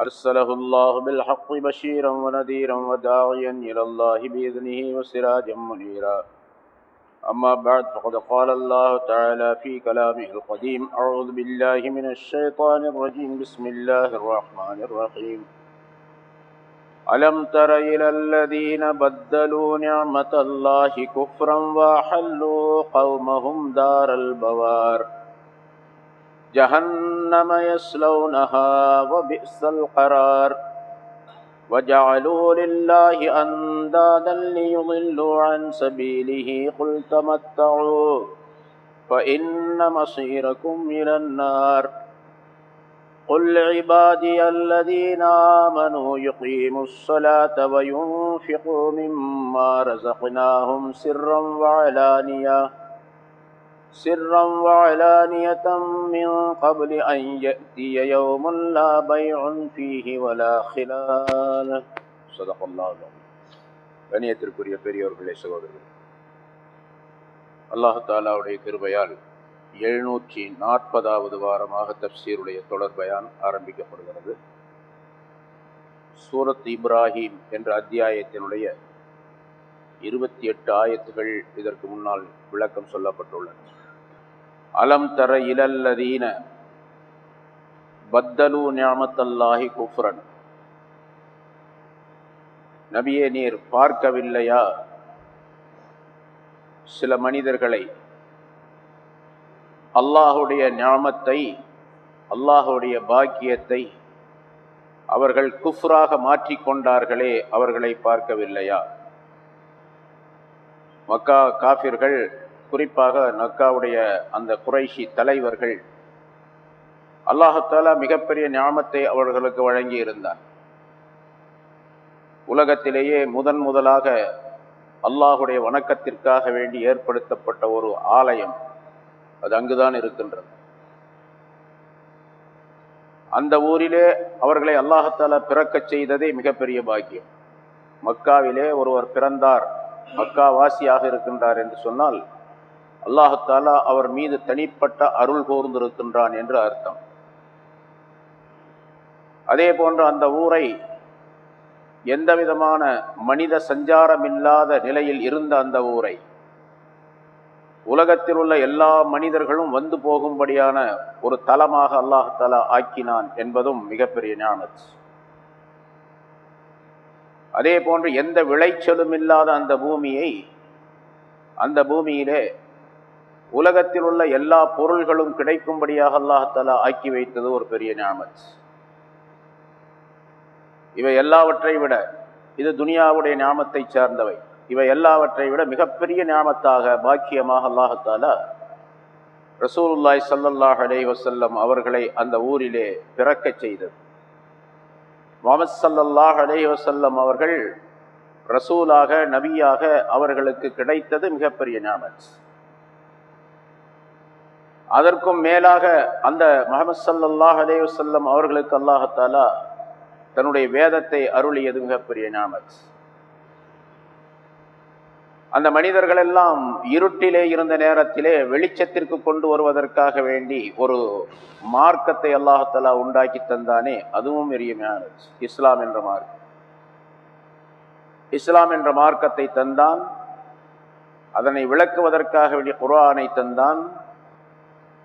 أرسله الله بالحق بشيرا ونذيرا وداعيا إلى الله بإذنه وسراجا منيرا. أما بعد، فقد قال الله تعالى في كلامه القديم أعوذ بالله من الشيطان الرجيم. بسم الله الرحمن الرحيم. ألم تر إلى الذين بدلوا نعمة الله كفرا وأحلوا قومهم دار البوار؟ جهنم يصلونها وبئس القرار. وجعلوا لله أندادا ليضلوا عن سبيله قل تمتعوا فإن مصيركم إلى النار. قل عبادي الذين آمنوا يقيموا الصلاة وينفقوا مما رزقناهم سرا وعلانية. سرا وعلانية من قبل أن يأتي يوم لا بيع فيه ولا خلال صدق الله العظيم கணியத்திற்குரிய பெரியோர்களே சகோதரர்கள் அல்லாஹு தாலாவுடைய கிருபையால் எழுநூற்றி நாற்பதாவது வாரமாக தப்சீருடைய தொடர் பயான் ஆரம்பிக்கப்படுகிறது சூரத் இப்ராஹிம் என்ற அத்தியாயத்தினுடைய இருபத்தி எட்டு ஆயத்துகள் இதற்கு முன்னால் விளக்கம் சொல்லப்பட்டுள்ளன அலம் தர இலல்லதீன பத்தலு ஞாமத்தல்லாஹி குஃப்ரன். நபியே நீர் பார்க்கவில்லையா? சில மனிதர்களை அல்லாஹுடைய ஞாமத்தை அல்லாஹுடைய பாக்கியத்தை அவர்கள் குஃப்ராக மாற்றிக்கொண்டார்களே அவர்களை பார்க்கவில்லையா? மக்கா காஃபிர்கள் குறிப்பாக நக்காவுடைய அந்த குறைஷி தலைவர்கள் அல்லாஹாலா மிகப்பெரிய ஞாபத்தை அவர்களுக்கு வழங்கி இருந்தார் உலகத்திலேயே முதன் முதலாக அல்லாஹுடைய வணக்கத்திற்காக வேண்டி ஏற்படுத்தப்பட்ட ஒரு ஆலயம் அது அங்குதான் இருக்கின்றது. அந்த ஊரிலே அவர்களை அல்லாஹாலா பிறக்கச் செய்ததே மிகப்பெரிய பாக்கியம். மக்காவிலே ஒருவர் பிறந்தார் மக்காவாசியாக இருக்கின்றார் என்று சொன்னால் அல்லாஹாலா அவர் மீது தனிப்பட்ட அருள் கூர்ந்திருக்கின்றான் என்று அர்த்தம். அதே போன்று அந்த ஊரை எந்த விதமான மனித சஞ்சாரமில்லாத நிலையில் இருந்த அந்த ஊரை உலகத்தில் உள்ள எல்லா மனிதர்களும் வந்து போகும்படியான ஒரு தலமாக அல்லாஹாலா ஆக்கினான் என்பதும் மிகப்பெரிய ஞானத் அதே போன்று எந்த விளைச்சலும் இல்லாத அந்த பூமியை அந்த பூமியிலே உலகத்தில் உள்ள எல்லா பொருள்களும் கிடைக்கும்படியாக அல்லாஹாலா ஆக்கி வைத்தது ஒரு பெரிய ஞாபத் இவை எல்லாவற்றை விட இது துனியாவுடைய ஞாபத்தை சார்ந்தவை. இவை எல்லாவற்றை விட மிகப்பெரிய ஞாபத்தாக பாக்கியமாக அல்லாஹத்தாலா ரசூலுல்லாய் சல்லல்லாஹ் அலே வசல்லம் அவர்களை அந்த ஊரிலே பிறக்கச் செய்தது. முகமது சல்லல்லாஹ் அலே வசல்லம் அவர்கள் ரசூலாக நபியாக அவர்களுக்கு கிடைத்தது மிகப்பெரிய ஞாபகம் அதற்கும் மேலாக அந்த முகமது சல்லாஹ் அலேவசல்லம் அவர்களுக்கு அல்லாஹாலா தன்னுடைய வேதத்தை அருளியது மிகப்பெரிய ஞாபத் அந்த மனிதர்கள் எல்லாம் இருட்டிலே இருந்த நேரத்திலே வெளிச்சத்திற்கு கொண்டு வருவதற்காக வேண்டி ஒரு மார்க்கத்தை அல்லாஹத்தலா உண்டாக்கி தந்தானே அதுவும் பெரிய இஸ்லாம் என்ற மார்க்கம். இஸ்லாம் என்ற மார்க்கத்தை தந்தான். அதனை விளக்குவதற்காக வேண்டிய குரானை தந்தான்.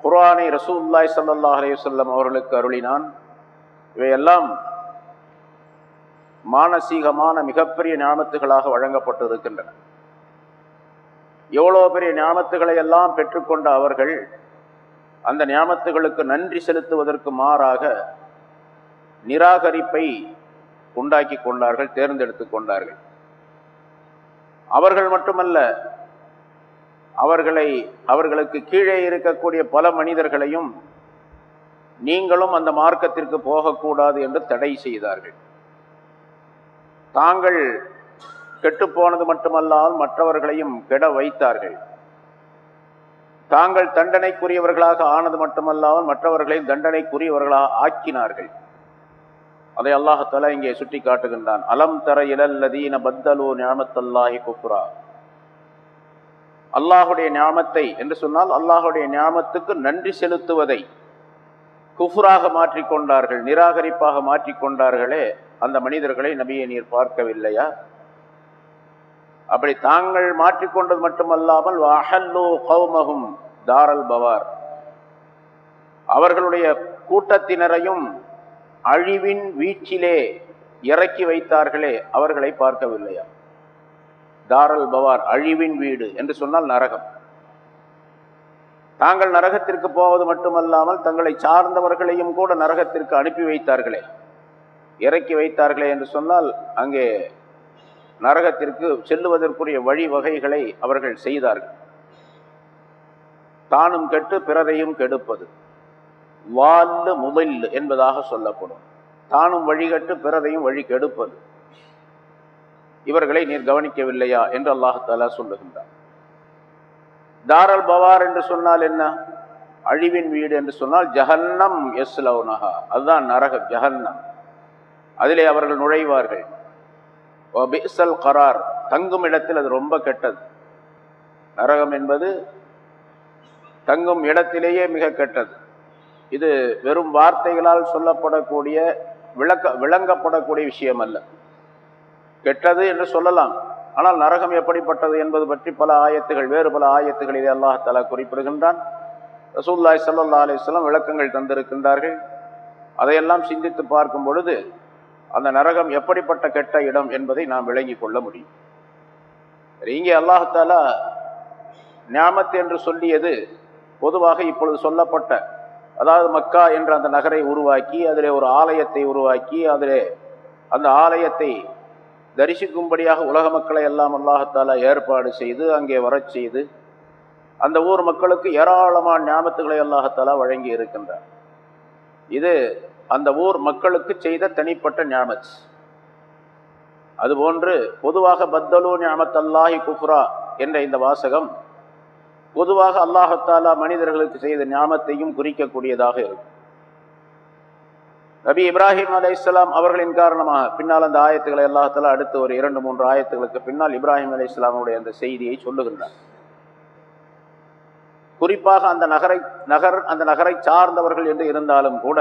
குரானை ரசூல்லாய் சல்லாஹ் அலையுசல்லம் அவர்களுக்கு அருளினான். இவையெல்லாம் மானசீகமான மிகப்பெரிய ஞாபத்துகளாக வழங்கப்பட்டிருக்கின்றன. எவ்வளோ பெரிய ஞாபத்துகளை எல்லாம் பெற்றுக்கொண்ட அவர்கள் அந்த ஞாபத்துகளுக்கு நன்றி செலுத்துவதற்கு மாறாக நிராகரிப்பை உண்டாக்கி கொண்டார்கள் தேர்ந்தெடுத்து கொண்டார்கள். அவர்கள் மட்டுமல்ல அவர்களை அவர்களுக்கு கீழே இருக்கக்கூடிய பல மனிதர்களையும் நீங்களும் அந்த மார்க்கத்திற்கு போகக்கூடாது என்று தடை செய்தார்கள். தாங்கள் கெட்டுப்போனது மட்டுமல்லாமல் மற்றவர்களையும் கெட வைத்தார்கள். தாங்கள் தண்டனைக்குரியவர்களாக ஆனது மட்டுமல்லாமல் மற்றவர்களையும் தண்டனைக்குரியவர்களாக ஆக்கினார்கள். அதை அல்லாஹால இங்கே சுட்டி காட்டுகின்றான் அலம் தர இலல்லதீன பத்தலு ஞானத்தல்லாஹி குப்ரா அல்லாஹுடைய ஞாபத்தை என்று சொன்னால் அல்லாஹுடைய ஞாபத்துக்கு நன்றி செலுத்துவதை குஃபுராக மாற்றிக்கொண்டார்கள் நிராகரிப்பாக மாற்றிக்கொண்டார்களே அந்த மனிதர்களை நபியை நீர் பார்க்கவில்லையா? அப்படி தாங்கள் மாற்றிக்கொண்டது மட்டுமல்லாமல் அஹல்லோ கௌமகும் தாரல் பவார். அவர்களுடைய கூட்டத்தினரையும் அழிவின் வீச்சிலே இறக்கி வைத்தார்களே அவர்களை பார்க்கவில்லையா? தாரல் பவார் அழிவின் வீடு என்று சொன்னால் நரகம். தாங்கள் நரகத்திற்கு போவது மட்டுமல்லாமல் தங்களை சார்ந்தவர்களையும் கூட நரகத்திற்கு அனுப்பி வைத்தார்களே. இறக்கி வைத்தார்களே என்று சொன்னால் அங்கே நரகத்திற்கு செல்லுவதற்குரிய வழிவகைகளை அவர்கள் செய்தார்கள். தானும் கெட்டு பிறரையும் கெடுப்பது. வால்லு முதல் என்பதாக சொல்லப்படும். தானும் வழிகட்டு பிறரையும் வழி கெடுப்பது. இவர்களை நீர் கவனிக்கவில்லையா என்று அல்லாஹாலா சொல்லுகின்றார் தாரல் பவார் என்று சொன்னால் என்ன? அழிவின் வீடு என்று சொன்னால் ஜஹன்னம் எஸ் லவுனஹா அதுதான் நரகம் ஜஹன்னம். அதிலே அவர்கள் நுழைவார்கள். பிசல் கரார். தங்கும் இடத்தில் அது ரொம்ப கெட்டது. நரகம் என்பது தங்கும் இடத்திலேயே மிக கெட்டது. இது வெறும் வார்த்தைகளால் சொல்லப்படக்கூடிய விளக்க விளங்கப்படக்கூடிய விஷயம் அல்ல கெட்டது என்று சொல்லலாம். ஆனால் நரகம் எப்படிப்பட்டது என்பது பற்றி பல ஆயத்துகள் வேறு பல ஆயத்துகளில் அல்லாஹாலா குறிப்பிடுகின்றான். ரசூல்லாய் சல்லா அலிஸ்லாம் விளக்கங்கள் தந்திருக்கின்றார்கள். அதையெல்லாம் சிந்தித்து பார்க்கும் பொழுது அந்த நரகம் எப்படிப்பட்ட கெட்ட இடம் என்பதை நாம் விளங்கி கொள்ள முடியும். இங்கே அல்லாஹாலா ஞாமத் என்று சொல்லியது பொதுவாக இப்பொழுது சொல்லப்பட்ட அதாவது மக்கா என்ற அந்த நகரை உருவாக்கி அதிலே ஒரு ஆலயத்தை உருவாக்கி அதிலே அந்த ஆலயத்தை தரிசிக்கும்படியாக உலக மக்களை எல்லாம் அல்லாஹத்தாலா ஏற்பாடு செய்து அங்கே வரச் செய்து அந்த ஊர் மக்களுக்கு ஏராளமான ஞாபகத்துகளை அல்லாஹத்தாலா வழங்கி இருக்கின்றார். இது அந்த ஊர் மக்களுக்கு செய்த தனிப்பட்ட ஞாபத் அதுபோன்று பொதுவாக பத்தலு ஞாபத் அல்லாஹி குஃப்ரா என்ற இந்த வாசகம் பொதுவாக அல்லாஹத்தாலா மனிதர்களுக்கு செய்த ஞாபத்தையும் குறிக்கக்கூடியதாக இருக்கும். நபி இப்ராஹிம் அலை இஸ்லாம் அவர்களின் காரணமாக பின்னால் அந்த ஆயத்துக்களை அல்லாஹால அடுத்த ஒரு இரண்டு மூன்று ஆயத்துகளுக்கு பின்னால் இப்ராஹிம் அலை இஸ்லாமுடைய அந்த செய்தியை சொல்லுகின்றார் குறிப்பாக அந்த நகரை நகர் அந்த நகரை சார்ந்தவர்கள் என்று இருந்தாலும் கூட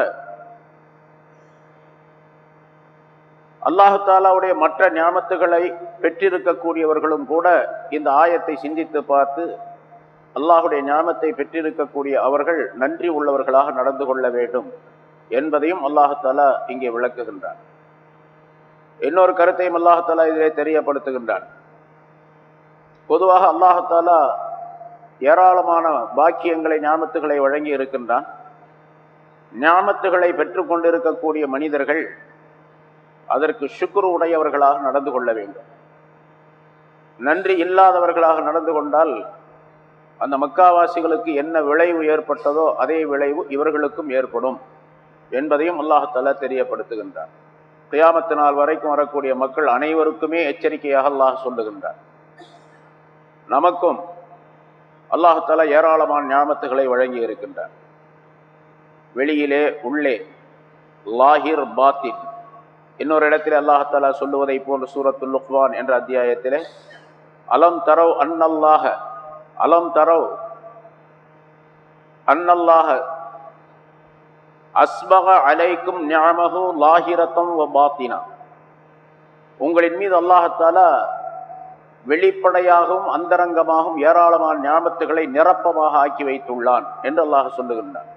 அல்லாஹு தாலாவுடைய மற்ற ஞாபத்துகளை பெற்றிருக்கக்கூடியவர்களும் கூட இந்த ஆயத்தை சிந்தித்து பார்த்து அல்லாஹுடைய ஞாபத்தை பெற்றிருக்கக்கூடிய அவர்கள் நன்றி உள்ளவர்களாக நடந்து கொள்ள வேண்டும். என்பதையும் அல்லாஹாலா இங்கே விளக்குகின்றான். இன்னொரு கருத்தையும் அல்லாஹாலா இதிலே தெரியப்படுத்துகின்றான். பொதுவாக அல்லாஹாலா ஏராளமான பாக்கியங்களை ஞாபத்துகளை வழங்கி இருக்கின்றான். ஞாபத்துகளை பெற்றுக்கொண்டிருக்கக்கூடிய மனிதர்கள் அதற்கு சுக்குரு உடையவர்களாக நடந்து கொள்ள வேண்டும். நன்றி இல்லாதவர்களாக நடந்து கொண்டால் அந்த மக்காவாசிகளுக்கு என்ன விளைவு ஏற்பட்டதோ அதே விளைவு இவர்களுக்கும் ஏற்படும். என்பதையும் அல்லாஹாலா தெரியப்படுத்துகின்றார் கியாமத்து நாள் வரைக்கும் வரக்கூடிய மக்கள் அனைவருக்குமே எச்சரிக்கையாக அல்லாஹ் சொல்லுகின்றார் நமக்கும் அல்லாஹால ஏராளமான ஞாபகத்துகளை வழங்கி இருக்கின்றார் வெளியிலே உள்ளே லாஹிர் பாத்தின். இன்னொரு இடத்தில் அல்லாஹாலா சொல்லுவதை போன்று சூரத்து லுக்வான் என்ற அத்தியாயத்திலே அலம் தரவ் அன்னல்லாக அலம் தரவ் அன்னல்லாக அஸ்பக அலைக்கும் ஞாமகு லாஹிரத்தம் பாத்தினா. உங்களின் மீது அல்லாஹத்தாலா வெளிப்படையாகவும் அந்தரங்கமாகவும் ஏராளமான ஞாபத்துகளை நிரப்பமாக ஆக்கி வைத்துள்ளான் என்று அல்லாஹ் சொல்லுகின்றான்.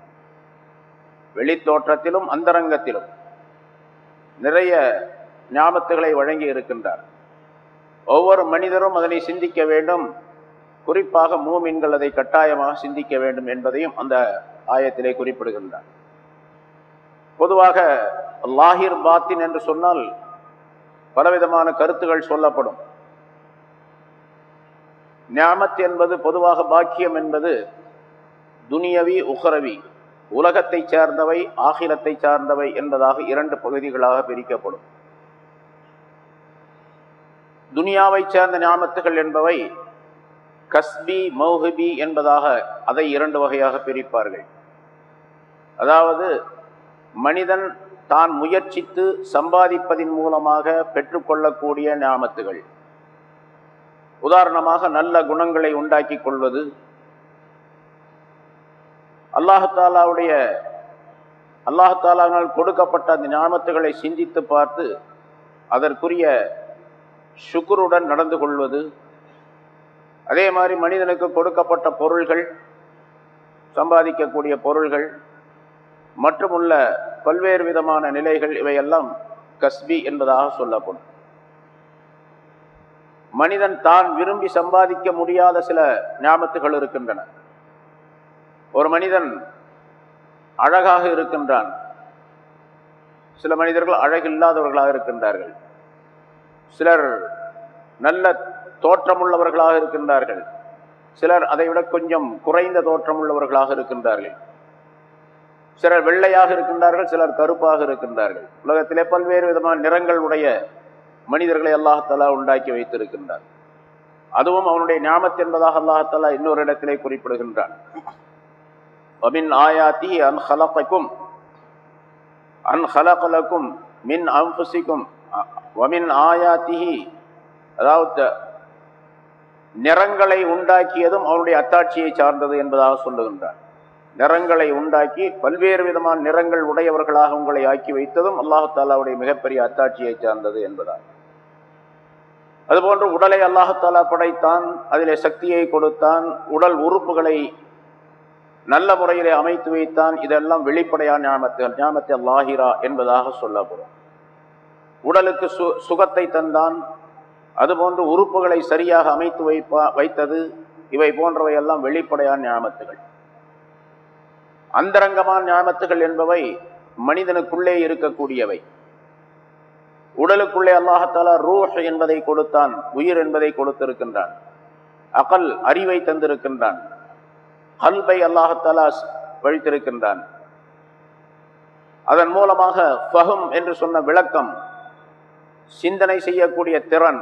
வெளித்தோற்றத்திலும் அந்தரங்கத்திலும் நிறைய ஞாபத்துகளை வழங்கி இருக்கின்றார். ஒவ்வொரு மனிதரும் அதனை சிந்திக்க வேண்டும். குறிப்பாக மூமின்கள் அதை கட்டாயமாக சிந்திக்க வேண்டும் என்பதையும் அந்த ஆயத்திலே குறிப்பிடுகின்றார். பொதுவாக லாஹிர் பாத்தின் என்று சொன்னால் பலவிதமான கருத்துகள் சொல்லப்படும். ஞாமத் என்பது பொதுவாக பாக்கியம் என்பது துனியவி உஹரவி உலகத்தை சார்ந்தவை ஆகிலத்தை சார்ந்தவை என்பதாக இரண்டு பகுதிகளாக பிரிக்கப்படும். துனியாவை சேர்ந்த ஞாபத்துகள் என்பவை கஸ்பி மௌஹபி என்பதாக அதை இரண்டு வகையாக பிரிப்பார்கள். அதாவது மனிதன் தான் முயற்சித்து சம்பாதிப்பதின் மூலமாக பெற்றுக்கொள்ளக்கூடிய ஞாபத்துகள். உதாரணமாக நல்ல குணங்களை உண்டாக்கி கொள்வது. அல்லாஹாலாவுடைய அல்லாஹாலாவினால் கொடுக்கப்பட்ட அந்த ஞாபத்துகளை சிந்தித்து பார்த்து அதற்குரிய சுக்குருடன் நடந்து கொள்வது. அதே மாதிரி மனிதனுக்கு கொடுக்கப்பட்ட பொருள்கள் சம்பாதிக்கக்கூடிய பொருள்கள் மற்றும் உள்ள பல்வேறு விதமான நிலைகள் இவையெல்லாம் கஸ்பி என்பதாக சொல்லப்படும். மனிதன் தான் விரும்பி சம்பாதிக்க முடியாத சில ஞாபத்துகள் இருக்கின்றன. ஒரு மனிதன் அழகாக இருக்கின்றான். சில மனிதர்கள் அழகில்லாதவர்களாக இருக்கின்றார்கள். சிலர் நல்ல தோற்றமுள்ளவர்களாக இருக்கின்றார்கள். சிலர் அதை விட கொஞ்சம் குறைந்த தோற்றமுள்ளவர்களாக இருக்கின்றார்கள். சிலர் வெள்ளையாக இருக்கின்றார்கள் சிலர் கருப்பாக இருக்கின்றார்கள். உலகத்திலே பல்வேறு விதமான நிறங்கள் உடைய மனிதர்களை அல்லாஹாலா உண்டாக்கி வைத்திருக்கின்றார் அதுவும் அவனுடைய ஞாபத்து என்பதாக அல்லாஹாலா இன்னொரு இடத்திலே குறிப்பிடுகின்றான். வமின் ஆயாத்தி அன் ஹலப்பைக்கும் அன் ஹலகலக்கும் மின் அம்புசிக்கும் வமின் ஆயாத்திஹி அதாவது நிறங்களை உண்டாக்கியதும் அவனுடைய அத்தாட்சியை சார்ந்தது என்பதாக சொல்லுகின்றார் நிறங்களை உண்டாக்கி பல்வேறு விதமான நிறங்கள் உடையவர்களாக உங்களை ஆக்கி வைத்ததும் அல்லாஹாலாவுடைய மிகப்பெரிய அத்தாட்சியை சார்ந்தது என்பதால். அதுபோன்று உடலை அல்லாஹாலா படைத்தான் அதிலே சக்தியை கொடுத்தான் உடல் உறுப்புகளை நல்ல முறையிலே அமைத்து வைத்தான் இதெல்லாம் வெளிப்படையான ஞாபகத்தில் ஞாபகத்தை லாஹிரா என்பதாக சொல்லப்படும். உடலுக்கு சு சுகத்தை தந்தான் அதுபோன்று உறுப்புகளை சரியாக அமைத்து வைப்பா வைத்தது இவை போன்றவை எல்லாம் வெளிப்படையான ஞாபகத்துகள். அந்தரங்கமான ஞாபகத்துகள் என்பவை மனிதனுக்குள்ளே இருக்கக்கூடியவை. உடலுக்குள்ளே அல்லாஹாலா ரூஹ் என்பதை கொடுத்தான் உயிர் என்பதை கொடுத்திருக்கின்றான். அகல் அறிவை தந்திருக்கின்றான். கல்பை அல்லாஹத்தாலா வழித்திருக்கின்றான். அதன் மூலமாக ஃபஹம் என்று சொன்ன விளக்கம் சிந்தனை செய்யக்கூடிய திறன்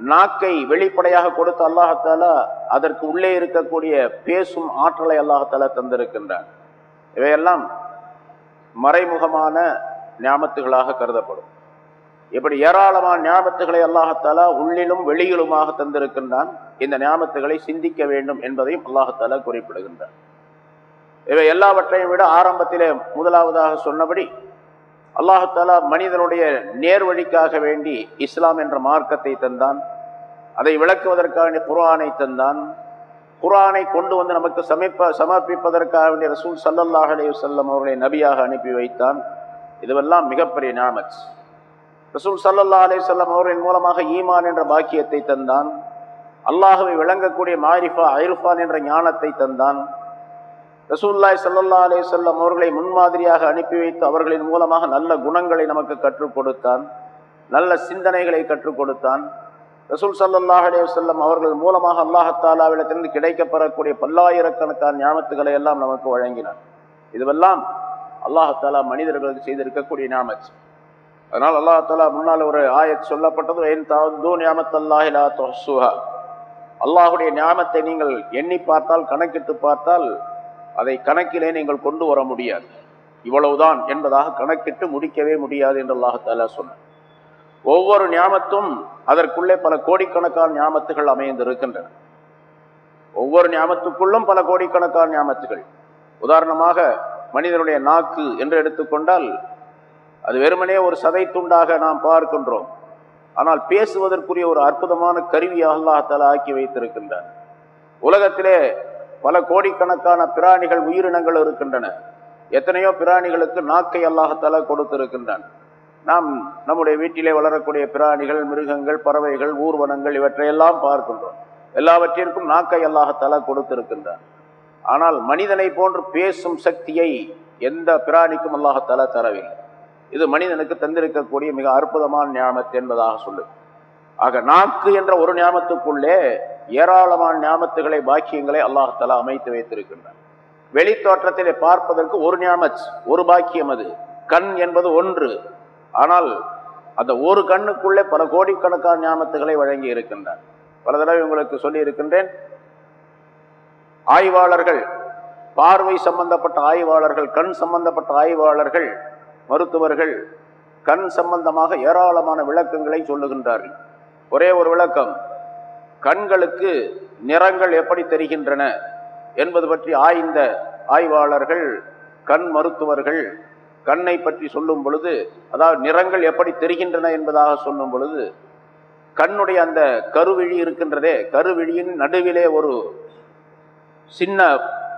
நாக்கை வெளிப்படையாக கொடுத்த அல்லாஹாலா அதற்கு உள்ளே இருக்கக்கூடிய பேசும் ஆற்றலை அல்லாஹாலா தந்திருக்கின்றான். இவையெல்லாம் மறைமுகமான ஞாபத்துகளாக கருதப்படும். இப்படி ஏராளமான ஞாபத்துகளை அல்லாஹாலா உள்ளிலும் வெளியிலுமாக தந்திருக்கின்றான். இந்த ஞாபத்துகளை சிந்திக்க வேண்டும் என்பதையும் அல்லாஹாலா குறிப்பிடுகின்றான். இவை எல்லாவற்றையும் விட ஆரம்பத்திலே முதலாவதாக சொன்னபடி அல்லாஹாலா மனிதனுடைய நேர்வழிக்காக வேண்டி இஸ்லாம் என்ற மார்க்கத்தை தந்தான். அதை விளக்குவதற்காக குரானை தந்தான். குரானை கொண்டு வந்து நமக்கு சமைப்ப சமர்ப்பிப்பதற்காக வேண்டிய ரசூல் சல்லல்லாஹ் அலி வல்லம் அவர்களை நபியாக அனுப்பி வைத்தான். இதுவெல்லாம் மிகப்பெரிய ஞாபத் ரசூல் சல்லல்லா அலி சொல்லம் அவர்களின் மூலமாக ஈமான் என்ற பாக்கியத்தை தந்தான். அல்லாஹுவை விளங்கக்கூடிய மாரிஃபா ஐருஃபான் என்ற ஞானத்தை தந்தான். ரசூல்லாய் சல்லல்லா அலே சொல்லம் அவர்களை முன்மாதிரியாக அனுப்பி வைத்து அவர்களின் மூலமாக நல்ல குணங்களை நமக்கு கற்றுக் கொடுத்தான். நல்ல சிந்தனைகளை கற்றுக் கொடுத்தான். ரசூல் சல்லாஹ் அலே சொல்லம் அவர்கள் மூலமாக அல்லாஹத்தாலாவிடத்திலிருந்து கிடைக்கப்பெறக்கூடிய பல்லாயிரக்கணக்கான ஞாபகத்துக்களை எல்லாம் நமக்கு வழங்கினான் இதுவெல்லாம் அல்லாஹத்தாலா மனிதர்களுக்கு செய்திருக்கக்கூடிய ஞாபகம். அதனால் அல்லாஹாலா முன்னால் ஒரு ஆயத் சொல்லப்பட்டது என் தூ ஞாபத்தல்லாஹிலா தொசுஹா அல்லாஹுடைய ஞாபத்தை நீங்கள் எண்ணி பார்த்தால் கணக்கிட்டு பார்த்தால் அதை கணக்கிலே நீங்கள் கொண்டு வர முடியாது. இவ்வளவுதான் என்பதாக கணக்கிட்டு முடிக்கவே முடியாது என்று அல்லாஹால சொன்னார் ஒவ்வொரு ஞாபத்தும் அதற்குள்ளே பல கோடிக்கணக்கான ஞாபத்துகள் அமைந்திருக்கின்றன. ஒவ்வொரு ஞாபத்துக்குள்ளும் பல கோடிக்கணக்கான ஞாபத்துகள் உதாரணமாக மனிதனுடைய நாக்கு என்று எடுத்துக்கொண்டால் அது வெறுமனே ஒரு சதை துண்டாக நாம் பார்க்கின்றோம். ஆனால் பேசுவதற்குரிய ஒரு அற்புதமான கருவியாக அல்லாஹால ஆக்கி வைத்திருக்கின்றார் உலகத்திலே பல கோடிக்கணக்கான பிராணிகள் உயிரினங்கள் இருக்கின்றன. எத்தனையோ பிராணிகளுக்கு நாக்கை அல்லாஹத்தால கொடுத்திருக்கின்றான். நாம் நம்முடைய வீட்டிலே வளரக்கூடிய பிராணிகள் மிருகங்கள் பறவைகள் ஊர்வனங்கள் இவற்றையெல்லாம் பார்க்கின்றோம். எல்லாவற்றிற்கும் நாக்கை அல்லாஹத்தால கொடுத்திருக்கின்றான். ஆனால் மனிதனை போன்று பேசும் சக்தியை எந்த பிராணிக்கும் அல்லாஹத்தால தரவில்லை. இது மனிதனுக்கு தந்திருக்கக்கூடிய மிக அற்புதமான ஞாபகத்து என்பதாக சொல்லு ஆக நாக்கு என்ற ஒரு ஞாபகத்துக்குள்ளே ஏராளமான ஞாபத்துகளை பாக்கியங்களை அல்லாஹலா அமைத்து வைத்திருக்கின்றான். வெளி தோற்றத்திலே பார்ப்பதற்கு ஒரு ஞாபத் ஒரு பாக்கியம் அது. கண் என்பது ஒன்று. ஆனால் அந்த ஒரு கண்ணுக்குள்ளே பல கோடிக்கணக்கான ஞாபத்துகளை வழங்கி இருக்கின்றான். பல தடவை உங்களுக்கு சொல்லி இருக்கின்றேன் ஆய்வாளர்கள் பார்வை சம்பந்தப்பட்ட ஆய்வாளர்கள் கண் சம்பந்தப்பட்ட ஆய்வாளர்கள் மருத்துவர்கள் கண் சம்பந்தமாக ஏராளமான விளக்கங்களை சொல்லுகின்றார்கள். ஒரே ஒரு விளக்கம் கண்களுக்கு நிறங்கள் எப்படி தெரிகின்றன என்பது பற்றி ஆய்ந்த ஆய்வாளர்கள் கண் மருத்துவர்கள் கண்ணை பற்றி சொல்லும் பொழுது அதாவது நிறங்கள் எப்படி தெரிகின்றன என்பதாக சொல்லும் பொழுது கண்ணுடைய அந்த கருவிழி இருக்கின்றதே கருவிழியின் நடுவிலே ஒரு சின்ன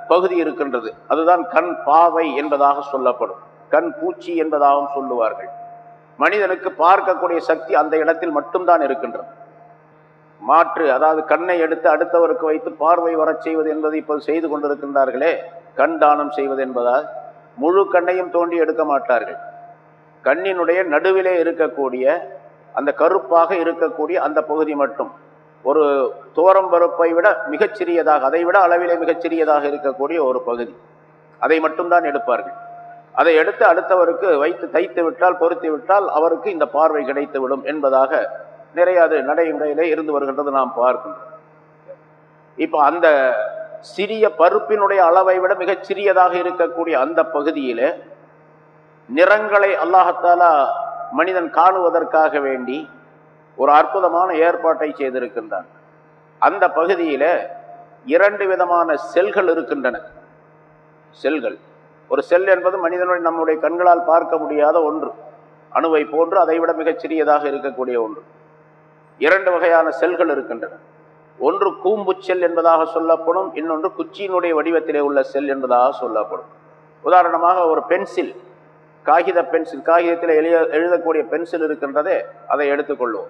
பகுதி இருக்கின்றது. அதுதான் கண் பாவை என்பதாக சொல்லப்படும். கண் பூச்சி என்பதாகவும் சொல்லுவார்கள். மனிதனுக்கு பார்க்கக்கூடிய சக்தி அந்த இடத்தில் மட்டும்தான் இருக்கின்றது. மாற்று அதாவது கண்ணை எடுத்து அடுத்தவருக்கு வைத்து பார்வை வரச் செய்வது என்பது இப்போது செய்து கொண்டிருக்கின்றார்களே கண் தானம் செய்வது என்பதால் முழு கண்ணையும் தோண்டி எடுக்க மாட்டார்கள். கண்ணினுடைய நடுவிலே இருக்கக்கூடிய அந்த கருப்பாக இருக்கக்கூடிய அந்த பகுதி மட்டும். ஒரு தோரம் பருப்பை விட மிகச் சிறியதாக அதை விட அளவிலே மிகச் சிறியதாக இருக்கக்கூடிய ஒரு பகுதி. அதை மட்டும்தான் எடுப்பார்கள். அதை எடுத்து அடுத்தவருக்கு வைத்து தைத்து விட்டால் பொருத்தி விட்டால் அவருக்கு இந்த பார்வை கிடைத்துவிடும் என்பதாக நிறைய அது நடைமுறையிலே இருந்து வருகின்றது நாம் பார்க்கின்றோம். இப்போ அந்த சிறிய பருப்பினுடைய அளவை விட மிகச் சிறியதாக இருக்கக்கூடிய அந்த பகுதியில் நிறங்களை அல்லாஹத்தாலா மனிதன் காணுவதற்காக வேண்டி ஒரு அற்புதமான ஏற்பாட்டை செய்திருக்கின்றான். அந்த பகுதியில் இரண்டு விதமான செல்கள் இருக்கின்றன. செல்கள். ஒரு செல் என்பது மனிதனுடைய நம்முடைய கண்களால் பார்க்க முடியாத ஒன்று. அணுவை போன்று அதை விட மிகச் சிறியதாக இருக்கக்கூடிய ஒன்று. இரண்டு வகையான செல்கள் இருக்கின்றன. ஒன்று கூம்பு செல் என்பதாக சொல்லப்படும் இன்னொன்று குச்சியினுடைய வடிவத்திலே உள்ள செல் என்பதாக சொல்லப்படும். உதாரணமாக ஒரு பென்சில் காகித பென்சில் காகிதத்தில் எழுத எழுதக்கூடிய பென்சில் இருக்கின்றதே அதை எடுத்துக்கொள்வோம்.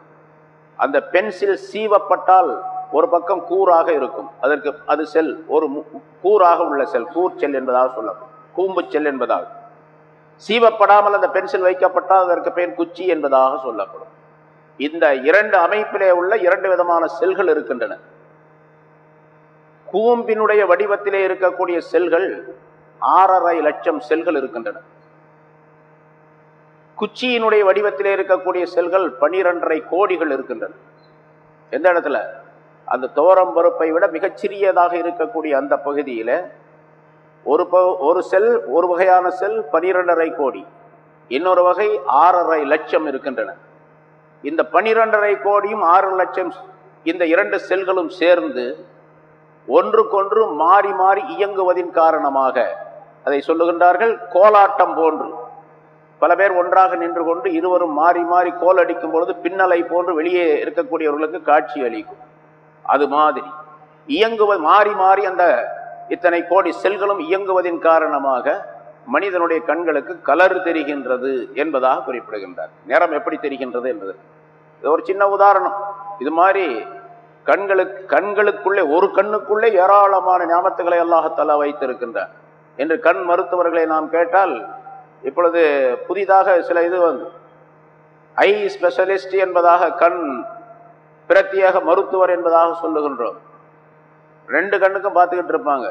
அந்த பென்சில் சீவப்பட்டால் ஒரு பக்கம் கூறாக இருக்கும். அதற்கு அது செல் ஒரு மு- கூறாக உள்ள செல் கூர் செல் என்பதாக சொல்லப்படும். கூம்பு செல் என்பதாக சீவப்படாமல் அந்த பென்சில் வைக்கப்பட்டால் அதற்கு பெயர் குச்சி என்பதாக சொல்லப்படும். இந்த இரண்டு அமைப்பிலே உள்ள இரண்டு விதமான செல்கள் இருக்கின்றன. கூம்பினுடைய வடிவத்திலே இருக்கக்கூடிய செல்கள் ஆறரை லட்சம் செல்கள் இருக்கின்றன. குச்சியினுடைய வடிவத்திலே இருக்கக்கூடிய செல்கள் பனிரெண்டரை கோடிகள் இருக்கின்றன. எந்த இடத்துல? அந்த தோரம் பருப்பை விட மிகச் சிறியதாக இருக்கக்கூடிய அந்த பகுதியில் ஒரு ப- ஒரு செல் ஒரு வகையான செல் பனிரெண்டரை கோடி. இன்னொரு வகை ஆறரை லட்சம் இருக்கின்றன. இந்த பனிரெண்டரை கோடியும் ஆறு லட்சம் இந்த இரண்டு செல்களும் சேர்ந்து ஒன்றுக்கொன்று மாறி மாறி இயங்குவதின் காரணமாக அதை சொல்லுகின்றார்கள் கோலாட்டம் போன்று. பல பேர் ஒன்றாக நின்று கொண்டு இருவரும் மாறி மாறி கோல் அடிக்கும் பொழுது பின்னலை போன்று வெளியே இருக்கக்கூடியவர்களுக்கு காட்சி அளிக்கும். அது மாதிரி இயங்குவது மாறி மாறி அந்த இத்தனை கோடி செல்களும் இயங்குவதின் காரணமாக மனிதனுடைய கண்களுக்கு கலர் தெரிகின்றது என்பதாக குறிப்பிடுகின்றார். நிறம் எப்படி தெரிகின்றது என்பது. இது ஒரு சின்ன உதாரணம். இது மாதிரி கண்களுக்கு கண்களுக்குள்ளே ஒரு கண்ணுக்குள்ளே ஏராளமான ஞாபகத்துகளை அல்லாஹத்தாலா வைத்திருக்கின்றார். என்று கண் மருத்துவர்களை நாம் கேட்டால் இப்பொழுது புதிதாக சில இது வந்து ஐ ஸ்பெஷலிஸ்ட் என்பதாக கண் பிரத்யேக மருத்துவர் என்பதாக சொல்லுகின்றோம். ரெண்டு கண்ணுக்கும் பார்த்துக்கிட்டு இருப்பாங்க.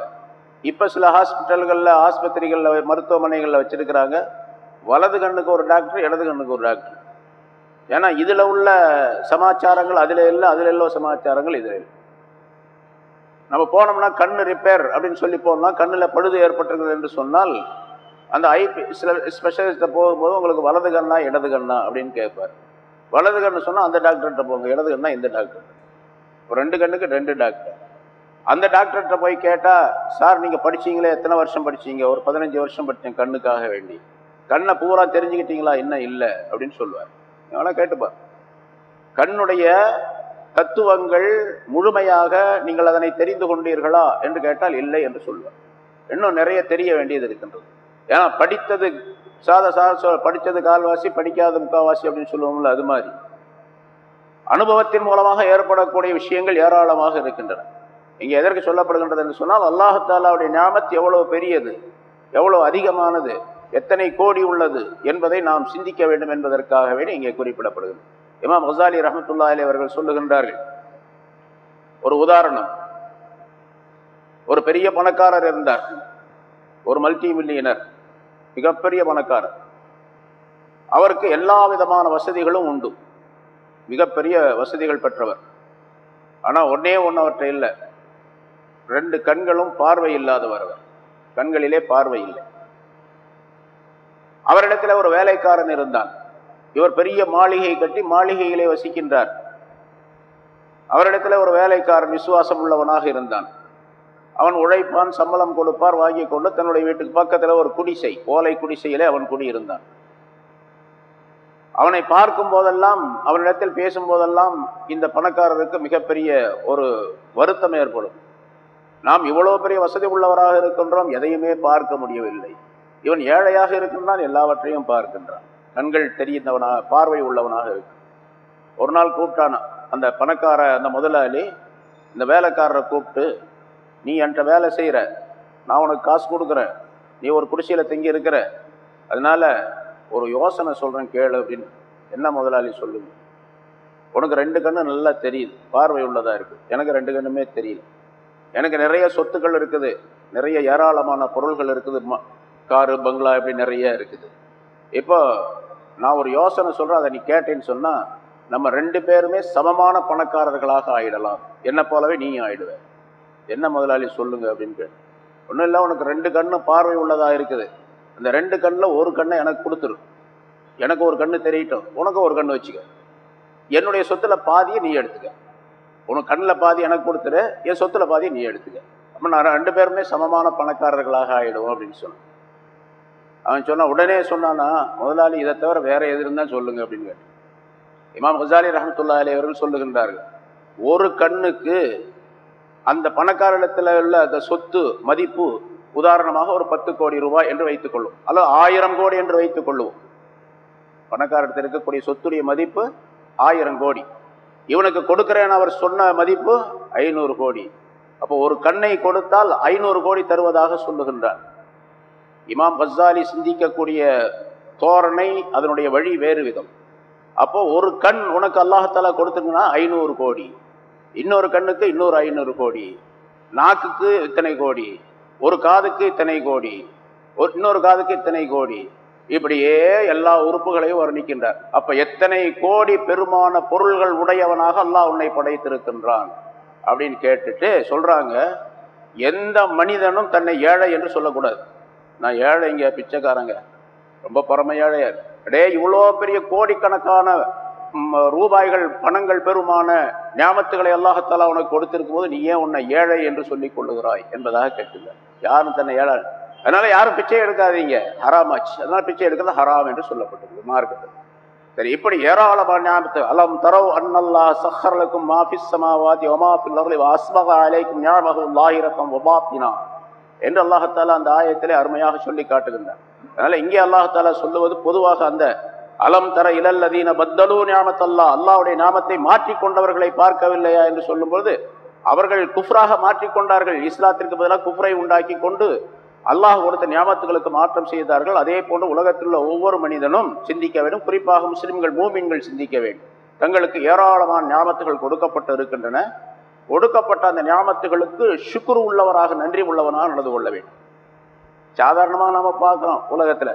இப்போ சில ஹாஸ்பிட்டல்களில் ஆஸ்பத்திரிகளில் மருத்துவமனைகளில் வச்சுருக்கிறாங்க. வலது கண்ணுக்கு ஒரு டாக்டர் இடது கண்ணுக்கு ஒரு டாக்டர் ஏன்னா இதில் உள்ள சமாச்சாரங்கள் அதில் இல்லை அதில் உள்ள சமாச்சாரங்கள் இதில் இல்லை. நம்ம போனோம்னா கண் ரிப்பேர் அப்படின்னு சொல்லி போனால் கண்ணில் பழுது ஏற்பட்டிருக்கிறது என்று சொன்னால் அந்த ஐ சில ஸ்பெஷலிஸ்ட்டை போகும்போது உங்களுக்கு வலது கண்ணா இடது கண்ணா அப்படின்னு கேட்பார். வலது கண்ணு சொன்னால் அந்த டாக்டர்கிட்ட போங்க இடது கண்ணா இந்த டாக்டர் ஒரு ரெண்டு கண்ணுக்கு ரெண்டு டாக்டர் அந்த டாக்டர்கிட்ட போய் கேட்டால் சார் நீங்கள் படிச்சீங்களே எத்தனை வருஷம் படிச்சீங்க? ஒரு பதினஞ்சு வருஷம் படித்தேன் கண்ணுக்காக வேண்டி. கண்ணை பூரா தெரிஞ்சுக்கிட்டீங்களா? இன்னும் இல்லை? அப்படின்னு சொல்லுவார். வேணா கேட்டுப்பார். கண்ணுடைய தத்துவங்கள் முழுமையாக நீங்கள் அதனை தெரிந்து கொண்டீர்களா? என்று கேட்டால் இல்லை என்று சொல்வார் இன்னும் நிறைய தெரிய வேண்டியது இருக்கின்றது. ஏன்னா படித்தது சாத சாத படித்தது கால்வாசி படிக்காத முக்காவாசி அப்படின்னு சொல்லுவோம்ல அது மாதிரி. அனுபவத்தின் மூலமாக ஏற்படக்கூடிய விஷயங்கள் ஏராளமாக இருக்கின்றன. இங்கே எதற்கு சொல்லப்படுகின்றது என்று சொன்னால் அல்லாஹாலாவுடைய ஞாபகத் எவ்வளவு பெரியது எவ்வளவு அதிகமானது எத்தனை கோடி உள்ளது என்பதை நாம் சிந்திக்க வேண்டும் என்பதற்காகவே இங்கே குறிப்பிடப்படுகிறது. இமாம் ஹசாலி ரஹமத்துல்லா அலி அவர்கள் சொல்லுகின்றார்கள் ஒரு உதாரணம் ஒரு பெரிய பணக்காரர் இருந்தார் ஒரு மல்டி மில்லியனர் மிகப்பெரிய பணக்காரர். அவருக்கு எல்லா விதமான வசதிகளும் உண்டு மிகப்பெரிய வசதிகள் பெற்றவர். ஆனால் ஒன்னே ஒன்று அவற்றை இல்லை. ரெண்டு கண்களும் பார்வை இல்லாதவர் கண்களிலே பார்வை இல்லை அவரிடத்தில் ஒரு வேலைக்காரன் இருந்தான். இவர் பெரிய மாளிகை கட்டி மாளிகையிலே வசிக்கின்றார். அவரிடத்தில் ஒரு வேலைக்காரன் விசுவாசம் உள்ளவனாக இருந்தான். அவன் உழைப்பான் சம்பளம் கொடுப்பார் வாங்கி கொண்டு தன்னுடைய வீட்டுக்கு பக்கத்தில் ஒரு குடிசை ஓலை குடிசையிலே அவன் குடியிருந்தான். அவனை பார்க்கும் போதெல்லாம் அவனிடத்தில் பேசும் போதெல்லாம் இந்த பணக்காரருக்கு மிகப்பெரிய ஒரு வருத்தம் ஏற்படும். நாம் இவ்வளோ பெரிய வசதி உள்ளவராக இருக்கின்றோம் எதையுமே பார்க்க முடியவில்லை. இவன் ஏழையாக இருக்கின்றான் எல்லாவற்றையும் பார்க்கின்றான். கண்கள் தெரிந்தவனாக பார்வை உள்ளவனாக இருக்கு ஒரு நாள் கூப்பிட்டான் அந்த பணக்கார அந்த முதலாளி இந்த வேலைக்காரரை கூப்பிட்டு நீ என்கிட்ட வேலை செய்கிற நான் உனக்கு காசு கொடுக்குறேன் நீ ஒரு குடிசையில் தங்கி இருக்கிற அதனால ஒரு யோசனை சொல்கிறேன் கேளு அப்படின்னு. என்ன முதலாளி சொல்லுங்க உனக்கு ரெண்டு கண்ணு நல்லா தெரியுது பார்வை உள்ளதாக இருக்குது எனக்கு ரெண்டு கண்ணுமே தெரியல. எனக்கு நிறைய சொத்துக்கள் இருக்குது. நிறைய ஏராளமான பொருள்கள் இருக்குது. காரு பங்களா இப்படி நிறைய இருக்குது. இப்போ நான் ஒரு யோசனை சொல்கிறேன் அதை நீ கேட்டேன்னு சொன்னால் நம்ம ரெண்டு பேருமே சமமான பணக்காரர்களாக ஆயிடலாம். என்னை போலவே நீ ஆயிடுவ. என்ன முதலாளி சொல்லுங்க அப்படின்னு கேட்டு ஒன்றும் இல்லை உனக்கு ரெண்டு கண்ணு பார்வை உள்ளதாக இருக்குது. அந்த ரெண்டு கண்ணில் ஒரு கண்ணை எனக்கு கொடுத்துரு. எனக்கு ஒரு கண்ணு தெரியட்டும். உனக்கு ஒரு கண்ணு வச்சுக்க. என்னுடைய சொத்துல பாதியை நீ எடுத்துக்க. உனக்கு கண்ணில் பாதி எனக்கு கொடுத்துரு என் சொத்துல பாதி நீ எடுத்துக்க. அப்போ நான் ரெண்டு பேருமே சமமான பணக்காரர்களாக ஆயிடுவோம் அப்படின்னு சொன்னான். அவன் சொன்ன உடனே சொன்னானா முதலாளி இதை தவிர வேற எது இருந்தால் சொல்லுங்க அப்படின்னு கேட்டேன். இமாம் ஹசாலி ரஹமத்துல்லா அலி அவர்கள் சொல்லுகின்றார்கள் ஒரு கண்ணுக்கு அந்த பணக்காரத்தில் உள்ள அந்த சொத்து மதிப்பு உதாரணமாக ஒரு பத்து கோடி ரூபாய் என்று வைத்துக் கொள்ளும். அல்லது ஆயிரம் கோடி என்று வைத்துக் கொள்ளுவோம். பணக்காரத்தில் இருக்கக்கூடிய சொத்துடைய மதிப்பு ஆயிரம் கோடி. இவனுக்கு கொடுக்கிறேன் அவர் சொன்ன மதிப்பு ஐநூறு கோடி. அப்போ ஒரு கண்ணை கொடுத்தால் ஐநூறு கோடி தருவதாக சொல்லுகின்றார். இமாம் கஸ்ஸாலி சிந்திக்கக்கூடிய தோரணை அதனுடைய வழி வேறு விதம். அப்போ ஒரு கண் உனக்கு அல்லாஹாலா கொடுத்துங்கன்னா ஐநூறு கோடி. இன்னொரு கண்ணுக்கு இன்னொரு ஐநூறு கோடி. நாக்குக்கு இத்தனை கோடி. ஒரு காதுக்கு இத்தனை கோடி. ஒரு இன்னொரு காதுக்கு இத்தனை கோடி. இப்படியே எல்லா உறுப்புகளையும் வர்ணிக்கின்றார் அப்ப எத்தனை கோடி பெருமான பொருள்கள் உடையவனாக அல்லாஹ் உன்னை படைத்திருக்கின்றான்? அப்படின்னு கேட்டுட்டு சொல்றாங்க எந்த மனிதனும் தன்னை ஏழை என்று சொல்லக்கூடாது. நான் ஏழைங்க பிச்சைக்காரங்க. ரொம்ப பரம அடே இவ்வளோ பெரிய கோடிக்கணக்கான ரூபாய்கள் பணங்கள் பெருமான ஞாபகத்துகளை அல்லாஹத்தாலா உனக்கு கொடுத்திருக்கும் போது நீ ஏன் உன்னை ஏழை என்று சொல்லிக் கொள்ளுகிறாய் என்பதாக கேட்டுங்க யாரும் தன்னை ஏழை அதனால யாரும் பிச்சை எடுக்காதீங்க. ஹராமாச்சு. அதனால பிச்சை எடுக்கிறது ஹராம் என்று சொல்லப்பட்டது மார்க்கத்தில் சரி இப்படி ஏராளமான ஞாபகத்து அலம் தரவு அன்னல்லா சஹர்லக்கும் மாஃபிஸ் சமாவாதி ஒமாஃபில் அருளி அலைக்கும் ஞாபகம் லாயிரக்கம் ஒபாத்தினா என்று அல்லாஹத்தாலா அந்த ஆயத்திலே அருமையாக சொல்லி காட்டுகின்றார். அதனால இங்கே அல்லாஹத்தால சொல்லுவது பொதுவாக அந்த அலம் தர இலல்லதீன பத்தலு ஞாமத்தல்லா. அல்லாவுடைய நாமத்தை மாற்றிக் கொண்டவர்களை பார்க்கவில்லையா என்று சொல்லும்போது அவர்கள் குஃப்ராக மாற்றிக்கொண்டார்கள். இஸ்லாத்திற்கு பதிலாக குஃப்ரை உண்டாக்கி கொண்டு அல்லாஹ் கொடுத்த ஞாபகத்துகளுக்கு மாற்றம் செய்தார்கள். அதே போன்று உலகத்தில் உள்ள ஒவ்வொரு மனிதனும் சிந்திக்க வேண்டும். குறிப்பாக முஸ்லிம்கள் மூமின்கள் சிந்திக்க வேண்டும். தங்களுக்கு ஏராளமான ஞாபகத்துகள் கொடுக்கப்பட்டு இருக்கின்றன. கொடுக்கப்பட்ட அந்த ஞாபகத்துகளுக்கு சுக்குரு உள்ளவராக நன்றி உள்ளவனாக நடந்து கொள்ள வேண்டும். சாதாரணமாக நாம் பார்க்குறோம் உலகத்தில்.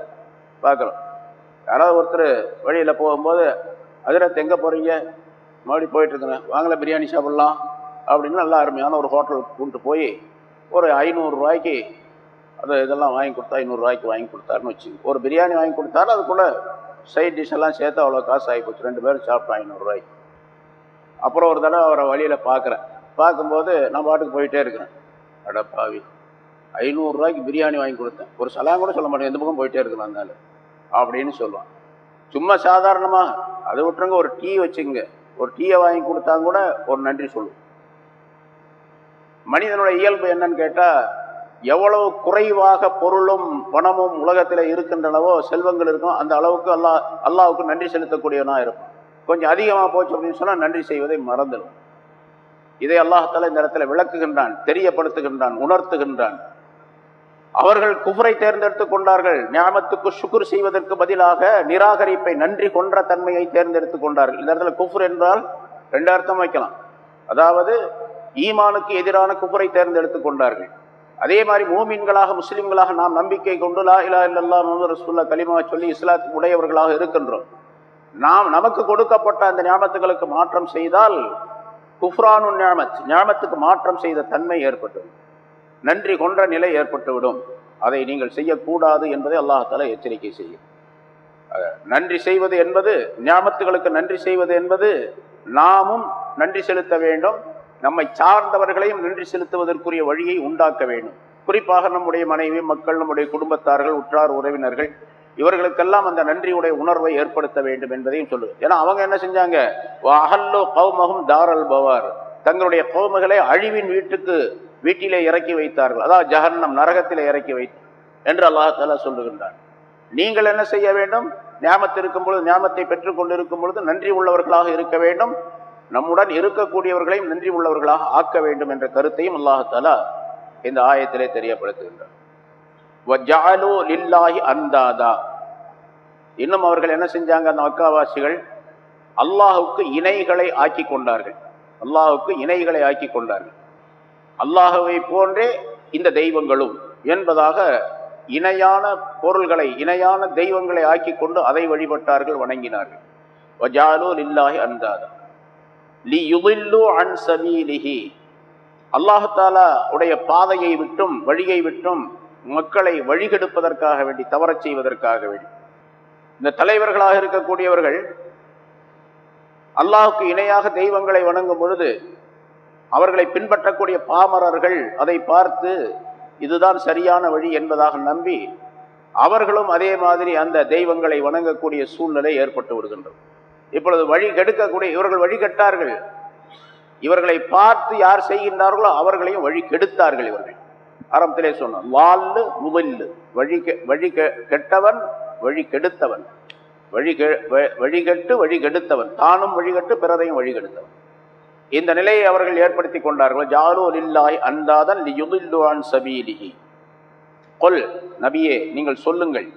பார்க்குறோம் யாராவது ஒருத்தர் வழியில் போகும்போது அதிரத்து எங்கே போகிறீங்க மறுபடியும் போயிட்டு வாங்கலை வாங்கல பிரியாணி சாப்பிட்லாம். அப்படின்னு நல்லா அருமையான ஒரு ஹோட்டலுக்கு கொண்டு போய் ஒரு ஐநூறுரூவாய்க்கு அது இதெல்லாம் வாங்கி கொடுத்தா ஐநூறுரூவாய்க்கு வாங்கி கொடுத்தாருன்னு வச்சு ஒரு பிரியாணி வாங்கி கொடுத்தாரு அதுக்குள்ளே சைட் டிஷ் எல்லாம் சேர்த்து அவ்வளோ காசு ஆகி போச்சு. ரெண்டு பேரும் சாப்பிட்டோம் ஐநூறுரூவாய்க்கு அப்புறம் ஒரு தடவை அவரை வழியில் பார்க்குறேன். பார்க்கும்போது நான் பாட்டுக்கு போயிட்டே இருக்கிறேன். அட பாவி. ஐநூறுரூவாய்க்கு பிரியாணி வாங்கி கொடுத்தேன். ஒரு சலாம் கூட சொல்ல மாட்டேன். எந்த பக்கம் போயிட்டே இருக்கிறேன் அதனால அப்படின்னு சொல்லுவான். சும்மா சாதாரணமாக அதை விட்டுருங்க ஒரு டீ வச்சுங்க. ஒரு டீயை வாங்கி கொடுத்தா கூட ஒரு நன்றி சொல்லுவோம். மனிதனோட இயல்பு என்னன்னு கேட்டால் எவ்வளவு குறைவாக பொருளும் பணமும் உலகத்தில் இருக்கின்றனவோ செல்வங்கள் இருக்கும் அந்த அளவுக்கு அல்லாஹ் அல்லாவுக்கு நன்றி செலுத்தக்கூடியவனாக இருக்கும் கொஞ்சம் அதிகமாக போச்சு அப்படின்னு சொன்னால் நன்றி செய்வதை மறந்துடும் இதை அல்லாஹால இந்த இடத்துல விளக்குகின்றான் தெரியப்படுத்துகின்றான் உணர்த்துகின்றான். அவர்கள் குஃபரை தேர்ந்தெடுத்துக் கொண்டார்கள். ஞாபத்துக்கு சுக்குர் செய்வதற்கு பதிலாக நிராகரிப்பை நன்றி கொன்ற தன்மையை தேர்ந்தெடுத்துக் கொண்டார்கள். இந்த இடத்துல குஃபர் என்றால் ரெண்டு அர்த்தம் வைக்கலாம். அதாவது ஈமானுக்கு எதிரான குஃபரை தேர்ந்தெடுத்துக் கொண்டார்கள். அதே மாதிரி மோமீன்களாக முஸ்லீம்களாக நாம் நம்பிக்கை கொண்டு லா இலா இல்லல்லா முகமது ரசூல்லா கலிமா சொல்லி இஸ்லாத்துக்கு உடையவர்களாக இருக்கின்றோம். நாம் நமக்கு கொடுக்கப்பட்ட அந்த ஞாபகத்துகளுக்கு மாற்றம் செய்தால் குஃப்ரானு ஞாபத் ஞாபகத்துக்கு மாற்றம் செய்த தன்மை ஏற்பட்டுவிடும். நன்றி கொன்ற நிலை ஏற்பட்டுவிடும். அதை நீங்கள் செய்யக்கூடாது என்பதை அல்லாஹால எச்சரிக்கை செய்யும். நன்றி செய்வது என்பது ஞாபத்துகளுக்கு நன்றி செய்வது என்பது நாமும் நன்றி செலுத்த வேண்டும். நம்மை சார்ந்தவர்களையும் நன்றி செலுத்துவதற்குரிய வழியை உண்டாக்க வேண்டும். குறிப்பாக நம்முடைய மனைவி மக்கள் நம்முடைய குடும்பத்தார்கள் உற்றார் உறவினர்கள் இவர்களுக்கெல்லாம் அந்த நன்றியுடைய உணர்வை ஏற்படுத்த வேண்டும் என்பதையும் சொல்லு ஏன்னா அவங்க என்ன செஞ்சாங்க? அகல்லோ கௌமகம் தாரல் பவார். தங்களுடைய கௌமுகளை அழிவின் வீட்டுக்கு வீட்டிலே இறக்கி வைத்தார்கள். அதாவது ஜஹன்னம் நரகத்திலே இறக்கி வைத்து என்று அல்லாஹால சொல்லுகின்றார் நீங்கள் என்ன செய்ய வேண்டும்? ஞாபகத்தில் இருக்கும் பொழுது ஞாபகத்தை பெற்றுக் கொண்டிருக்கும் பொழுது நன்றி உள்ளவர்களாக இருக்க வேண்டும். நம்முடன் இருக்கக்கூடியவர்களையும் நன்றி உள்ளவர்களாக ஆக்க வேண்டும் என்ற கருத்தையும் அல்லாஹாலா இந்த ஆயத்திலே தெரியப்படுத்துகின்றார் லில்லாஹி அந்தாதா. இன்னும் அவர்கள் என்ன செஞ்சாங்க? அந்த மக்காவாசிகள் அல்லாஹுக்கு இணைகளை ஆக்கி கொண்டார்கள். அல்லாஹுக்கு இணைகளை ஆக்கி கொண்டார்கள். அல்லாஹுவை போன்றே இந்த தெய்வங்களும் என்பதாக இணையான பொருள்களை இணையான தெய்வங்களை ஆக்கி கொண்டு அதை வழிபட்டார்கள் வணங்கினார்கள். வஜாலு லில்லாஹி அந்தாதா. லி யுதில்லு அன் சபீலிஹி. அல்லாஹாலா உடைய பாதையை விட்டும் வழியை விட்டும் மக்களை வழிகெடுப்பதற்காக வேண்டி தவறச் செய்வதற்காக வேண்டி. இந்த தலைவர்களாக இருக்கக்கூடியவர்கள் அல்லாஹுக்கு இணையாக தெய்வங்களை வணங்கும் பொழுது அவர்களை பின்பற்றக்கூடிய பாமரர்கள் அதை பார்த்து இதுதான் சரியான வழி என்பதாக நம்பி அவர்களும் அதே மாதிரி அந்த தெய்வங்களை வணங்கக்கூடிய சூழ்நிலை ஏற்பட்டு விடுகின்றது இப்பொழுது வழி கெடுக்கக்கூடிய இவர்கள் வழி கெட்டார்கள். இவர்களை பார்த்து யார் செய்கின்றார்களோ அவர்களையும் வழி கெடுத்தார்கள் இவர்கள். ஆரம்பத்திலே சொன்னோம் வால்லு முதல்லு வழி கெ- வழி கெ- கெட்டவன் வழி கெடுத்தவன். வழி வழிகட்டு வ- வழி கெட்டு வழி கெடுத்தவன். தானும் வழிகட்டு பிறரையும் வழி கெடுத்தவன். இந்த நிலையை அவர்கள் ஏற்படுத்தி கொண்டார்கள். ஜாலோ லில்லாய் அந்தாதன் லியுதில்லுவான் சபீலிஹி. கொல் நபியே நீங்கள் சொல்லுங்கள்.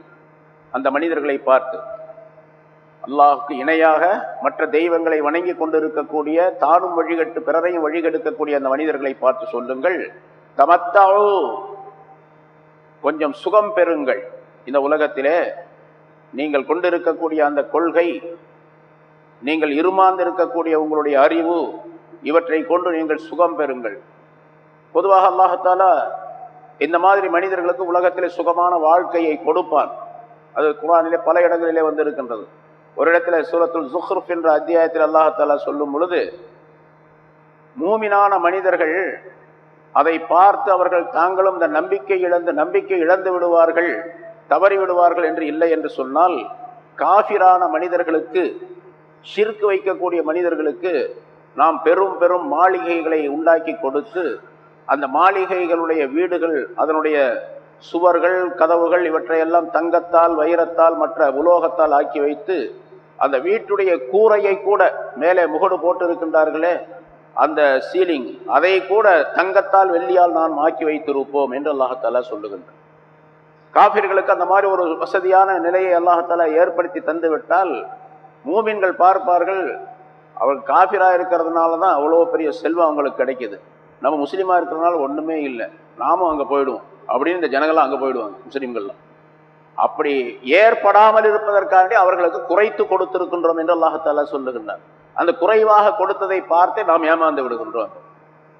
அந்த மனிதர்களை பார்த்து அல்லாஹுக்கு இணையாக மற்ற தெய்வங்களை வணங்கி கொண்டிருக்கக்கூடிய தானும் வழிகட்டு பிறரையும் வழிகெடுக்கக்கூடிய அந்த மனிதர்களை பார்த்து சொல்லுங்கள். தமத்தாவு. கொஞ்சம் சுகம் பெறுங்கள். இந்த உலகத்திலே நீங்கள் கொண்டிருக்கக்கூடிய அந்த கொள்கை நீங்கள் இருமாந்திருக்கக்கூடிய உங்களுடைய அறிவு இவற்றை கொண்டு நீங்கள் சுகம் பெறுங்கள். பொதுவாக அல்லாஹத்தாலா இந்த மாதிரி மனிதர்களுக்கு உலகத்திலே சுகமான வாழ்க்கையை கொடுப்பான். அது குரானிலே பல இடங்களிலே வந்திருக்கின்றது. ஒரு இடத்துல சூரத்துல் ஜுஹ்ருப் என்ற அத்தியாயத்தில் அல்லாஹத்தாலா சொல்லும் பொழுது மூமினான மனிதர்கள் அதை பார்த்து அவர்கள் தாங்களும் இந்த நம்பிக்கை இழந்து நம்பிக்கை இழந்து விடுவார்கள் தவறி விடுவார்கள் என்று இல்லை என்று சொன்னால் காஃபிரான மனிதர்களுக்கு ஷிர்க் வைக்கக்கூடிய மனிதர்களுக்கு நாம் பெரும் பெரும் மாளிகைகளை உண்டாக்கி கொடுத்து அந்த மாளிகைகளுடைய வீடுகள் அதனுடைய சுவர்கள் கதவுகள் இவற்றையெல்லாம் தங்கத்தால் வைரத்தால் மற்ற உலோகத்தால் ஆக்கி வைத்து அந்த வீட்டுடைய கூரையை கூட மேலே முகடு போட்டு இருக்கின்றார்களே அந்த சீலிங் அதை கூட தங்கத்தால் வெள்ளியால் நாம் ஆக்கி வைத்திருப்போம் என்று அல்லாஹாலா சொல்லுகின்றார் காபிர்களுக்கு அந்த மாதிரி ஒரு வசதியான நிலையை அல்லாஹாலா ஏற்படுத்தி தந்துவிட்டால் மூமின்கள் பார்ப்பார்கள் அவள் காபிரா இருக்கிறதுனால தான் அவ்வளோ பெரிய செல்வம் அவங்களுக்கு கிடைக்கிது. நம்ம முஸ்லீமாக இருக்கிறதுனால ஒன்றுமே இல்லை. நாமும் அங்கே போயிடுவோம். அப்படின்னு இந்த ஜனங்கள்லாம் அங்கே போயிடுவாங்க முஸ்லீம்கள்லாம். அப்படி ஏற்படாமல் இருப்பதற்காண்டி அவர்களுக்கு குறைத்து கொடுத்திருக்கின்றோம் என்று அல்லாஹத்தாலா சொல்லுகின்றார் அந்த குறைவாக கொடுத்ததை பார்த்தே நாம் ஏமாந்து விடுகின்றோம்.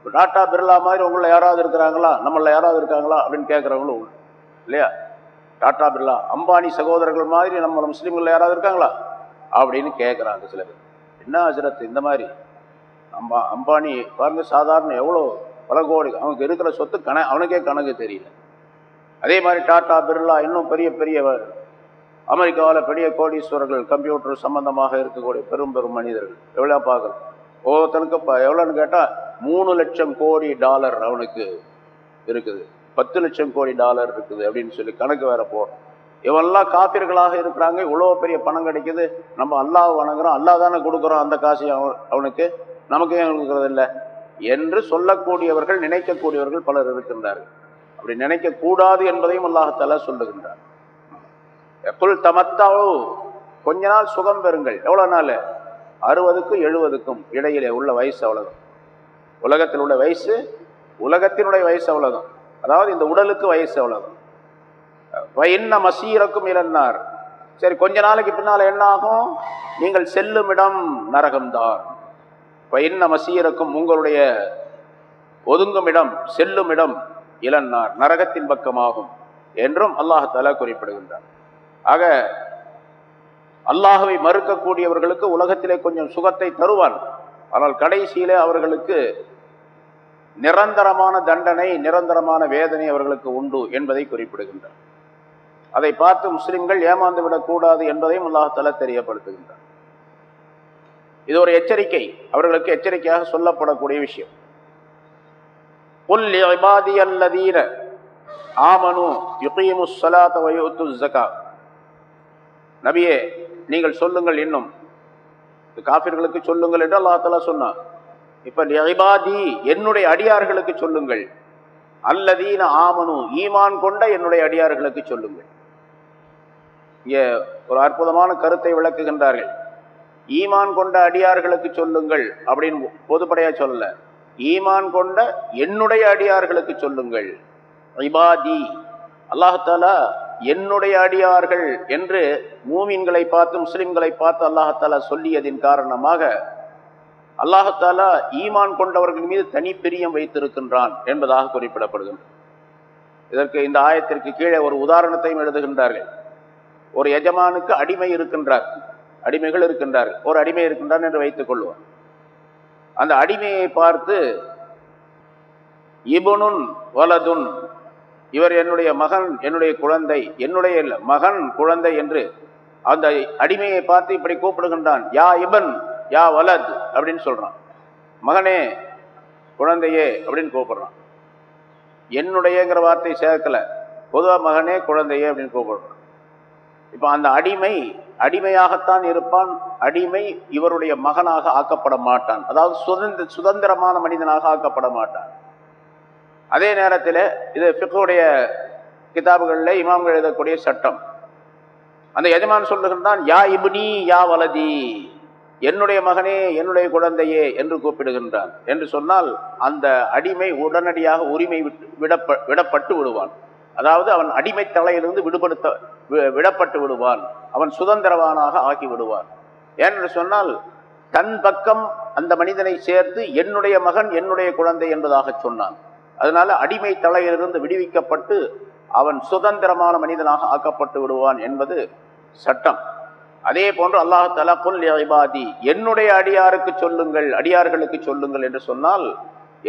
டாட்டா பிர்லா மாதிரி உங்களில் யாராவது இருக்கிறாங்களா? நம்மளில் யாராவது இருக்காங்களா? அப்படின்னு கேட்குறவங்களும் இல்லையா? டாட்டா பிர்லா அம்பானி சகோதரர்கள் மாதிரி நம்ம முஸ்லீம்கள் யாராவது இருக்காங்களா? அப்படின்னு கேட்குறாங்க சில பேர். என்ன ஹசரத் இந்த மாதிரி? அம்பா அம்பானி பாருங்க சாதாரண எவ்வளோ பல கோடி. அவனுக்கு இருக்கிற சொத்து கண அவனுக்கே கணக்கு தெரியல. அதே மாதிரி டாட்டா பிர்லா இன்னும் பெரிய பெரிய அமெரிக்காவில் பெரிய கோடீஸ்வரர்கள் கம்ப்யூட்டர் சம்பந்தமாக இருக்கக்கூடிய பெரும் பெரும் மனிதர்கள். எவ்வளோ பார்க்குறோம் ஒவ்வொருத்தனுக்கு இப்போ எவ்வளோன்னு கேட்டால் மூணு லட்சம் கோடி டாலர் அவனுக்கு இருக்குது. பத்து லட்சம் கோடி டாலர் இருக்குது அப்படின்னு சொல்லி கணக்கு வேற போடுறோம் இவெல்லாம் காப்பீர்களாக இருக்கிறாங்க. இவ்வளோ பெரிய பணம் கிடைக்குது. நம்ம அல்லாஹ் வணங்குறோம். அல்லாஹ் தானே கொடுக்குறோம் அந்த காசையும் அவன் அவனுக்கு. நமக்கு ஏன் இல்லை என்று சொல்லக்கூடியவர்கள் நினைக்கக்கூடியவர்கள் பலர் இருக்கின்றார்கள். அப்படி நினைக்கக்கூடாது என்பதையும் அல்லாஹத்தாலா சொல்லுகின்றார் எப்பொழுது தமத்தாவோ கொஞ்ச நாள் சுகம் பெறுங்கள். எவ்வளோ நாள்? அறுபதுக்கும் எழுபதுக்கும் இடையிலே உள்ள வயசு அவ்வளோதான் உலகத்தில் உள்ள வயசு உலகத்தினுடைய வயசு அவ்வளோதான் அதாவது இந்த உடலுக்கு வயசு அவ்வளோதான் வயின்ன மசீரக்கும் இழந்தார் சரி கொஞ்ச நாளைக்கு பின்னால் என்ன ஆகும்? நீங்கள் செல்லும் இடம் நரகம்தான். வயின்ன மசீரக்கும் உங்களுடைய ஒதுங்கும் இடம் செல்லும் இடம் இளநார் நரகத்தின் பக்கமாகும் என்றும் அல்லாஹால குறிப்பிடுகின்றார் ஆக அல்லாஹவை மறுக்கக்கூடியவர்களுக்கு உலகத்திலே கொஞ்சம் சுகத்தை தருவான். ஆனால் கடைசியிலே அவர்களுக்கு நிரந்தரமான தண்டனை நிரந்தரமான வேதனை அவர்களுக்கு உண்டு என்பதை குறிப்பிடுகின்றார் அதை பார்த்து முஸ்லிம்கள் ஏமாந்து விடக்கூடாது என்பதையும் அல்லாஹால தெரியப்படுத்துகின்றார் இது ஒரு எச்சரிக்கை. அவர்களுக்கு எச்சரிக்கையாக சொல்லப்படக்கூடிய விஷயம். புல் இபாதி அல்லதீன ஆமனு யுகீமு சலாத்த வயூத்து நபியே நீங்கள் சொல்லுங்கள் இன்னும். காஃபிர்களுக்கு சொல்லுங்கள் என்று அல்லா தலா சொன்னார் இப்போ என்னுடைய அடியார்களுக்கு சொல்லுங்கள். அல்லதீன ஆமனு ஈமான் கொண்ட என்னுடைய அடியார்களுக்கு சொல்லுங்கள். இங்கே ஒரு அற்புதமான கருத்தை விளக்குகின்றார்கள். ஈமான் கொண்ட அடியார்களுக்கு சொல்லுங்கள் அப்படின்னு பொதுப்படையாக சொல்லல. ஈமான் கொண்ட என்னுடைய அடியார்களுக்கு சொல்லுங்கள். இபாதி. அல்லாஹாலா என்னுடைய அடியார்கள் என்று மூமின்களை பார்த்து முஸ்லிம்களை பார்த்து அல்லாஹாலா சொல்லியதின் காரணமாக அல்லாஹாலா ஈமான் கொண்டவர்கள் மீது தனிப்பிரியம் வைத்திருக்கின்றான் என்பதாக குறிப்பிடப்படுகின்றது இதற்கு இந்த ஆயத்திற்கு கீழே ஒரு உதாரணத்தையும் எழுதுகின்றார்கள். ஒரு எஜமானுக்கு அடிமை இருக்கின்றார். அடிமைகள் இருக்கின்றார்கள். ஒரு அடிமை இருக்கின்றான் என்று வைத்துக் கொள்வோம். அந்த அடிமையை பார்த்து இபுனுன் வலதுன் இவர் என்னுடைய மகன் என்னுடைய குழந்தை என்னுடைய மகன் குழந்தை என்று அந்த அடிமையை பார்த்து இப்படி கூப்பிடுகின்றான். யா இபன் யா வலத் அப்படின்னு சொல்றான். மகனே குழந்தையே அப்படின்னு கூப்பிடுறான். என்னுடையங்கிற வார்த்தை சேர்க்கல. பொதுவாக மகனே குழந்தையே அப்படின்னு கூப்பிடுறான். இப்போ அந்த அடிமை அடிமையாகத்தான் இருப்பான். அடிமை இவருடைய மகனாக ஆக்கப்பட மாட்டான். அதாவது சுதந்திர சுதந்திரமான மனிதனாக ஆக்கப்பட மாட்டான். அதே நேரத்தில் இது பிக்குடைய கிதாபுகளில் இமாம்கள் எழுதக்கூடிய சட்டம். அந்த எஜமான் சொல்லுகின்றான் யா இபுனி யா வலதி. என்னுடைய மகனே என்னுடைய குழந்தையே என்று கூப்பிடுகின்றான். என்று சொன்னால் அந்த அடிமை உடனடியாக உரிமை விட்டு விடப்ப விடப்பட்டு விடுவான். அதாவது அவன் அடிமை தலையிலிருந்து விடுபடுத்த விடப்பட்டு விடுவான். அவன் சுதந்திரவானாக ஆகி விடுவான் ஏனென்று சொன்னால் தன் பக்கம் அந்த மனிதனை சேர்த்து என்னுடைய மகன் என்னுடைய குழந்தை என்பதாக சொன்னான். அதனால அடிமை தலையிலிருந்து விடுவிக்கப்பட்டு அவன் சுதந்திரமான மனிதனாக ஆக்கப்பட்டு விடுவான் என்பது சட்டம். அதே போன்று அல்லாஹாலா புல் இபாதி என்னுடைய அடியாருக்கு சொல்லுங்கள் அடியார்களுக்கு சொல்லுங்கள் என்று சொன்னால்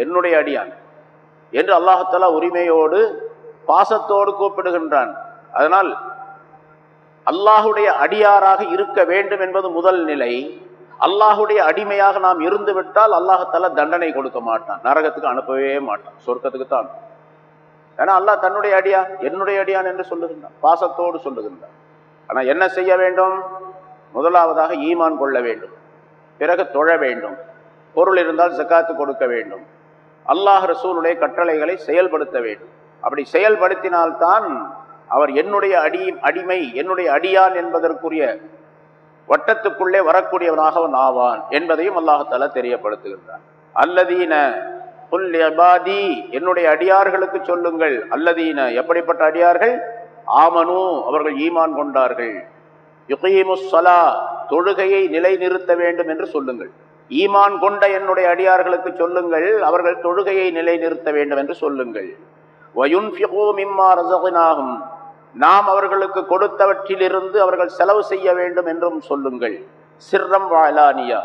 என்னுடைய அடியான். என்று அல்லாஹாலா உரிமையோடு பாசத்தோடு கூப்பிடுகின்றான். அதனால் அல்லாஹுடைய அடியாராக இருக்க வேண்டும் என்பது முதல் நிலை. அல்லாஹுடைய அடிமையாக நாம் இருந்து விட்டால் அல்லாஹத்தால தண்டனை கொடுக்க மாட்டான். நரகத்துக்கு அனுப்பவே மாட்டான். சொர்க்கத்துக்கு தான். ஏன்னா அல்லாஹ் தன்னுடைய அடியா? என்னுடைய அடியான் என்று சொல்லுகின்றான். பாசத்தோடு சொல்லுகின்றான். ஆனால் என்ன செய்ய வேண்டும்? முதலாவதாக ஈமான் கொள்ள வேண்டும். பிறகு தொழ வேண்டும். பொருள் இருந்தால் ஜக்காத்து கொடுக்க வேண்டும். அல்லாஹ் ரசூலுடைய கட்டளைகளை செயல்படுத்த வேண்டும். அப்படி செயல்படுத்தினால்தான் அவர் என்னுடைய அடி அடிமை என்னுடைய அடியான் என்பதற்குரிய வட்டத்துக்குள்ளே வரக்கூடியவனாக அவன் ஆவான் என்பதையும் அல்லாஹால தெரியப்படுத்துகின்றான். அல்லதீன புல் எபாதி என்னுடைய அடியார்களுக்கு சொல்லுங்கள். அல்லதீன எப்படிப்பட்ட அடியார்கள்? ஆமனு அவர்கள் ஈமான் கொண்டார்கள். யுகீமுஸ்ஸலா தொழுகையை நிலைநிறுத்த வேண்டும் என்று சொல்லுங்கள். ஈமான் கொண்ட என்னுடைய அடியார்களுக்கு சொல்லுங்கள். அவர்கள் தொழுகையை நிலைநிறுத்த வேண்டும் என்று சொல்லுங்கள். வயுன்ஃபிகூ நாம் அவர்களுக்கு கொடுத்தவற்றிலிருந்து அவர்கள் செலவு செய்ய வேண்டும் என்றும் சொல்லுங்கள். சிர்ரம் வாலானியா.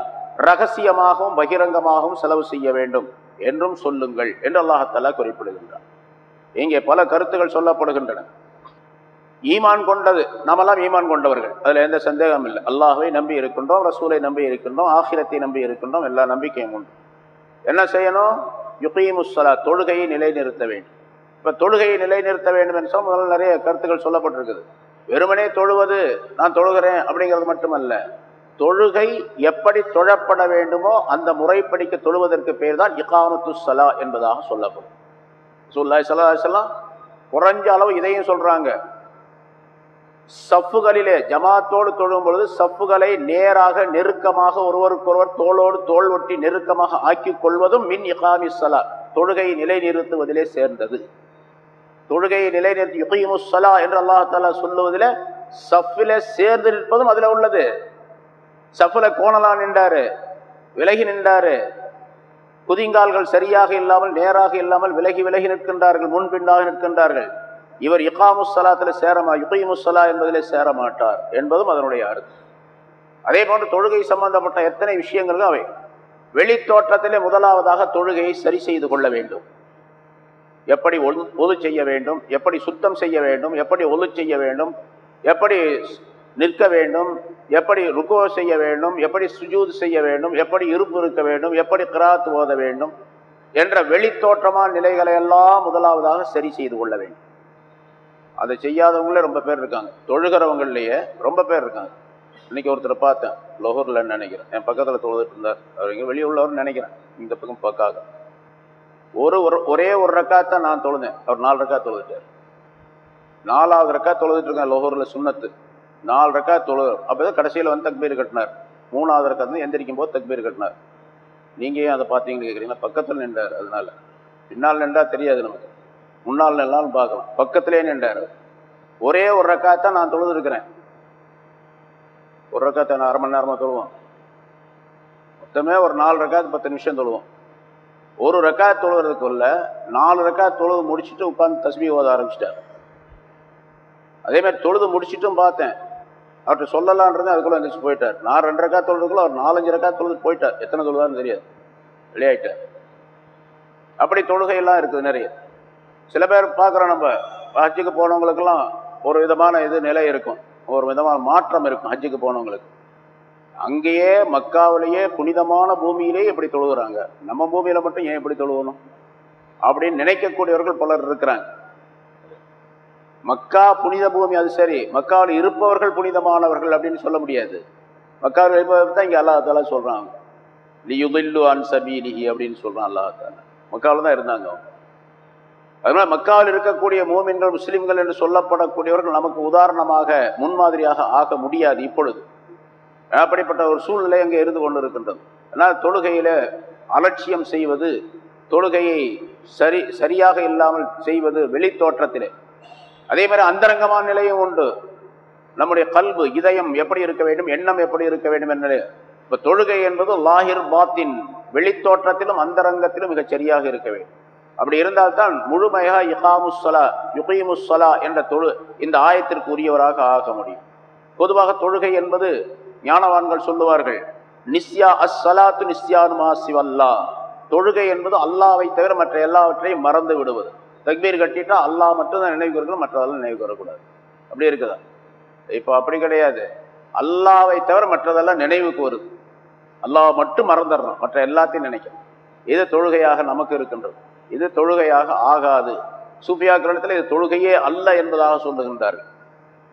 ரகசியமாகவும் பகிரங்கமாகவும் செலவு செய்ய வேண்டும் என்றும் சொல்லுங்கள் என்று அல்லாஹத்தாலா குறிப்பிடுகின்றார் இங்கே பல கருத்துகள் சொல்லப்படுகின்றன. ஈமான் கொண்டது நாமெல்லாம் ஈமான் கொண்டவர்கள். அதில் எந்த சந்தேகம் இல்லை. அல்லாஹை நம்பி இருக்கின்றோம் ரசூலை நம்பி இருக்கின்றோம் ஆகிரத்தை நம்பி இருக்கின்றோம் எல்லா நம்பிக்கையும் உண்டு. என்ன செய்யணும்? யுகீமுஸ்ஸலா தொழுகையை நிலைநிறுத்த வேண்டும். இப்ப தொழுகையை நிலைநிறுத்த வேண்டும் என்று முதல்ல நிறைய கருத்துக்கள் சொல்லப்பட்டிருக்குது. வெறுமனே தொழுவது நான் தொழுகிறேன் அப்படிங்கிறது மட்டுமல்ல. தொழுகை எப்படி தொழப்பட வேண்டுமோ அந்த முறைப்படிக்கு தொழுவதற்கு பேர் தான் இகானத்து சலா என்பதாக சொல்லப்படும். சொல்லாய் சலா சொல்லாம் குறைஞ்ச அளவு இதையும் சொல்றாங்க. சப்புகளிலே ஜமாத்தோடு தொழும் பொழுது சப்புகளை நேராக நெருக்கமாக ஒருவருக்கொருவர் தோளோடு தோல் ஒட்டி நெருக்கமாக ஆக்கி கொள்வதும் மின் இகாமி சலா தொழுகையை நிலைநிறுத்துவதிலே சேர்ந்தது. தொழுகையை நிலைநிறுத்தி யுகிமுசலா என்று அல்லாஹாலா சொல்லுவதில் சஃபில சேர்ந்து நிற்பதும் அதுல உள்ளது. சஃபில கோணலா நின்றாரு விலகி நின்றாரு. குதிங்கால்கள் சரியாக இல்லாமல் நேராக இல்லாமல் விலகி விலகி நிற்கின்றார்கள் முன்பின்னாக நிற்கின்றார்கள். இவர் இகாமுசலாத்தில் சேரமா யுகிமுசலா என்பதிலே சேர மாட்டார் என்பதும் அதனுடைய அர்த்தம். அதே போன்று தொழுகை சம்பந்தப்பட்ட எத்தனை விஷயங்கள் அவை? வெளி முதலாவதாக தொழுகையை சரி செய்து கொள்ள வேண்டும். எப்படி ஒழு ஒது செய்ய வேண்டும் எப்படி சுத்தம் செய்ய வேண்டும் எப்படி ஒழு செய்ய வேண்டும் எப்படி நிற்க வேண்டும் எப்படி ருக்கோ செய்ய வேண்டும் எப்படி சுஜூத் செய்ய வேண்டும் எப்படி இருப்பு இருக்க வேண்டும் எப்படி கிராத் ஓத வேண்டும் என்ற வெளி தோற்றமான நிலைகளை எல்லாம் முதலாவதாக சரி செய்து கொள்ள வேண்டும். அதை செய்யாதவங்களே ரொம்ப பேர் இருக்காங்க. தொழுகிறவங்களையே ரொம்ப பேர் இருக்காங்க. இன்னைக்கு ஒருத்தரை பார்த்தேன் லோகூர்ல நினைக்கிறேன். என் பக்கத்தில் தொழுதுட்டு இருந்தார். அவர் இங்கே வெளியே உள்ளவர்னு நினைக்கிறேன். இந்த பக்கம் பக்காக ஒரு ஒரு ஒரே ஒரு ரக்காத்தான் நான் தொழுதேன். அவர் நாலு ரக்கா தொழுதுட்டார். நாலாவது ரக்கா தொழுதுட்டு இருக்கேன் லோகூரில் சுண்ணத்து நாலு ரக்கா தொழு அப்போ கடைசியில் வந்து தக்பீர் கட்டினார். மூணாவது ரக்கா வந்து எந்திரிக்கும் போது தக்பீர் கட்டினார். நீங்கள் ஏன் அதை பார்த்தீங்கன்னு கேட்குறீங்கன்னா பக்கத்தில் நின்றார் அதனால. பின்னால் நின்றா தெரியாது நமக்கு. முன்னால் நின்றாலும் பார்க்கலாம். பக்கத்திலே நின்றார் ஒரே ஒரு ரக்காத்தான் நான் தொழுதுருக்கிறேன். ஒரு ரக்காத்தை நான் அரை மணி நேரமாக தொழுவோம். மொத்தமே ஒரு நாலு ரக்காத்து பத்து நிமிஷம் தொழுவோம். ஒரு ரெக்கா தொழுகிறதுக்குள்ள நாலு ரெக்கா தொழுது முடிச்சுட்டு உட்காந்து தஸ்மி ஓத ஆரம்பிச்சிட்டார். அதேமாதிரி தொழுது முடிச்சிட்டும் பார்த்தேன். அவர்கிட்ட சொல்லலான்றது அதுக்குள்ளே எந்திரிச்சு போயிட்டார். நான் ரெண்டு ரக்கா தொழுதுக்குள்ள அவர் நாலஞ்சு ரெக்கா தொழுது போயிட்டார். எத்தனை தொழுதான்னு தெரியாது. வெளியாயிட்டார். அப்படி தொழுகையெல்லாம் இருக்குது நிறைய. சில பேர் பார்க்குறோம் நம்ம ஹஜ்ஜுக்கு போனவங்களுக்கெல்லாம் ஒரு விதமான இது நிலை இருக்கும். ஒரு விதமான மாற்றம் இருக்கும் ஹஜ்ஜுக்கு போனவங்களுக்கு. அங்கேயே மக்காவிலேயே புனிதமான பூமியிலேயே இப்படி தொழுகிறாங்க. நம்ம பூமியில மட்டும் ஏன் இப்படி தொழுகணும்? அப்படின்னு நினைக்கக்கூடியவர்கள் பலர் இருக்கிறாங்க. மக்கா புனித பூமி அது சரி. மக்காவில் இருப்பவர்கள் புனிதமானவர்கள் அப்படின்னு சொல்ல முடியாது. மக்காவில் இருப்பவர்கள் தான் இங்கே அல்லா தாலா சொல்கிறாங்க லியுதில்லு அன் சபீலிஹி அப்படின்னு சொல்கிறான் அல்லா தாலா. மக்காவில் தான் இருந்தாங்க அவங்க. அதனால் மக்காவில் இருக்கக்கூடிய மூமின்கள் முஸ்லீம்கள் என்று சொல்லப்படக்கூடியவர்கள் நமக்கு உதாரணமாக முன்மாதிரியாக ஆக முடியாது இப்பொழுது. அப்படிப்பட்ட ஒரு சூழ்நிலை அங்கே இருந்து கொண்டு இருக்கின்றது ஆனால் தொழுகையில் அலட்சியம் செய்வது தொழுகையை சரி சரியாக இல்லாமல் செய்வது வெளி தோற்றத்திலே அதே மாதிரி அந்தரங்கமான நிலையும் உண்டு. நம்முடைய கல்வு இதயம் எப்படி இருக்க வேண்டும் எண்ணம் எப்படி இருக்க வேண்டும் என்ற இப்போ தொழுகை என்பது லாஹிர் பாத்தின் வெளித்தோற்றத்திலும் அந்தரங்கத்திலும் மிகச் சரியாக இருக்க வேண்டும். அப்படி இருந்தால்தான் முழுமையாக இகாமுஸ்ஸலா யுகீமுஸ்ஸலா என்ற தொழு இந்த ஆயத்திற்கு உரியவராக ஆக முடியும். பொதுவாக தொழுகை என்பது ஞானவான்கள் சொல்லுவார்கள் நிஸ்யா அஸ்ஸலாத்து நிஸ்யானுமா சிவல்லா. தொழுகை என்பது அல்லாவை தவிர மற்ற எல்லாவற்றையும் மறந்து விடுவது. தக்பீர் கட்டிட்டா அல்லாஹ் மட்டும் தான் நினைவு கூறணும் மற்றதெல்லாம் நினைவு வரக்கூடாது அப்படி இருக்குதா? இப்போ அப்படி கிடையாது. அல்லாவை தவிர மற்றதெல்லாம் நினைவுக்கு வருது அல்லாஹ் மட்டும் மறந்துடுறோம் மற்ற எல்லாத்தையும் நினைக்கணும் இது தொழுகையாக நமக்கு இருக்கின்றது. இது தொழுகையாக ஆகாது. சூஃபியாக்களிடத்தில் இது தொழுகையே அல்ல என்பதாக சொல்லுகின்றார்கள்.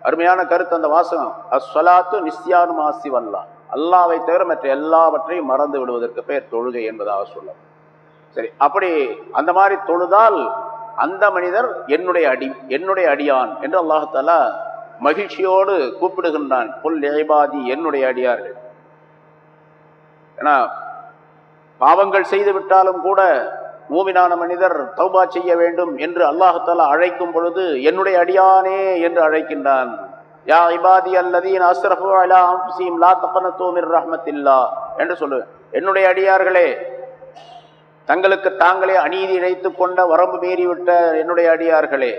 அருமையான கருத்து அந்த வாசகம். அஸ்வலாத்து நிஸ்யானு மாசி வல்லா அல்லாவை தவிர மற்ற எல்லாவற்றையும் மறந்து விடுவதற்கு பெயர் தொழுகை என்பதாக சொல்லும் சரி அப்படி அந்த மாதிரி தொழுதால் அந்த மனிதர் என்னுடைய அடி என்னுடைய அடியான் என்று அல்லாஹாலா மகிழ்ச்சியோடு கூப்பிடுகின்றான். புல் ஏபாதி என்னுடைய அடியார்கள். ஏன்னா பாவங்கள் செய்து விட்டாலும் கூட மூமினான மனிதர் தௌபா செய்ய வேண்டும் என்று அல்லாஹாலா அழைக்கும் பொழுது என்னுடைய அடியானே என்று அழைக்கின்றான். யா இபாதி அல்லதீன் அஸ்ரஃபு அலா சீம் லா தக்னது ரஹமத்தில்லா என்று சொல்லுவேன். என்னுடைய அடியார்களே தங்களுக்கு தாங்களே அநீதி இழைத்துக் கொண்ட வரம்பு மீறிவிட்ட என்னுடைய அடியார்களே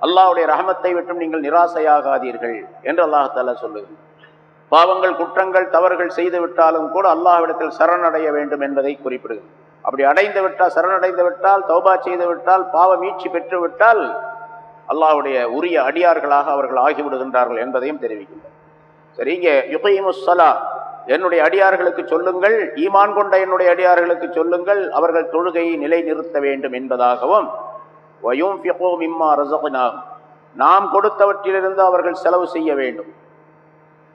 அல்லாவுடைய ரஹமத்தை விட்டும் நீங்கள் நிராசையாகாதீர்கள் என்று அல்லாஹாலா சொல்லுவேன் பாவங்கள் குற்றங்கள் தவறுகள் செய்து விட்டாலும் கூட அல்லாஹ்விடத்தில் சரணடைய வேண்டும் என்பதை குறிப்பிடுகிறது அப்படி அடைந்து விட்டால் சரணடைந்து விட்டால் தௌபா செய்து விட்டால் பாவ மீட்சி பெற்று விட்டால் அல்லாவுடைய உரிய அடியார்களாக அவர்கள் ஆகிவிடுகின்றார்கள் என்பதையும் தெரிவிக்கின்றனர். சரி இங்கே யுகைமுஸ்ஸலா என்னுடைய அடியார்களுக்கு சொல்லுங்கள் ஈமான் கொண்ட என்னுடைய அடியார்களுக்கு சொல்லுங்கள் அவர்கள் தொழுகையை நிலைநிறுத்த வேண்டும் என்பதாகவும் இம்மா ரசகுனாகும் நாம் கொடுத்தவற்றிலிருந்து அவர்கள் செலவு செய்ய வேண்டும்.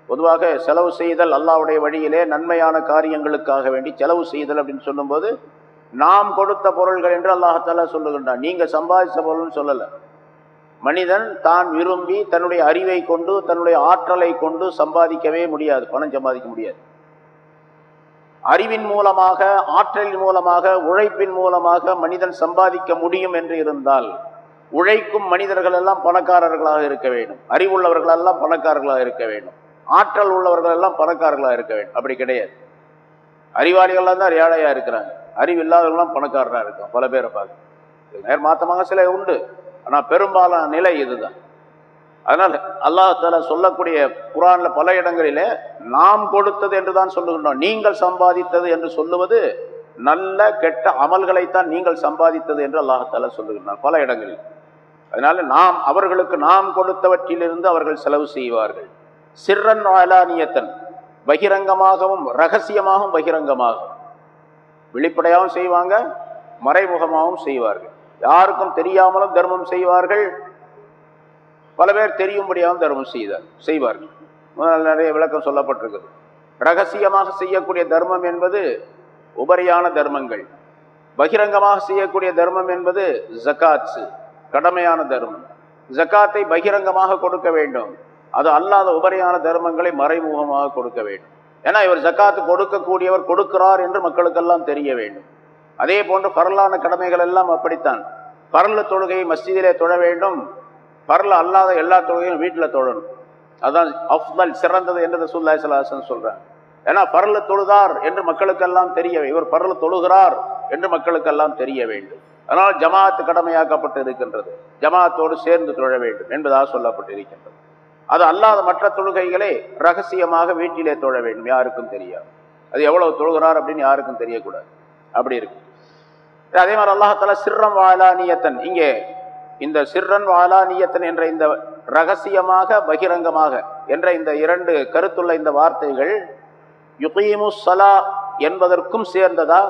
பொதுவாக செலவு செய்தல் அல்லாவுடைய வழியிலே நன்மையான காரியங்களுக்காக வேண்டி செலவு செய்தல் அப்படின்னு சொல்லும்போது நாம் கொடுத்த பொருள்கள் என்று அல்லாஹால சொல்லுகின்றான். நீங்கள் சம்பாதித்த பொருள்னு சொல்லலை. மனிதன் தான் விரும்பி தன்னுடைய அறிவை கொண்டு தன்னுடைய ஆற்றலை கொண்டு சம்பாதிக்கவே முடியாது. பணம் சம்பாதிக்க முடியாது. அறிவின் மூலமாக ஆற்றலின் மூலமாக உழைப்பின் மூலமாக மனிதன் சம்பாதிக்க முடியும் என்று இருந்தால் உழைக்கும் மனிதர்கள் எல்லாம் பணக்காரர்களாக இருக்க வேண்டும். அறிவுள்ளவர்களெல்லாம் பணக்காரர்களாக இருக்க வேண்டும். ஆற்றல் உள்ளவர்கள் எல்லாம் பணக்காரர்களாக இருக்க வேண்டும். அப்படி கிடையாது. அறிவாளிகள்லாம் தான் ஏழையாக இருக்கிறாங்க. அறிவு இல்லாதவர்கள்லாம் பணக்காரராக இருக்காங்க. பல பேரை பார்க்க. நேர் மாத்தமாக சில உண்டு. ஆனால் பெரும்பாலான நிலை இதுதான். அதனால் அல்லாஹால சொல்லக்கூடிய குரானில் பல இடங்களிலே நாம் கொடுத்தது என்று தான் சொல்லுகின்றோம். நீங்கள் சம்பாதித்தது என்று சொல்லுவது நல்ல கெட்ட அமல்களைத்தான் நீங்கள் சம்பாதித்தது என்று அல்லாஹால சொல்லுகின்றார் பல இடங்களில். அதனால நாம் அவர்களுக்கு நாம் கொடுத்தவற்றிலிருந்து அவர்கள் செலவு செய்வார்கள். சிறன் ஆலானியத்தன் பகிரங்கமாகவும் ரகசியமாகவும் பகிரங்கமாகவும். வெளிப்படையாகவும் செய்வாங்க மறைமுகமாகவும் செய்வார்கள். யாருக்கும் தெரியாமலும் தர்மம் செய்வார்கள். பல பேர் தெரியும்படியாகவும் தர்மம் செய்தார் செய்வார்கள். முதல்ல நிறைய விளக்கம் சொல்லப்பட்டிருக்குது. ரகசியமாக செய்யக்கூடிய தர்மம் என்பது உபரியான தர்மங்கள். பகிரங்கமாக செய்யக்கூடிய தர்மம் என்பது ஜக்காத்ஸ் கடமையான தர்மம். ஜக்காத்தை பகிரங்கமாக கொடுக்க வேண்டும். அது அல்லாத உபரியான தர்மங்களை மறைமுகமாக கொடுக்க வேண்டும். ஏன்னா இவர் ஜக்காத்து கொடுக்கக்கூடியவர் கொடுக்கிறார் என்று மக்களுக்கெல்லாம் தெரிய வேண்டும். அதே போன்று பரலான கடமைகள் எல்லாம் அப்படித்தான். பரல தொழுகையை மஸ்ஜிதிலே தொழ வேண்டும். பரல அல்லாத எல்லா தொழுகையும் வீட்டில் தொழணும். அதுதான் அஃப்தல் சிறந்தது என்று ரசூல்லாய் சலாசன் ஏன்னா பரல தொழுதார் என்று மக்களுக்கெல்லாம் தெரிய இவர் பரல தொழுகிறார் என்று மக்களுக்கெல்லாம் தெரிய வேண்டும். அதனால் ஜமாத்து கடமையாக்கப்பட்டு இருக்கின்றது. ஜமாத்தோடு சேர்ந்து தொழ வேண்டும் என்பதாக சொல்லப்பட்டு இருக்கின்றது அது அல்லாத மற்ற தொழுகைகளை ரகசியமாக வீட்டிலே தொழ வேண்டும் யாருக்கும் தெரியாது. அது எவ்வளவு தொழுகிறார் அப்படின்னு யாருக்கும் தெரியக்கூடாது. அப்படி இருக்கு. அதே மாதிரி அல்லாஹால சிர்ரம் வாலானியத்தன் இங்கே இந்த சிர்ரன் வாலானியத்தன் என்ற இந்த ரகசியமாக பகிரங்கமாக என்ற இந்த இரண்டு கருத்துள்ள இந்த வார்த்தைகள் யுகீமு சலா என்பதற்கும் சேர்ந்ததா?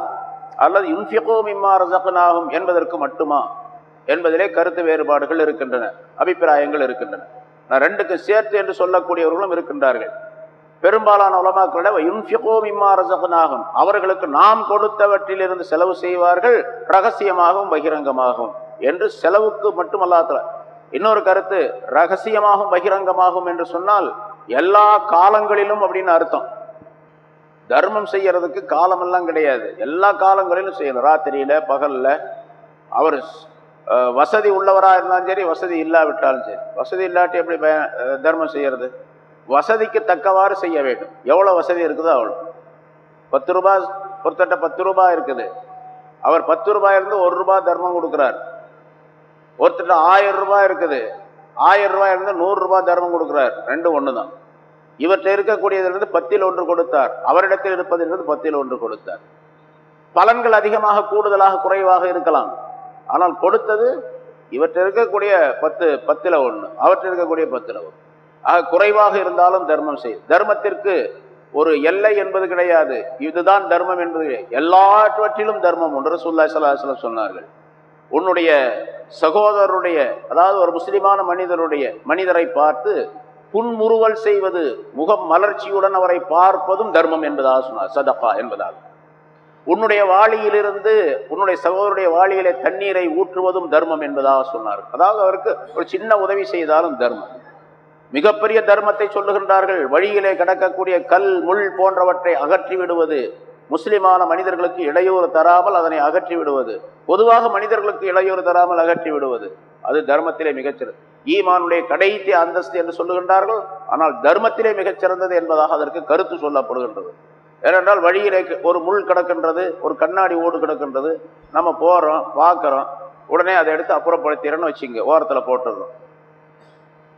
அல்லது இன்ஃபிகோ மிம்மா ரசகனாகும் என்பதற்கு மட்டுமா? என்பதிலே கருத்து வேறுபாடுகள் இருக்கின்றன அபிப்பிராயங்கள் இருக்கின்றன. நான் சேர்த்து என்று சொல்லக்கூடியவர்களும் இருக்கின்றார்கள். பெரும்பாலான உலமாக்களிட யுன்ஃபிகோ அவர்களுக்கு நாம் கொடுத்தவற்றிலிருந்து செலவு செய்வார்கள் ரகசியமாகவும் பகிரங்கமாகவும் என்று செலவுக்கு மட்டுமல்லாத இன்னொரு கருத்து ரகசியமாகவும் பகிரங்கமாகும் என்று சொன்னால் எல்லா காலங்களிலும் அப்படின்னு அர்த்தம். தர்மம் செய்யறதுக்கு காலமெல்லாம் கிடையாது. எல்லா காலங்களிலும் செய்யணும். ராத்திரியில பகல்ல அவர் வசதி உள்ளவராக இருந்தாலும் சரி வசதி இல்லாவிட்டாலும் சரி. வசதி இல்லாட்டி எப்படி பய- தர்மம் செய்யறது? வசதிக்கு தக்கவாறு செய்ய வேண்டும். எவ்வளோ வசதி இருக்குதோ அவ்வளோ பத்து ரூபாய் ஒருத்தட்ட பத்து ரூபாய் இருக்குது. அவர் பத்து ரூபாய் இருந்து ஒரு ரூபா தர்மம் கொடுக்குறார். ஒருத்தட்ட ஆயிரம் ரூபாய் இருக்குது. ஆயிரம் ரூபாய் இருந்து நூறு ரூபாய் தர்மம் கொடுக்குறார். ரெண்டும் ஒன்று தான் இவற்றை இருக்கக்கூடியதிலிருந்து பத்தில் ஒன்று கொடுத்தார். அவரிடத்தில் இருப்பதிலிருந்து பத்தில் ஒன்று கொடுத்தார். பலன்கள் அதிகமாக கூடுதலாக குறைவாக இருக்கலாம். ஆனால் கொடுத்தது இவற்றை இருக்கக்கூடிய பத்து பத்தில் ஒன்று அவற்றில் இருக்கக்கூடிய பத்தில் ஒன்று ஆக குறைவாக இருந்தாலும் தர்மம் செய் தர்மத்திற்கு ஒரு எல்லை என்பது கிடையாது. இதுதான் தர்மம் என்பது. எல்லாவற்றிலும் தர்மம் ஒன்று. சுல்லா சலாஹலம் சொன்னார்கள். உன்னுடைய சகோதரருடைய அதாவது ஒரு முஸ்லிமான மனிதருடைய மனிதரை பார்த்து புன்முறுவல் செய்வது முகம் மலர்ச்சியுடன் அவரை பார்ப்பதும் தர்மம் என்பதாக சொன்னார். சதப்பா என்பதாக. உன்னுடைய வாளியிலிருந்து உன்னுடைய சகோதரருடைய வாளியிலே தண்ணீரை ஊற்றுவதும் தர்மம் என்பதாக சொன்னார். அதாவது அவருக்கு ஒரு சின்ன உதவி செய்தாலும் தர்மம். மிகப்பெரிய தர்மத்தை சொல்லுகின்றார்கள். வழியிலே கிடக்கக்கூடிய கல் முள் போன்றவற்றை அகற்றி விடுவது முஸ்லிமான மனிதர்களுக்கு இடையூறு தராமல் அதனை அகற்றி விடுவது பொதுவாக மனிதர்களுக்கு இடையூறு தராமல் அகற்றி விடுவது அது தர்மத்திலே மிகச்சிறந்த ஈமானுடைய கடைசி அந்தஸ்து என்று சொல்லுகின்றார்கள். ஆனால் தர்மத்திலே மிகச்சிறந்தது என்பதாக அதற்கு கருத்து சொல்லப்படுகின்றது. ஏனென்றால் வழியிலே ஒரு முள் கிடக்கின்றது ஒரு கண்ணாடி ஓடு கிடக்கின்றது. நம்ம போகிறோம் பார்க்குறோம் உடனே அதை எடுத்து அப்புறப்படுத்திறன்னு வச்சுங்க ஓரத்தில் போட்டுடுறோம்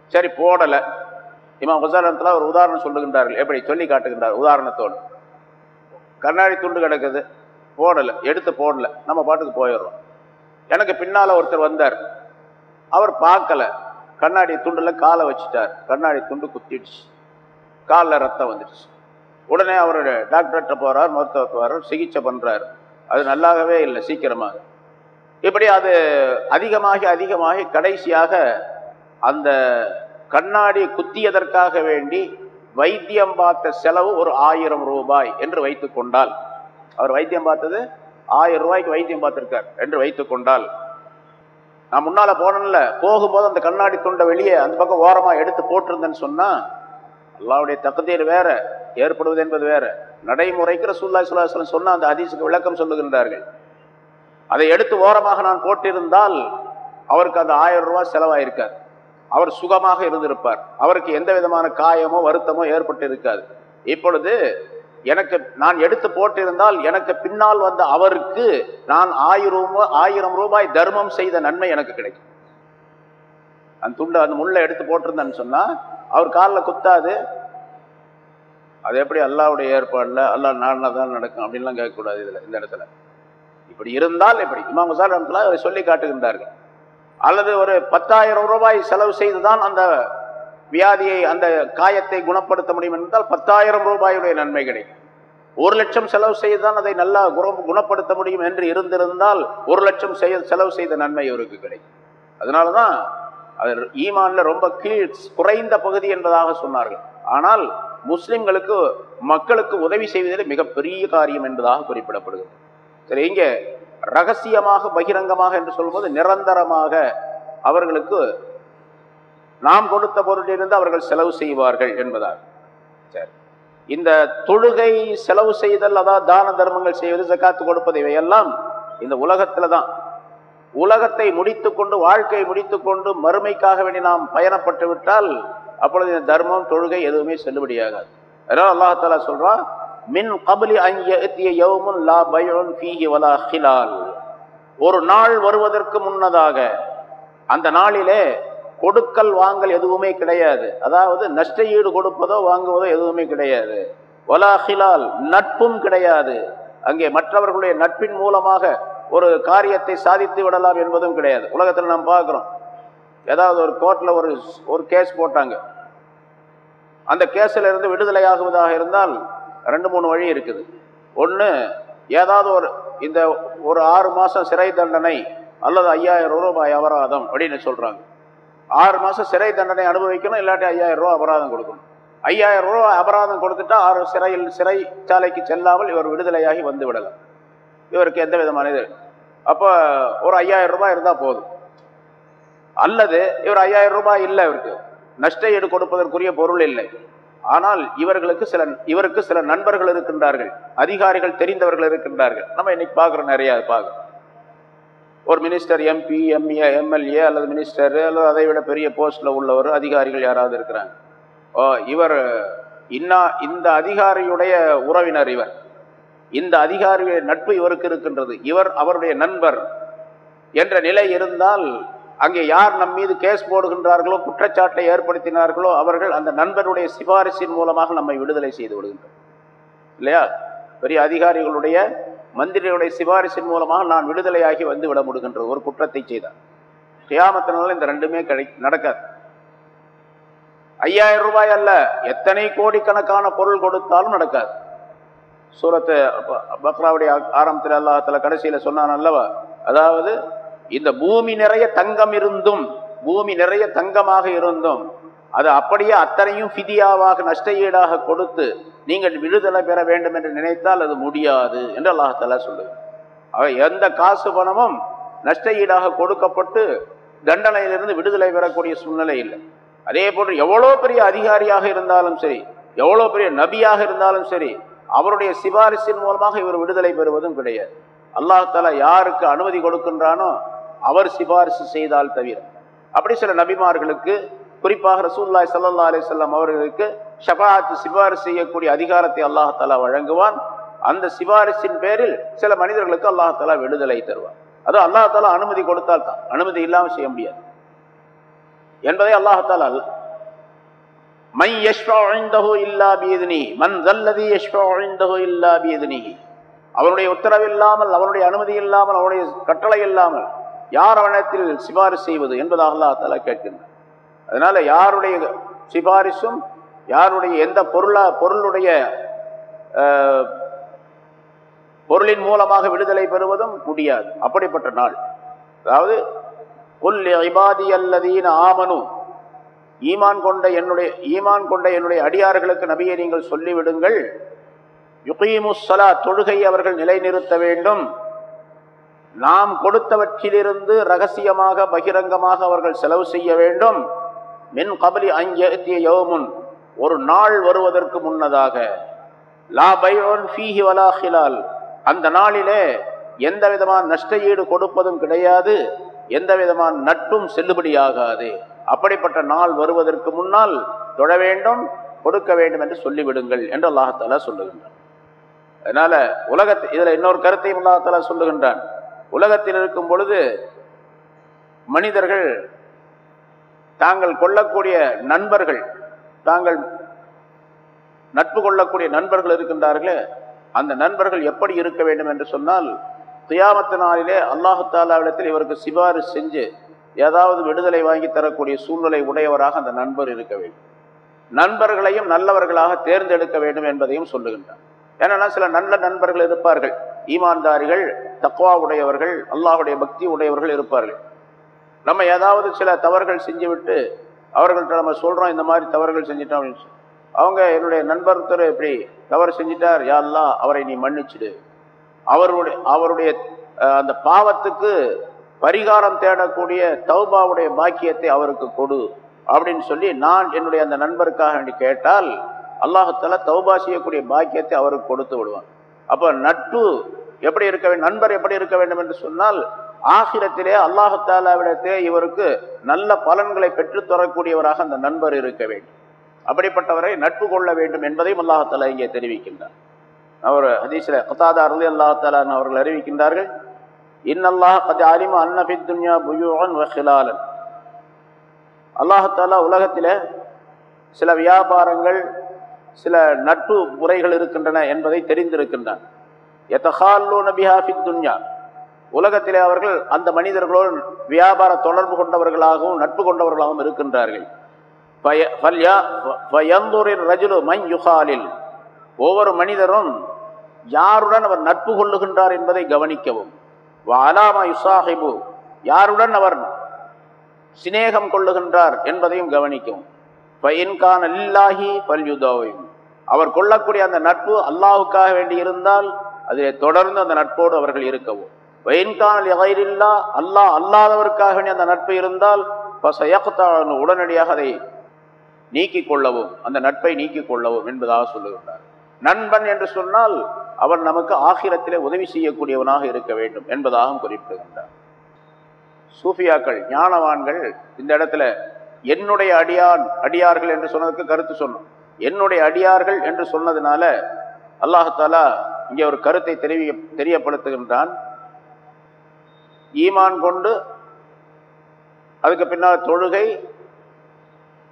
சரி போடலை. இமாம் உதாரணத்தில் ஒரு உதாரணம் சொல்லுகின்றார்கள். எப்படி? சொல்லி காட்டுகின்றார் உதாரணத்தோடு. கண்ணாடி துண்டு கிடக்குது போடலை எடுத்து போடல நம்ம பாட்டுக்கு போயிடுறோம். எனக்கு பின்னால் ஒருத்தர் வந்தார். அவர் பார்க்கல கண்ணாடி துண்டில் காலை வச்சுட்டார். கண்ணாடி துண்டு குத்திடுச்சு. காலில் ரத்தம் வந்துடுச்சு. உடனே அவர் டாக்டர்கிட்ட போகிறார் மருத்துவத்துக்கு வர்றார் சிகிச்சை பண்ணுறார் அது நல்லாகவே இல்லை சீக்கிரமாக. இப்படி அது அதிகமாகி அதிகமாகி கடைசியாக அந்த கண்ணாடி குத்தியதற்காக வேண்டி வைத்தியம் பார்த்த செலவு ஒரு ஆயிரம் ரூபாய் என்று வைத்து கொண்டால் அவர் வைத்தியம் பார்த்தது? ஆயிரம் ரூபாய்க்கு வைத்தியம் பார்த்துருக்கார் என்று வைத்து கொண்டால் நான் முன்னால் போனேன்ல போகும்போது அந்த கண்ணாடி துண்டை வெளியே அந்த பக்கம் ஓரமாக எடுத்து போட்டிருந்தேன்னு சொன்னால் அல்லாவுடைய தகுதியில் வேற ஏற்படுவது என்பது வேற. நடைமுறைக்கு ரசூல்லா சுல்லாஸ்லம் சொன்ன அந்த ஹதீஸுக்கு விளக்கம் சொல்லுகின்றார்கள். அதை எடுத்து ஓரமாக நான் போட்டிருந்தால் அவருக்கு அந்த ஆயிரம் ரூபாய் செலவாயிருக்காது. அவர் சுகமாக இருந்திருப்பார். அவருக்கு எந்த விதமான காயமோ வருத்தமோ ஏற்பட்டு இருக்காது இப்பொழுது எனக்கு நான் எடுத்து போட்டிருந்தால் எனக்கு பின்னால் வந்த அவருக்கு நான் ஆயிரம் ஆயிரம் ரூபாய் தர்மம் செய்த நன்மை எனக்கு கிடைக்கும். அந்த துண்டை அந்த முள்ளை எடுத்து போட்டிருந்தேன்னு சொன்னா அவர் காலில் குத்தாது அது எப்படி அல்லாவுடைய ஏற்பாடில் அல்லா நாடினா தான் நடக்கும் அப்படின்லாம் கேட்கக்கூடாது இதில் இந்த இடத்துல. இப்படி இருந்தால் எப்படி இமாம் முசால் ரஹமத்துல்லா அதை சொல்லி காட்டுகின்றார்கள். அல்லது ஒரு பத்தாயிரம் ரூபாய் செலவு செய்து தான் அந்த வியாதியை அந்த காயத்தை குணப்படுத்த முடியும் என்றால் பத்தாயிரம் ரூபாயுடைய நன்மை கிடைக்கும். ஒரு லட்சம் செலவு செய்துதான் அதை நல்லா குண- குணப்படுத்த முடியும் என்று இருந்திருந்தால் ஒரு லட்சம் செய்ய செலவு செய்த நன்மை இவருக்கு கிடைக்கும். அதனால தான் அது ஈமான்ல ரொம்ப கீழ் குறைந்த பகுதி என்பதாக சொன்னார்கள். ஆனால் முஸ்லிம்களுக்கு மக்களுக்கு உதவி செய்வதில் மிகப்பெரிய காரியம் என்பதாக குறிப்பிடப்படுகிறது. சரி இங்கே ரகசியமாக பகிரங்கமாக என்று சொல்லும்போது நிரந்தரமாக அவர்களுக்கு நாம் கொடுத்த பொருளிலிருந்து அவர்கள் செலவு செய்வார்கள் என்பதாக சரி இந்த தொழுகை செலவு செய்தல் அதாவது தான தர்மங்கள் செய்வது ஜக்காத்து கொடுப்பது இவையெல்லாம் இந்த உலகத்தில் தான். உலகத்தை முடித்துக்கொண்டு வாழ்க்கையை முடித்துக்கொண்டு மறுமைக்காக வேண்டி நாம் பயணப்பட்டு விட்டால் அப்பொழுது இந்த தர்மம் தொழுகை எதுவுமே செல்லுபடியாகாது. அதனால் அல்லாஹாலா சொல்றான் மின் கபலி அஞ்சிய லா பயோன் ஹிலால். ஒரு நாள் வருவதற்கு முன்னதாக அந்த நாளிலே கொடுக்கல் வாங்கல் எதுவுமே கிடையாது. அதாவது நஷ்ட ஈடு கொடுப்பதோ வாங்குவதோ எதுவுமே கிடையாது. வலா ஹிலால் நட்பும் கிடையாது. அங்கே மற்றவர்களுடைய நட்பின் மூலமாக ஒரு காரியத்தை சாதித்து விடலாம் என்பதும் கிடையாது. உலகத்தில் நாம் பார்க்குறோம் ஏதாவது ஒரு கோர்ட்டில் ஒரு ஒரு கேஸ் போட்டாங்க. அந்த கேஸில் இருந்து விடுதலை ஆகுவதாக இருந்தால் ரெண்டு மூணு வழி இருக்குது. ஒன்று ஏதாவது ஒரு இந்த ஒரு ஆறு மாதம் சிறை தண்டனை அல்லது ஐயாயிரம் ரூபாய் அபராதம் அப்படின்னு சொல்கிறாங்க ஆறு மாதம் சிறை தண்டனை அனுபவிக்கணும் இல்லாட்டி ஐயாயிரம் ரூபா அபராதம் கொடுக்கணும். ஐயாயிரம் ரூபாய் அபராதம் கொடுத்துட்டா ஆறு சிறையில் சிறைச்சாலைக்கு செல்லாமல் இவர் விடுதலையாகி வந்து விடலாம். இவருக்கு எந்த விதமான இது? அப்போ ஒரு ஐயாயிரம் ரூபாய் இருந்தால் போதும். அல்லது இவர் ஐயாயிரம் ரூபாய் இல்லை இவருக்கு. நஷ்ட ஈடு கொடுப்பதற்குரிய பொருள் இல்லை. ஆனால் இவர்களுக்கு சில இவருக்கு சில நண்பர்கள் இருக்கின்றார்கள். அதிகாரிகள் தெரிந்தவர்கள் இருக்கின்றார்கள். நம்ம இன்னைக்கு பார்க்குறோம் நிறைய பார்க்குறோம் ஒரு மினிஸ்டர் எம்பி எம்ஏ எம்எல்ஏ அல்லது மினிஸ்டர் அல்லது அதை விட பெரிய போஸ்டில் உள்ளவர் அதிகாரிகள் யாராவது இருக்கிறாங்க. ஓ இவர் இன்னா இந்த அதிகாரியுடைய உறவினர் இவர். இந்த அதிகாரியுடைய நட்பு இவருக்கு இருக்கின்றது. இவர் அவருடைய நண்பர். என்ற நிலை இருந்தால் அங்கே யார் நம் மீது கேஸ் போடுகின்றார்களோ குற்றச்சாட்டை ஏற்படுத்தினார்களோ அவர்கள் அந்த நண்பருடைய சிபாரிசின் மூலமாக நம்மை விடுதலை செய்து விடுகின்றனர். இல்லையா? பெரிய அதிகாரிகளுடைய மந்திரியுடைய சிபாரிசின் மூலமாக நான் விடுதலையாகி வந்து விட முடிகின்றது. ஒரு குற்றத்தை செய்தார் கியாமத்தினால இந்த ரெண்டுமே கிடை நடக்காது. ஐயாயிரம் ரூபாய் அல்ல எத்தனை கோடிக்கணக்கான பொருள் கொடுத்தாலும் நடக்காது. சூரத்து பக்ராவுடைய ஆரம்பத்தில் அல்லாஹத்தில் கடைசியில் சொன்னான் அல்லவா? அதாவது இந்த பூமி நிறைய தங்கம் இருந்தும் பூமி நிறைய தங்கமாக இருந்தும் அது அப்படியே அத்தனையும் ஃபிதியாவாக நஷ்ட ஈடாக கொடுத்து நீங்கள் விடுதலை பெற வேண்டும் என்று நினைத்தால் அது முடியாது என்று அல்லாஹால சொல்லுது அவ எந்த காசு பணமும் நஷ்டஈடாக கொடுக்கப்பட்டு தண்டனையிலிருந்து விடுதலை பெறக்கூடிய சூழ்நிலை இல்லை. அதே போன்று எவ்வளோ பெரிய அதிகாரியாக இருந்தாலும் சரி எவ்வளோ பெரிய நபியாக இருந்தாலும் சரி அவருடைய சிபாரிசின் மூலமாக இவர் விடுதலை பெறுவதும் கிடையாது. அல்லாஹால யாருக்கு அனுமதி கொடுக்கின்றானோ அவர் சிபாரிசு செய்தால் தவிர. அப்படி சில நபிமார்களுக்கு குறிப்பாக ரசூல்லாய் சல்லா அலிசல்லாம் அவர்களுக்கு ஷபாத் சிபாரிசு செய்யக்கூடிய அதிகாரத்தை அல்லாஹாலா வழங்குவான். அந்த சிபாரிசின் பேரில் சில மனிதர்களுக்கு அல்லாஹாலா விடுதலை தருவான். அது அல்லாஹாலா அனுமதி கொடுத்தால் தான். அனுமதி இல்லாமல் செய்ய முடியாது. என்பதை அல்லாஹாலா அல்ல மை யஷ்ஃபு இல்லா பீதினி மன் தல்லதி யஷ்ஃபு இல்லா பீதினி அவனுடைய உத்தரவில்லாமல் அவனுடைய அனுமதி இல்லாமல் அவனுடைய கட்டளை இல்லாமல் யார் அவனத்தில் சிபாரிசு செய்வது என்பதாக அல்லா தலா கேட்கின்றார் அதனால யாருடைய சிபாரிசும் யாருடைய எந்த பொருளா பொருளுடைய பொருளின் மூலமாக விடுதலை பெறுவதும் முடியாது. அப்படிப்பட்ட நாள். அதாவது கொல் ஐபாதி அல்லதீன ஆமனு. ஈமான் கொண்ட என்னுடைய ஈமான் கொண்ட என்னுடைய அடியார்களுக்கு நபியை நீங்கள் சொல்லிவிடுங்கள். யுகீமுசலா தொழுகை அவர்கள் நிலைநிறுத்த வேண்டும். நாம் கொடுத்தவற்றிலிருந்து ரகசியமாக பகிரங்கமாக அவர்கள் செலவு செய்ய வேண்டும். மின் கபலி அங்கிய யோமுன். ஒரு நாள் வருவதற்கு முன்னதாக. லா பைரோன் ஃபீஹி வலா ஹிலால். அந்த நாளிலே எந்த விதமான நஷ்ட ஈடு கொடுப்பதும் கிடையாது. எந்த விதமான நட்பும் செல்லுபடியாகாது. அப்படிப்பட்ட நாள் வருவதற்கு முன்னால் தொழ வேண்டும் கொடுக்க வேண்டும் என்று சொல்லிவிடுங்கள் என்று அல்லாஹாலா சொல்லுகின்றான். அதனால உலகத்தை இதில் இன்னொரு கருத்தையும் அல்லாஹாலா சொல்லுகின்றான். உலகத்தில் இருக்கும் பொழுது மனிதர்கள் தாங்கள் கொள்ளக்கூடிய நண்பர்கள் தாங்கள் நட்பு கொள்ளக்கூடிய நண்பர்கள் இருக்கின்றார்களே அந்த நண்பர்கள் எப்படி இருக்க வேண்டும் என்று சொன்னால் தியாமத்து நாளிலே அல்லாஹு தாலாவிடத்தில் இவருக்கு சிபாரிசு செஞ்சு ஏதாவது விடுதலை வாங்கி தரக்கூடிய சூழ்நிலை உடையவராக அந்த நண்பர் இருக்க வேண்டும். நண்பர்களையும் நல்லவர்களாக தேர்ந்தெடுக்க வேண்டும் என்பதையும் சொல்லுகின்றார். ஏன்னா சில நல்ல நண்பர்கள் இருப்பார்கள். ஈமான்தாரிகள் தக்குவா உடையவர்கள் அல்லாஹுடைய பக்தி உடையவர்கள் இருப்பார்கள். நம்ம ஏதாவது சில தவறுகள் செஞ்சுவிட்டு அவர்கள்ட்ட நம்ம சொல்கிறோம் இந்த மாதிரி தவறுகள் செஞ்சிட்டோம் அப்படின்னு சொல்லி. அவங்க என்னுடைய நண்பர் ஒருத்தர் இப்படி தவறு செஞ்சிட்டார் யாரெல்லாம் அவரை நீ மன்னிச்சிடு. அவருடைய அவருடைய அந்த பாவத்துக்கு பரிகாரம் தேடக்கூடிய தௌபாவுடைய பாக்கியத்தை அவருக்கு கொடு அப்படின்னு சொல்லி நான் என்னுடைய அந்த நண்பருக்காக வேண்டி கேட்டால் அல்லாஹத்தால தௌபா செய்யக்கூடிய பாக்கியத்தை அவருக்கு கொடுத்து விடுவான். அப்போ நட்பு எப்படி இருக்க வேண்டும்? நண்பர் எப்படி இருக்க வேண்டும் என்று சொன்னால் ஆசிரத்திலே அல்லாஹத்தாலாவிடத்தே இவருக்கு நல்ல பலன்களை பெற்றுத் தரக்கூடியவராக அந்த நண்பர் இருக்க வேண்டும். அப்படிப்பட்டவரை நட்பு கொள்ள வேண்டும் என்பதையும் அல்லாஹாலா இங்கே தெரிவிக்கின்றார். அவர் ஹதீஸ்ல கதாதா அருளி அல்லாஹாலான் அவர்கள் அறிவிக்கின்றார்கள் இன்னல்லாஹ் கதி அலிம அன்னபி துன்யா புயூன் வஹிலாலன் அல்லாஹாலா உலகத்தில் சில வியாபாரங்கள் சில நட்பு முறைகள் இருக்கின்றன என்பதை தெரிந்திருக்கின்றான் எத்தஹால்லோ நபிஹாஃபி துன்யா. உலகத்திலே அவர்கள் அந்த மனிதர்களோடு வியாபார தொடர்பு கொண்டவர்களாகவும் நட்பு கொண்டவர்களாகவும் இருக்கின்றார்கள். ஒவ்வொரு மனிதரும் யாருடன் அவர் நட்பு கொள்ளுகின்றார் என்பதை கவனிக்கவும். அலாமா யுசாஹிபு யாருடன் அவர் சிநேகம் கொள்ளுகின்றார் என்பதையும் கவனிக்கவும். பயன்கான் அல்லாஹி பல்யுதோவையும் அவர் கொள்ளக்கூடிய அந்த நட்பு அல்லாஹுக்காக வேண்டி இருந்தால் அதிலே தொடர்ந்து அந்த நட்போடு அவர்கள் இருக்கவும். வயன்கானல் எகைரில்லா அல்லாஹ் அல்லாதவருக்காக வேண்டிய அந்த நட்பு இருந்தால் உடனடியாக அதை நீக்கிக் கொள்ளவும் அந்த நட்பை நீக்கிக் கொள்ளவும் என்பதாக சொல்லுகின்றார். நண்பன் என்று சொன்னால் அவன் நமக்கு ஆகிரத்திலே உதவி செய்யக்கூடியவனாக இருக்க வேண்டும் என்பதாகவும் குறிப்பிடுகின்றார். சூஃபியாக்கள் ஞானவான்கள் இந்த இடத்துல என்னுடைய அடியான் அடியார்கள் என்று சொன்னதுக்கு கருத்து சொன்னோம். என்னுடைய அடியார்கள் என்று சொன்னதுனால அல்லாஹாலா இங்கே ஒரு கருத்தை தெரிய தெரியப்படுத்துகின்றான். ஈமான் கொண்டு அதுக்கு பின்னால் தொழுகை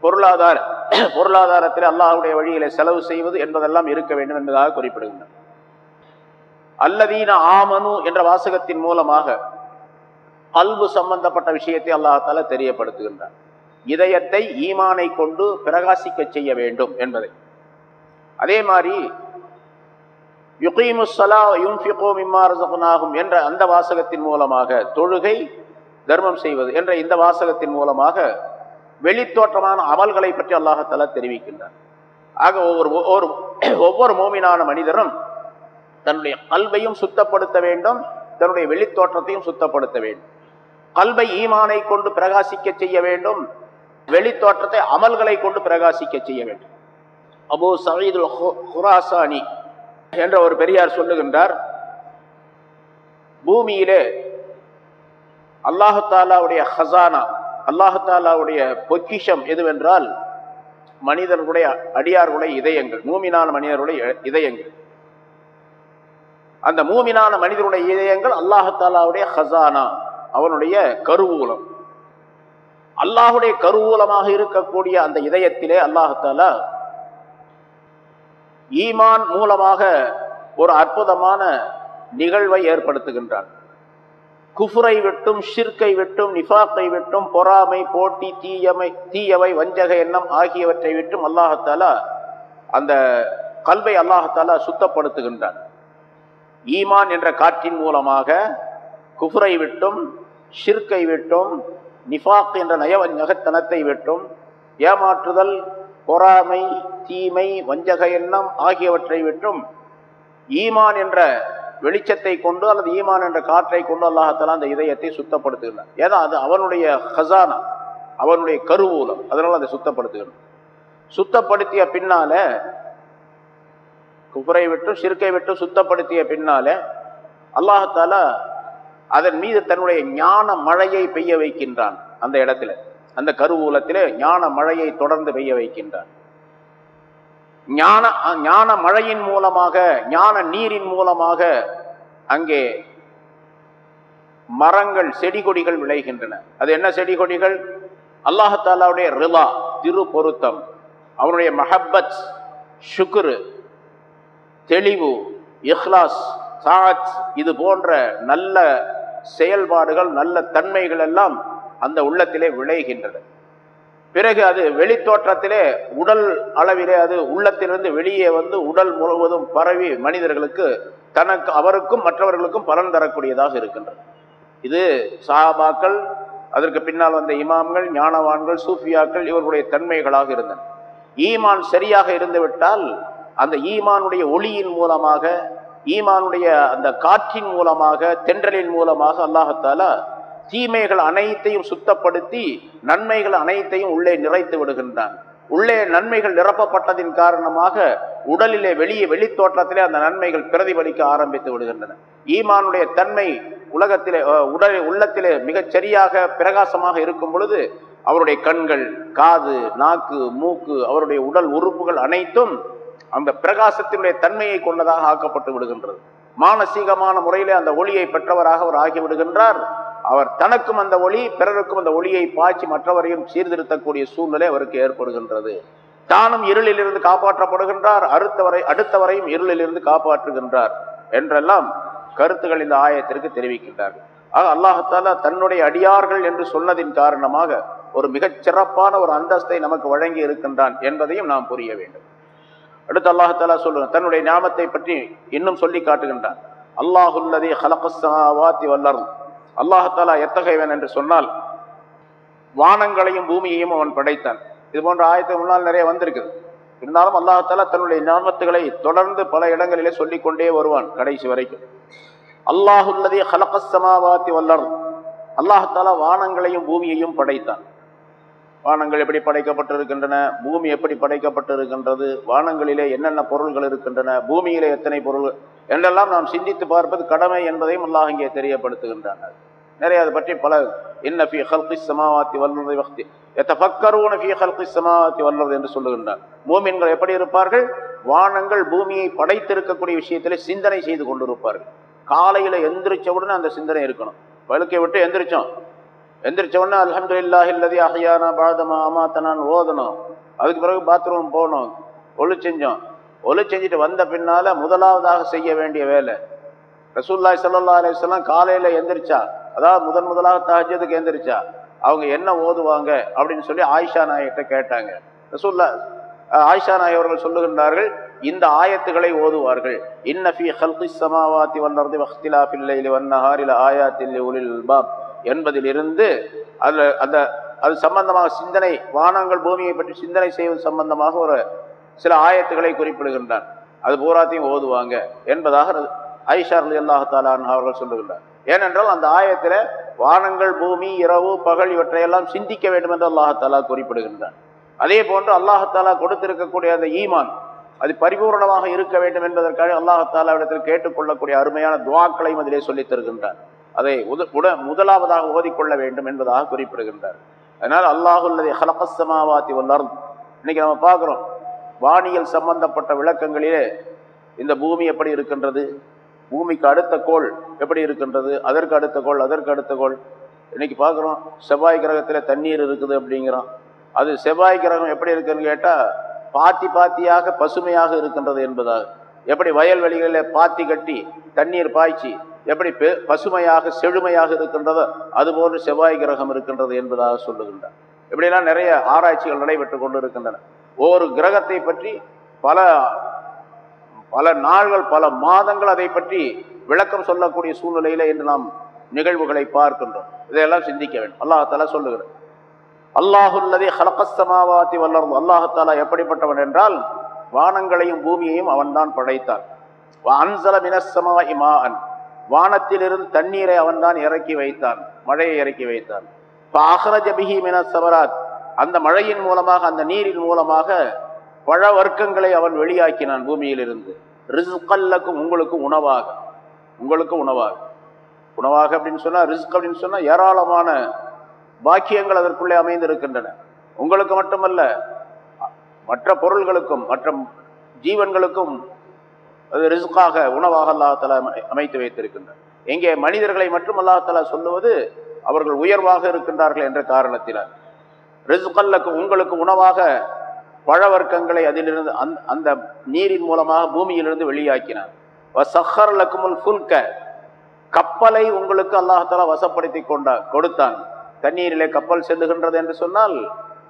பொருளாதார பொருளாதாரத்தில் அல்லாஹுடைய வழியில் செலவு செய்வது என்பதெல்லாம் இருக்க வேண்டும் என்பதாக குறிப்பிடுகின்றன. அல்லதீன ஆமனு என்ற வாசகத்தின் மூலமாக அல்பு சம்பந்தப்பட்ட விஷயத்தை அல்லாஹால தெரியப்படுத்துகின்றான். இதயத்தை ஈமானை கொண்டு பிரகாசிக்க செய்ய வேண்டும் என்பதை. அதே மாதிரி என்ற அந்த வாசகத்தின் மூலமாக தொழுகை தர்மம் செய்வது என்ற இந்த வாசகத்தின் மூலமாக வெளித்தோற்றமான அமல்களை பற்றி அல்லாஹால தெரிவிக்கின்றார் ஆக ஒவ்வொரு ஒவ்வொரு ஒவ்வொரு மோமினான மனிதரும் தன்னுடைய கல்வையும் சுத்தப்படுத்த வேண்டும் தன்னுடைய வெளித்தோற்றத்தையும் சுத்தப்படுத்த வேண்டும். கல்வை ஈமானை கொண்டு பிரகாசிக்க செய்ய வேண்டும் வெளித்தோற்றத்தை அமல்களை கொண்டு பிரகாசிக்க செய்ய வேண்டும். அபு சயீதுல் ஹுராசானி என்ற ஒரு பெரியார் சொல்லுகின்றார் பூமியிலே அல்லாஹாலாவுடைய ஹசானா அல்லாஹாலாவுடைய பொக்கிஷம் எதுவென்றால் மனிதர்களுடைய அடியார்களுடைய இதயங்கள் மூமினான மனிதர்களுடைய இதயங்கள். அந்த மூமினான மனிதனுடைய இதயங்கள் அல்லாஹாலாவுடைய ஹசானா அவனுடைய கருவூலம். அல்லாஹுடைய கருவூலமாக இருக்கக்கூடிய அந்த இதயத்திலே அல்லாஹால ஈமான் மூலமாக ஒரு அற்புதமான நிகழ்வை ஏற்படுத்துகின்றான். குஃபுரை விட்டும் ஷிர்கை விட்டும் நிஃபாக்கை விட்டும் பொறாமை போட்டி தீயமை தீயவை வஞ்சக எண்ணம் ஆகியவற்றை விட்டும் அல்லாஹத்தாலா அந்த கல்வை அல்லாஹத்தாலா சுத்தப்படுத்துகின்றான். ஈமான் என்ற காற்றின் மூலமாக குஃபுரை விட்டும் ஷிர்கை விட்டும் நிஃபாக் என்ற நய நகத்தனத்தை விட்டும் ஏமாற்றுதல் பொறாமை தீமை வஞ்சக எண்ணம் ஆகியவற்றை விட்டும் ஈமான் என்ற வெளிச்சத்தை கொண்டு அல்லது ஈமான் என்ற காற்றை கொண்டு அல்லாஹால அந்த இதயத்தை சுத்தப்படுத்துகிறார் ஏன்னா அது அவனுடைய ஹசானா அவனுடைய கருவூலம். அதனால் அதை சுத்தப்படுத்துகிறான் சுத்தப்படுத்திய பின்னால குபரை விட்டு சிறுக்கை விட்டு சுத்தப்படுத்திய பின்னால அல்லாஹால அதன் மீது தன்னுடைய ஞான மழையை பெய்ய வைக்கின்றான் அந்த இடத்துல. அந்த கருவூலத்திலே ஞான மழையை தொடர்ந்து பெய்ய வைக்கின்றான். ஞான ஞான மழையின் மூலமாக ஞான நீரின் மூலமாக அங்கே மரங்கள் செடி கொடிகள் விளைகின்றன. அது என்ன செடி கொடிகள் அல்லாஹாலாவுடைய ரிலா திரு பொருத்தம் அவனுடைய மஹப்பத் சுக்குரு தெளிவு இஹ்லாஸ் சாத் இது போன்ற நல்ல செயல்பாடுகள் நல்ல தன்மைகள் எல்லாம் அந்த உள்ளத்திலே விளைகின்றன பிறகு அது வெளித்தோற்றத்திலே உடல் அளவிலே அது உள்ளத்திலிருந்து வெளியே வந்து உடல் முழுவதும் பரவி மனிதர்களுக்கு தனக்கு அவருக்கும் மற்றவர்களுக்கும் பலன் தரக்கூடியதாக இருக்கின்றது. இது சாபாக்கள் அதற்கு பின்னால் வந்த இமாம்கள் ஞானவான்கள் சூஃபியாக்கள் இவர்களுடைய தன்மைகளாக இருந்தன. ஈமான் சரியாக இருந்துவிட்டால் அந்த ஈமானுடைய ஒளியின் மூலமாக ஈமானுடைய அந்த காற்றின் மூலமாக தென்றலின் மூலமாக அல்லாஹத்தாலா தீமைகள் அனைத்தையும் சுத்தப்படுத்தி நன்மைகள் அனைத்தையும் உள்ளே நிறைத்து விடுகின்றான். உள்ளே நன்மைகள் நிரப்பப்பட்டதின் காரணமாக உடலிலே வெளியே வெளித்தோற்றத்திலே அந்த நன்மைகள் பிரதிபலிக்க ஆரம்பித்து விடுகின்றன. ஈமானுடைய தன்மை உலகத்திலே உடல் உள்ளத்திலே மிகச் சரியாக பிரகாசமாக இருக்கும் பொழுது அவருடைய கண்கள் காது நாக்கு மூக்கு அவருடைய உடல் உறுப்புகள் அனைத்தும் அந்த பிரகாசத்தினுடைய தன்மையை கொண்டதாக ஆக்கப்பட்டு விடுகின்றது. மானசீகமான முறையிலே அந்த ஒளியை பெற்றவராக அவர் ஆகிவிடுகின்றார் அவர் தனக்கும் அந்த ஒளி பிறருக்கும் அந்த ஒளியை பாய்ச்சி மற்றவரையும் சீர்திருத்தக்கூடிய சூழ்நிலை அவருக்கு ஏற்படுகின்றது. தானும் இருளிலிருந்து காப்பாற்றப்படுகின்றார். அடுத்தவரை அடுத்தவரையும் இருளிலிருந்து காப்பாற்றுகின்றார் என்றெல்லாம் கருத்துக்கள் இந்த ஆயத்திற்கு தெரிவிக்கின்றார்கள். ஆக அல்லாஹாலா தன்னுடைய அடியார்கள் என்று சொன்னதின் காரணமாக ஒரு மிகச் சிறப்பான ஒரு அந்தஸ்தை நமக்கு வழங்கி இருக்கின்றான் என்பதையும் நாம் புரிய வேண்டும். அடுத்து அல்லாஹாலா சொல்லுங்க தன்னுடைய ஞாபத்தை பற்றி இன்னும் சொல்லி காட்டுகின்றான். அல்லாஹுல்லதி ஹலகஸ்வாத்தி வல்லரும் அல்லாஹாலா எத்தகையவன் என்று சொன்னால் வானங்களையும் பூமியையும் அவன் படைத்தான். இது போன்ற ஆயத்து முன்னால் நிறைய வந்திருக்குது. இருந்தாலும் அல்லாஹாலா தன்னுடைய ஞாபகத்துகளை தொடர்ந்து பல இடங்களிலே சொல்லிக் கொண்டே வருவான் கடைசி வரைக்கும். அல்லாஹுல்லதி ஹலகஸ்ஸமாவாத்தி வல்லரும் அல்லாஹாலா வானங்களையும் பூமியையும் படைத்தான். வானங்கள் எப்படி படைக்கப்பட்டிருக்கின்றன? பூமி எப்படி படைக்கப்பட்டிருக்கின்றது? வானங்களிலே என்னென்ன பொருள்கள் இருக்கின்றன? பூமியிலே எத்தனை பொருள்? என்றெல்லாம் நாம் சிந்தித்து பார்ப்பது கடமை என்பதையும் அல்லாஹ் இங்கே தெரியப்படுத்துகின்றனர் நிறைய அதை பற்றி பல என்ன ஃபி ஹல்கி சமாவாத்தி வல்லுறதை வக்தி எத்தபக்கரூன ஃபி ஹல்கி சமாவாத்தி வல்லுறது என்று சொல்லுகின்றார். மூமின்கள் எப்படி இருப்பார்கள்? வானங்கள் பூமியை படைத்திருக்கக்கூடிய விஷயத்திலே சிந்தனை செய்து கொண்டிருப்பார்கள். காலையில எந்திரிச்ச உடனே அந்த சிந்தனை இருக்கணும். வழுக்கை விட்டு எந்திரிச்சோம். எந்திரிச்ச உடனே அலமது இல்லாஹ் இல்லதி அஹியானா பாதமா அமாத்தனான்னு ஓதணும் அதுக்கு பிறகு பாத்ரூம் போகணும் ஒளி செஞ்சோம். ஒளி செஞ்சுட்டு வந்த பின்னால் முதலாவதாக செய்ய வேண்டிய வேலை. ரசூல்லாய் சல்லா அலிஸ்லாம் காலையில் எந்திரிச்சா. அதாவது முதன் முதலாக தஹஜதுக்கு எந்திரிச்சா. அவங்க என்ன ஓதுவாங்க அப்படின்னு சொல்லி ஆயிஷா நாயகிட்ட கேட்டாங்க. ரசூல்லா ஆயிஷா நாய் அவர்கள் சொல்லுகின்றார்கள் இந்த ஆயத்துகளை ஓதுவார்கள். இன்னஃபி ஹல்கி சமாவாத்தி வல்லர்தி வஹ்திலா பில்லைலி வன்னஹாரில் ஆயாத்தில் உலில் பாப் என்பதிலிருந்து அதில் அந்த அது சம்பந்தமாக சிந்தனை வானங்கள் பூமியை பற்றி சிந்தனை செய்வது சம்பந்தமாக ஒரு சில ஆயத்துக்களை குறிப்பிடுகின்றான் அது பூராத்தையும் ஓதுவாங்க என்பதாக ஐஷா அலி அல்லாஹாலான் அவர்கள் சொல்லுகின்றார். ஏனென்றால் அந்த ஆயத்தில் வானங்கள் பூமி இரவு பகல் இவற்றையெல்லாம் சிந்திக்க வேண்டும் என்று அல்லாஹாலா குறிப்பிடுகின்றான் அதே போன்று அல்லாஹாலா கொடுத்திருக்கக்கூடிய அந்த ஈமான் அது பரிபூர்ணமாக இருக்க வேண்டும் என்பதற்காக அல்லாஹாலாவிடத்தில் கேட்டுக்கொள்ளக்கூடிய அருமையான துவாக்களையும் அதிலே சொல்லித் தருகின்றான் அதை உட முதலாவதாக ஓதிக்கொள்ள வேண்டும் என்பதாக குறிப்பிடுகின்றார். அதனால் அல்லாஹுல்லதை ஹலகசமாவாத்தி வல்லர்ந்து இன்னைக்கு நம்ம பார்க்குறோம் வானியல் சம்பந்தப்பட்ட விளக்கங்களிலே இந்த பூமி எப்படி இருக்கின்றது பூமிக்கு அடுத்த கோள் எப்படி இருக்கின்றது அதற்கு அடுத்த கோள் அதற்கு அடுத்த கோள். இன்னைக்கு பார்க்குறோம் செவ்வாய் கிரகத்தில் தண்ணீர் இருக்குது அப்படிங்கிறோம் அது செவ்வாய் கிரகம் எப்படி இருக்குன்னு கேட்டால் பாத்தி பாத்தியாக பசுமையாக இருக்கின்றது என்பதாக. எப்படி வயல்வெளிகளில் பாத்தி கட்டி தண்ணீர் பாய்ச்சி எப்படி பசுமையாக செழுமையாக இருக்கின்றதோ அதுபோன்று செவ்வாய் கிரகம் இருக்கின்றது என்பதாக சொல்லுகின்றார். இப்படியெல்லாம் நிறைய ஆராய்ச்சிகள் நடைபெற்று கொண்டு இருக்கின்றன ஒவ்வொரு கிரகத்தை பற்றி பல பல நாள்கள் பல மாதங்கள் அதை பற்றி விளக்கம் சொல்லக்கூடிய சூழ்நிலையில இன்று நாம் நிகழ்வுகளை பார்க்கின்றோம். இதையெல்லாம் சிந்திக்க வேண்டும். அல்லாஹால சொல்லுகிறேன் அல்லாஹுல்லதே ஹலகஸ்தமாவாத்தி வல்லரும் அல்லாஹாலா எப்படிப்பட்டவன் என்றால் வானங்களையும் பூமியையும் அவன்தான் படைத்தான். அன்சல மினசமா வானத்திலிருந்து தண்ணீரை அவன்தான் இறக்கி வைத்தான் மழையை இறக்கி வைத்தான். இப்போ அஹரஜபிகிமின சவராத் அந்த மழையின் மூலமாக அந்த நீரின் மூலமாக பழ வர்க்கங்களை அவன் வெளியாக்கினான் பூமியிலிருந்து. ரிசுக்கல்லக்கும் உங்களுக்கும் உணவாக உங்களுக்கு உணவாக. உணவாக அப்படின்னு சொன்னால் ரிஸ்க் அப்படின்னு சொன்னால் ஏராளமான பாக்கியங்கள் அதற்குள்ளே அமைந்திருக்கின்றன. உங்களுக்கு மட்டுமல்ல மற்ற பொருள்களுக்கும் மற்ற ஜீவன்களுக்கும் அது ரிசுக்காக உணவாக அல்லாஹால அமைத்து வைத்திருக்கின்றார். எங்கே மனிதர்களை மட்டும் அல்லாஹால சொல்லுவது அவர்கள் உயர்வாக இருக்கின்றார்கள் என்ற காரணத்தினால் ரிஸ்கல்லக்கு உங்களுக்கு உணவாக பழ வர்க்கங்களை அதிலிருந்து அந்த அந்த நீரின் மூலமாக பூமியிலிருந்து வெளியாக்கினார். சஹர் லக்குமுல் ஃபுல்க கப்பலை உங்களுக்கு அல்லாஹால வசப்படுத்தி கொண்டா கொடுத்தான். தண்ணீரிலே கப்பல் செல்லுகின்றது என்று சொன்னால்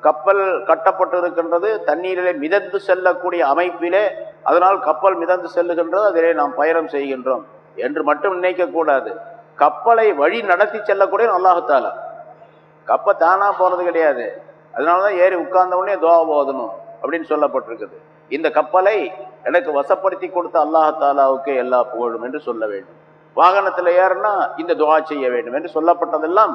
கப்பல் கட்டப்பட்டு இருக்கின்றது தண்ணீரிலே மிதந்து செல்லக்கூடிய அமைப்பிலே அதனால் கப்பல் மிதந்து செல்லுகின்றது அதிலே நாம் பயணம் செய்கின்றோம் என்று மட்டும் நினைக்கக்கூடாது கப்பலை வழி நடத்தி செல்லக்கூடிய அல்லாஹத்தால. கப்பை தானாக போகிறது கிடையாது. அதனாலதான் ஏறி உட்கார்ந்த உடனே துவா போதணும் அப்படின்னு சொல்லப்பட்டிருக்குது. இந்த கப்பலை எனக்கு வசப்படுத்தி கொடுத்த அல்லாஹாலாவுக்கு எல்லா புகழும் என்று சொல்ல வேண்டும். வாகனத்தில் ஏறினா இந்த துவா செய்ய வேண்டும் என்று சொல்லப்பட்டதெல்லாம்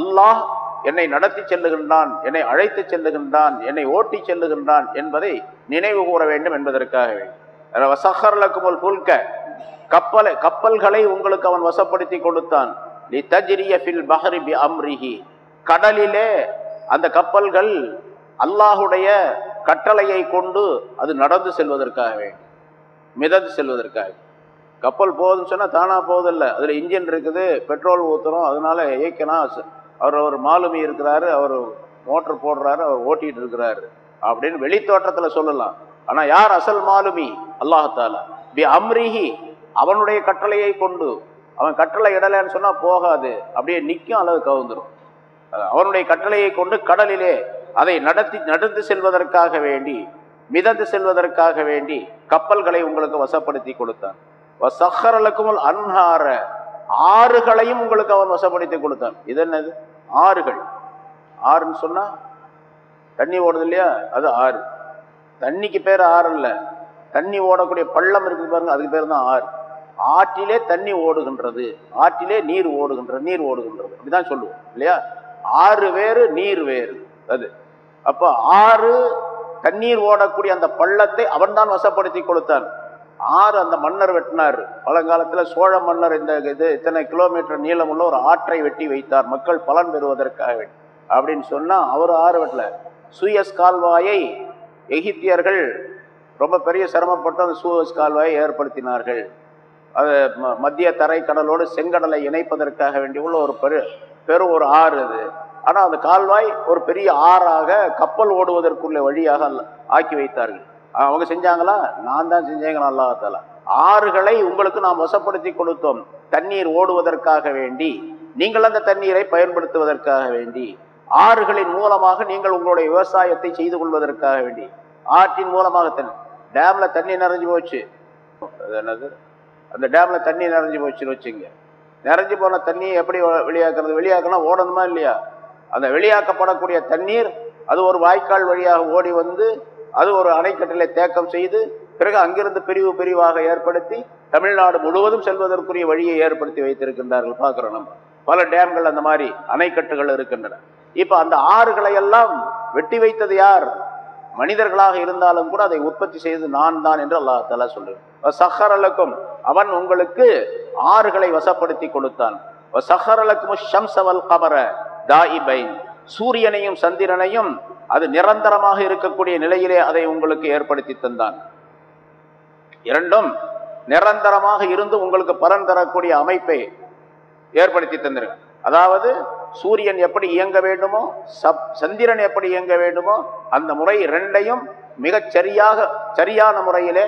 அல்லாஹ் என்னை நடத்தி செல்லுகின்றான் என்னை அழைத்து செல்லுகின்றான் என்னை ஓட்டி செல்லுகின்றான் என்பதை நினைவு கூற வேண்டும் என்பதற்காக வேண்டும். வசஹர்லக்குமுல் புல்க கப்பலை கப்பல்களை உங்களுக்கு அவன் வசப்படுத்தி கொடுத்தான். லி தஜ்ரிய பஹரி பி அம்ரிஹி கடலிலே அந்த கப்பல்கள் அல்லாஹுடைய கட்டளையை கொண்டு அது நடந்து செல்வதற்காகவே மிதந்து செல்வதற்காக கப்பல் போகுதுன்னு சொன்னால் தானாக போவதில்லை அதில் இன்ஜின் இருக்குது பெட்ரோல் ஊற்றுறோம் அதனால இயக்கினா அவர் ஒரு மாலுமி இருக்கிறாரு அவர் மோட்டர் போடுறாரு அவர் ஓட்டிட்டு இருக்கிறாரு அப்படின்னு வெளித்தோட்டத்தில் சொல்லலாம். ஆனால் யார் அசல் மாலுமி? அல்லாஹால பி அம்ரிஹி அவனுடைய கட்டளையை கொண்டு. அவன் கட்டளை இடலைன்னு சொன்னால் போகாது. அப்படியே நிற்கும் அல்லது கவுந்துரும். அவனுடைய கட்டளையை கொண்டு கடலிலே அதை நடத்தி நடந்து செல்வதற்காக வேண்டி மிதந்து செல்வதற்காக வேண்டி கப்பல்களை உங்களுக்கு வசப்படுத்தி கொடுத்தான். சஹரலுக்கும் அன்ஹார ஆறுகளையும் உங்களுக்கு அவன் வசப்படுத்தி கொடுத்தான். இது என்னது? ஆறுகள். ஆறுன்னு சொன்னால் தண்ணி ஓடுது இல்லையா? அது ஆறு. தண்ணிக்கு பேர் ஆறு இல்லை தண்ணி ஓடக்கூடிய பள்ளம் இருக்குது பாருங்க அதுக்கு பேர் தான் ஆறு. ஆற்றிலே தண்ணி ஓடுகின்றது. ஆற்றிலே நீர் ஓடுகின்றது நீர் ஓடுகின்றது. அப்படிதான் சொல்லுவோம் இல்லையா? ஆறு வேறு நீர் வேறு. அது. அப்போ ஆறு தண்ணீர் ஓடக்கூடிய அந்த பள்ளத்தை அவன் தான் வசப்படுத்தி கொடுத்தான். ஆறு அந்த மன்னர் வெட்டினார். பழங்காலத்தில் சோழ மன்னர் இந்த இது இத்தனை கிலோமீட்டர் நீளமுள்ள ஒரு ஆற்றை வெட்டி வைத்தார். மக்கள் பலன் பெறுவதற்காக அப்படின்னு சொன்னால் அவர் ஆறு வெட்டல. சூயஸ் கால்வாயை எகிப்தியர்கள் ரொம்ப பெரிய சிரமப்பட்டு அந்த சூயஸ் கால்வாயை ஏற்படுத்தினார்கள். அது மத்திய தரை கடலோடு செங்கடலை இணைப்பதற்காக வேண்டிய உள்ள ஒரு பெரு பெரும் ஒரு ஆறு அது. ஆனால் அந்த கால்வாய் ஒரு பெரிய ஆறாக கப்பல் ஓடுவதற்குள்ள வழியாக ஆக்கி வைத்தார்கள். அவங்க செஞ்சாங்களா? நான் தான் செஞ்சேங்க அல்லாஹால ஆறுகளை உங்களுக்கு நாம் வசப்படுத்தி கொடுத்தோம். தண்ணீர் ஓடுவதற்காக வேண்டி நீங்கள் அந்த தண்ணீரை பயன்படுத்துவதற்காக வேண்டி ஆறுகளின் மூலமாக நீங்கள் உங்களுடைய விவசாயத்தை செய்து கொள்வதற்காக வேண்டி. ஆற்றின் மூலமாக தண்ணி. டேம்ல தண்ணி நிறைஞ்சு போச்சு. அது என்னது? அந்த டேம்ல தண்ணி நிறைஞ்சு போச்சுன்னு வச்சுங்க நிறைஞ்சு போன தண்ணியை எப்படி வெளியாக்குறது? வெளியாக்கணும் ஓடணுமா இல்லையா? அந்த வெளியாக்கப்படக்கூடிய தண்ணீர் அது ஒரு வாய்க்கால் வழியாக ஓடி வந்து அது ஒரு அணைக்கட்டளை தேக்கம் செய்து பிறகு அங்கிருந்து பிரிவு பிரிவாக ஏற்படுத்தி தமிழ்நாடு முழுவதும் செல்வதற்குரிய வழியை ஏற்படுத்தி வைத்திருக்கின்றார்கள். பார்க்குறோம் நம்ம. பல டேம்கள் அந்த மாதிரி அணைக்கட்டுகள் இருக்கின்றன. இப்ப அந்த ஆறுகளை எல்லாம் வெட்டி வைத்தது யார்? மனிதர்களாக இருந்தாலும் கூட அதை உற்பத்தி செய்தது நான் தான் என்று அல்லாஹால சொல்லுவேன் சஹரலுக்கும் அவன் உங்களுக்கு ஆறுகளை வசப்படுத்தி கொடுத்தான். சஹரலுக்கும் ஷம்சவல் கமர தாயிபைன். சூரியனையும் சந்திரனையும் அது நிரந்தரமாக இருக்கக்கூடிய நிலையிலே அதை உங்களுக்கு ஏற்படுத்தி தந்தான். இரண்டும் நிரந்தரமாக இருந்து உங்களுக்கு பலன் தரக்கூடிய அமைப்பை ஏற்படுத்தி தந்திருக்க. அதாவது சூரியன் எப்படி இயங்க வேண்டுமோ சப் சந்திரன் எப்படி இயங்க வேண்டுமோ அந்த முறை ரெண்டையும் மிகச் சரியாக சரியான முறையிலே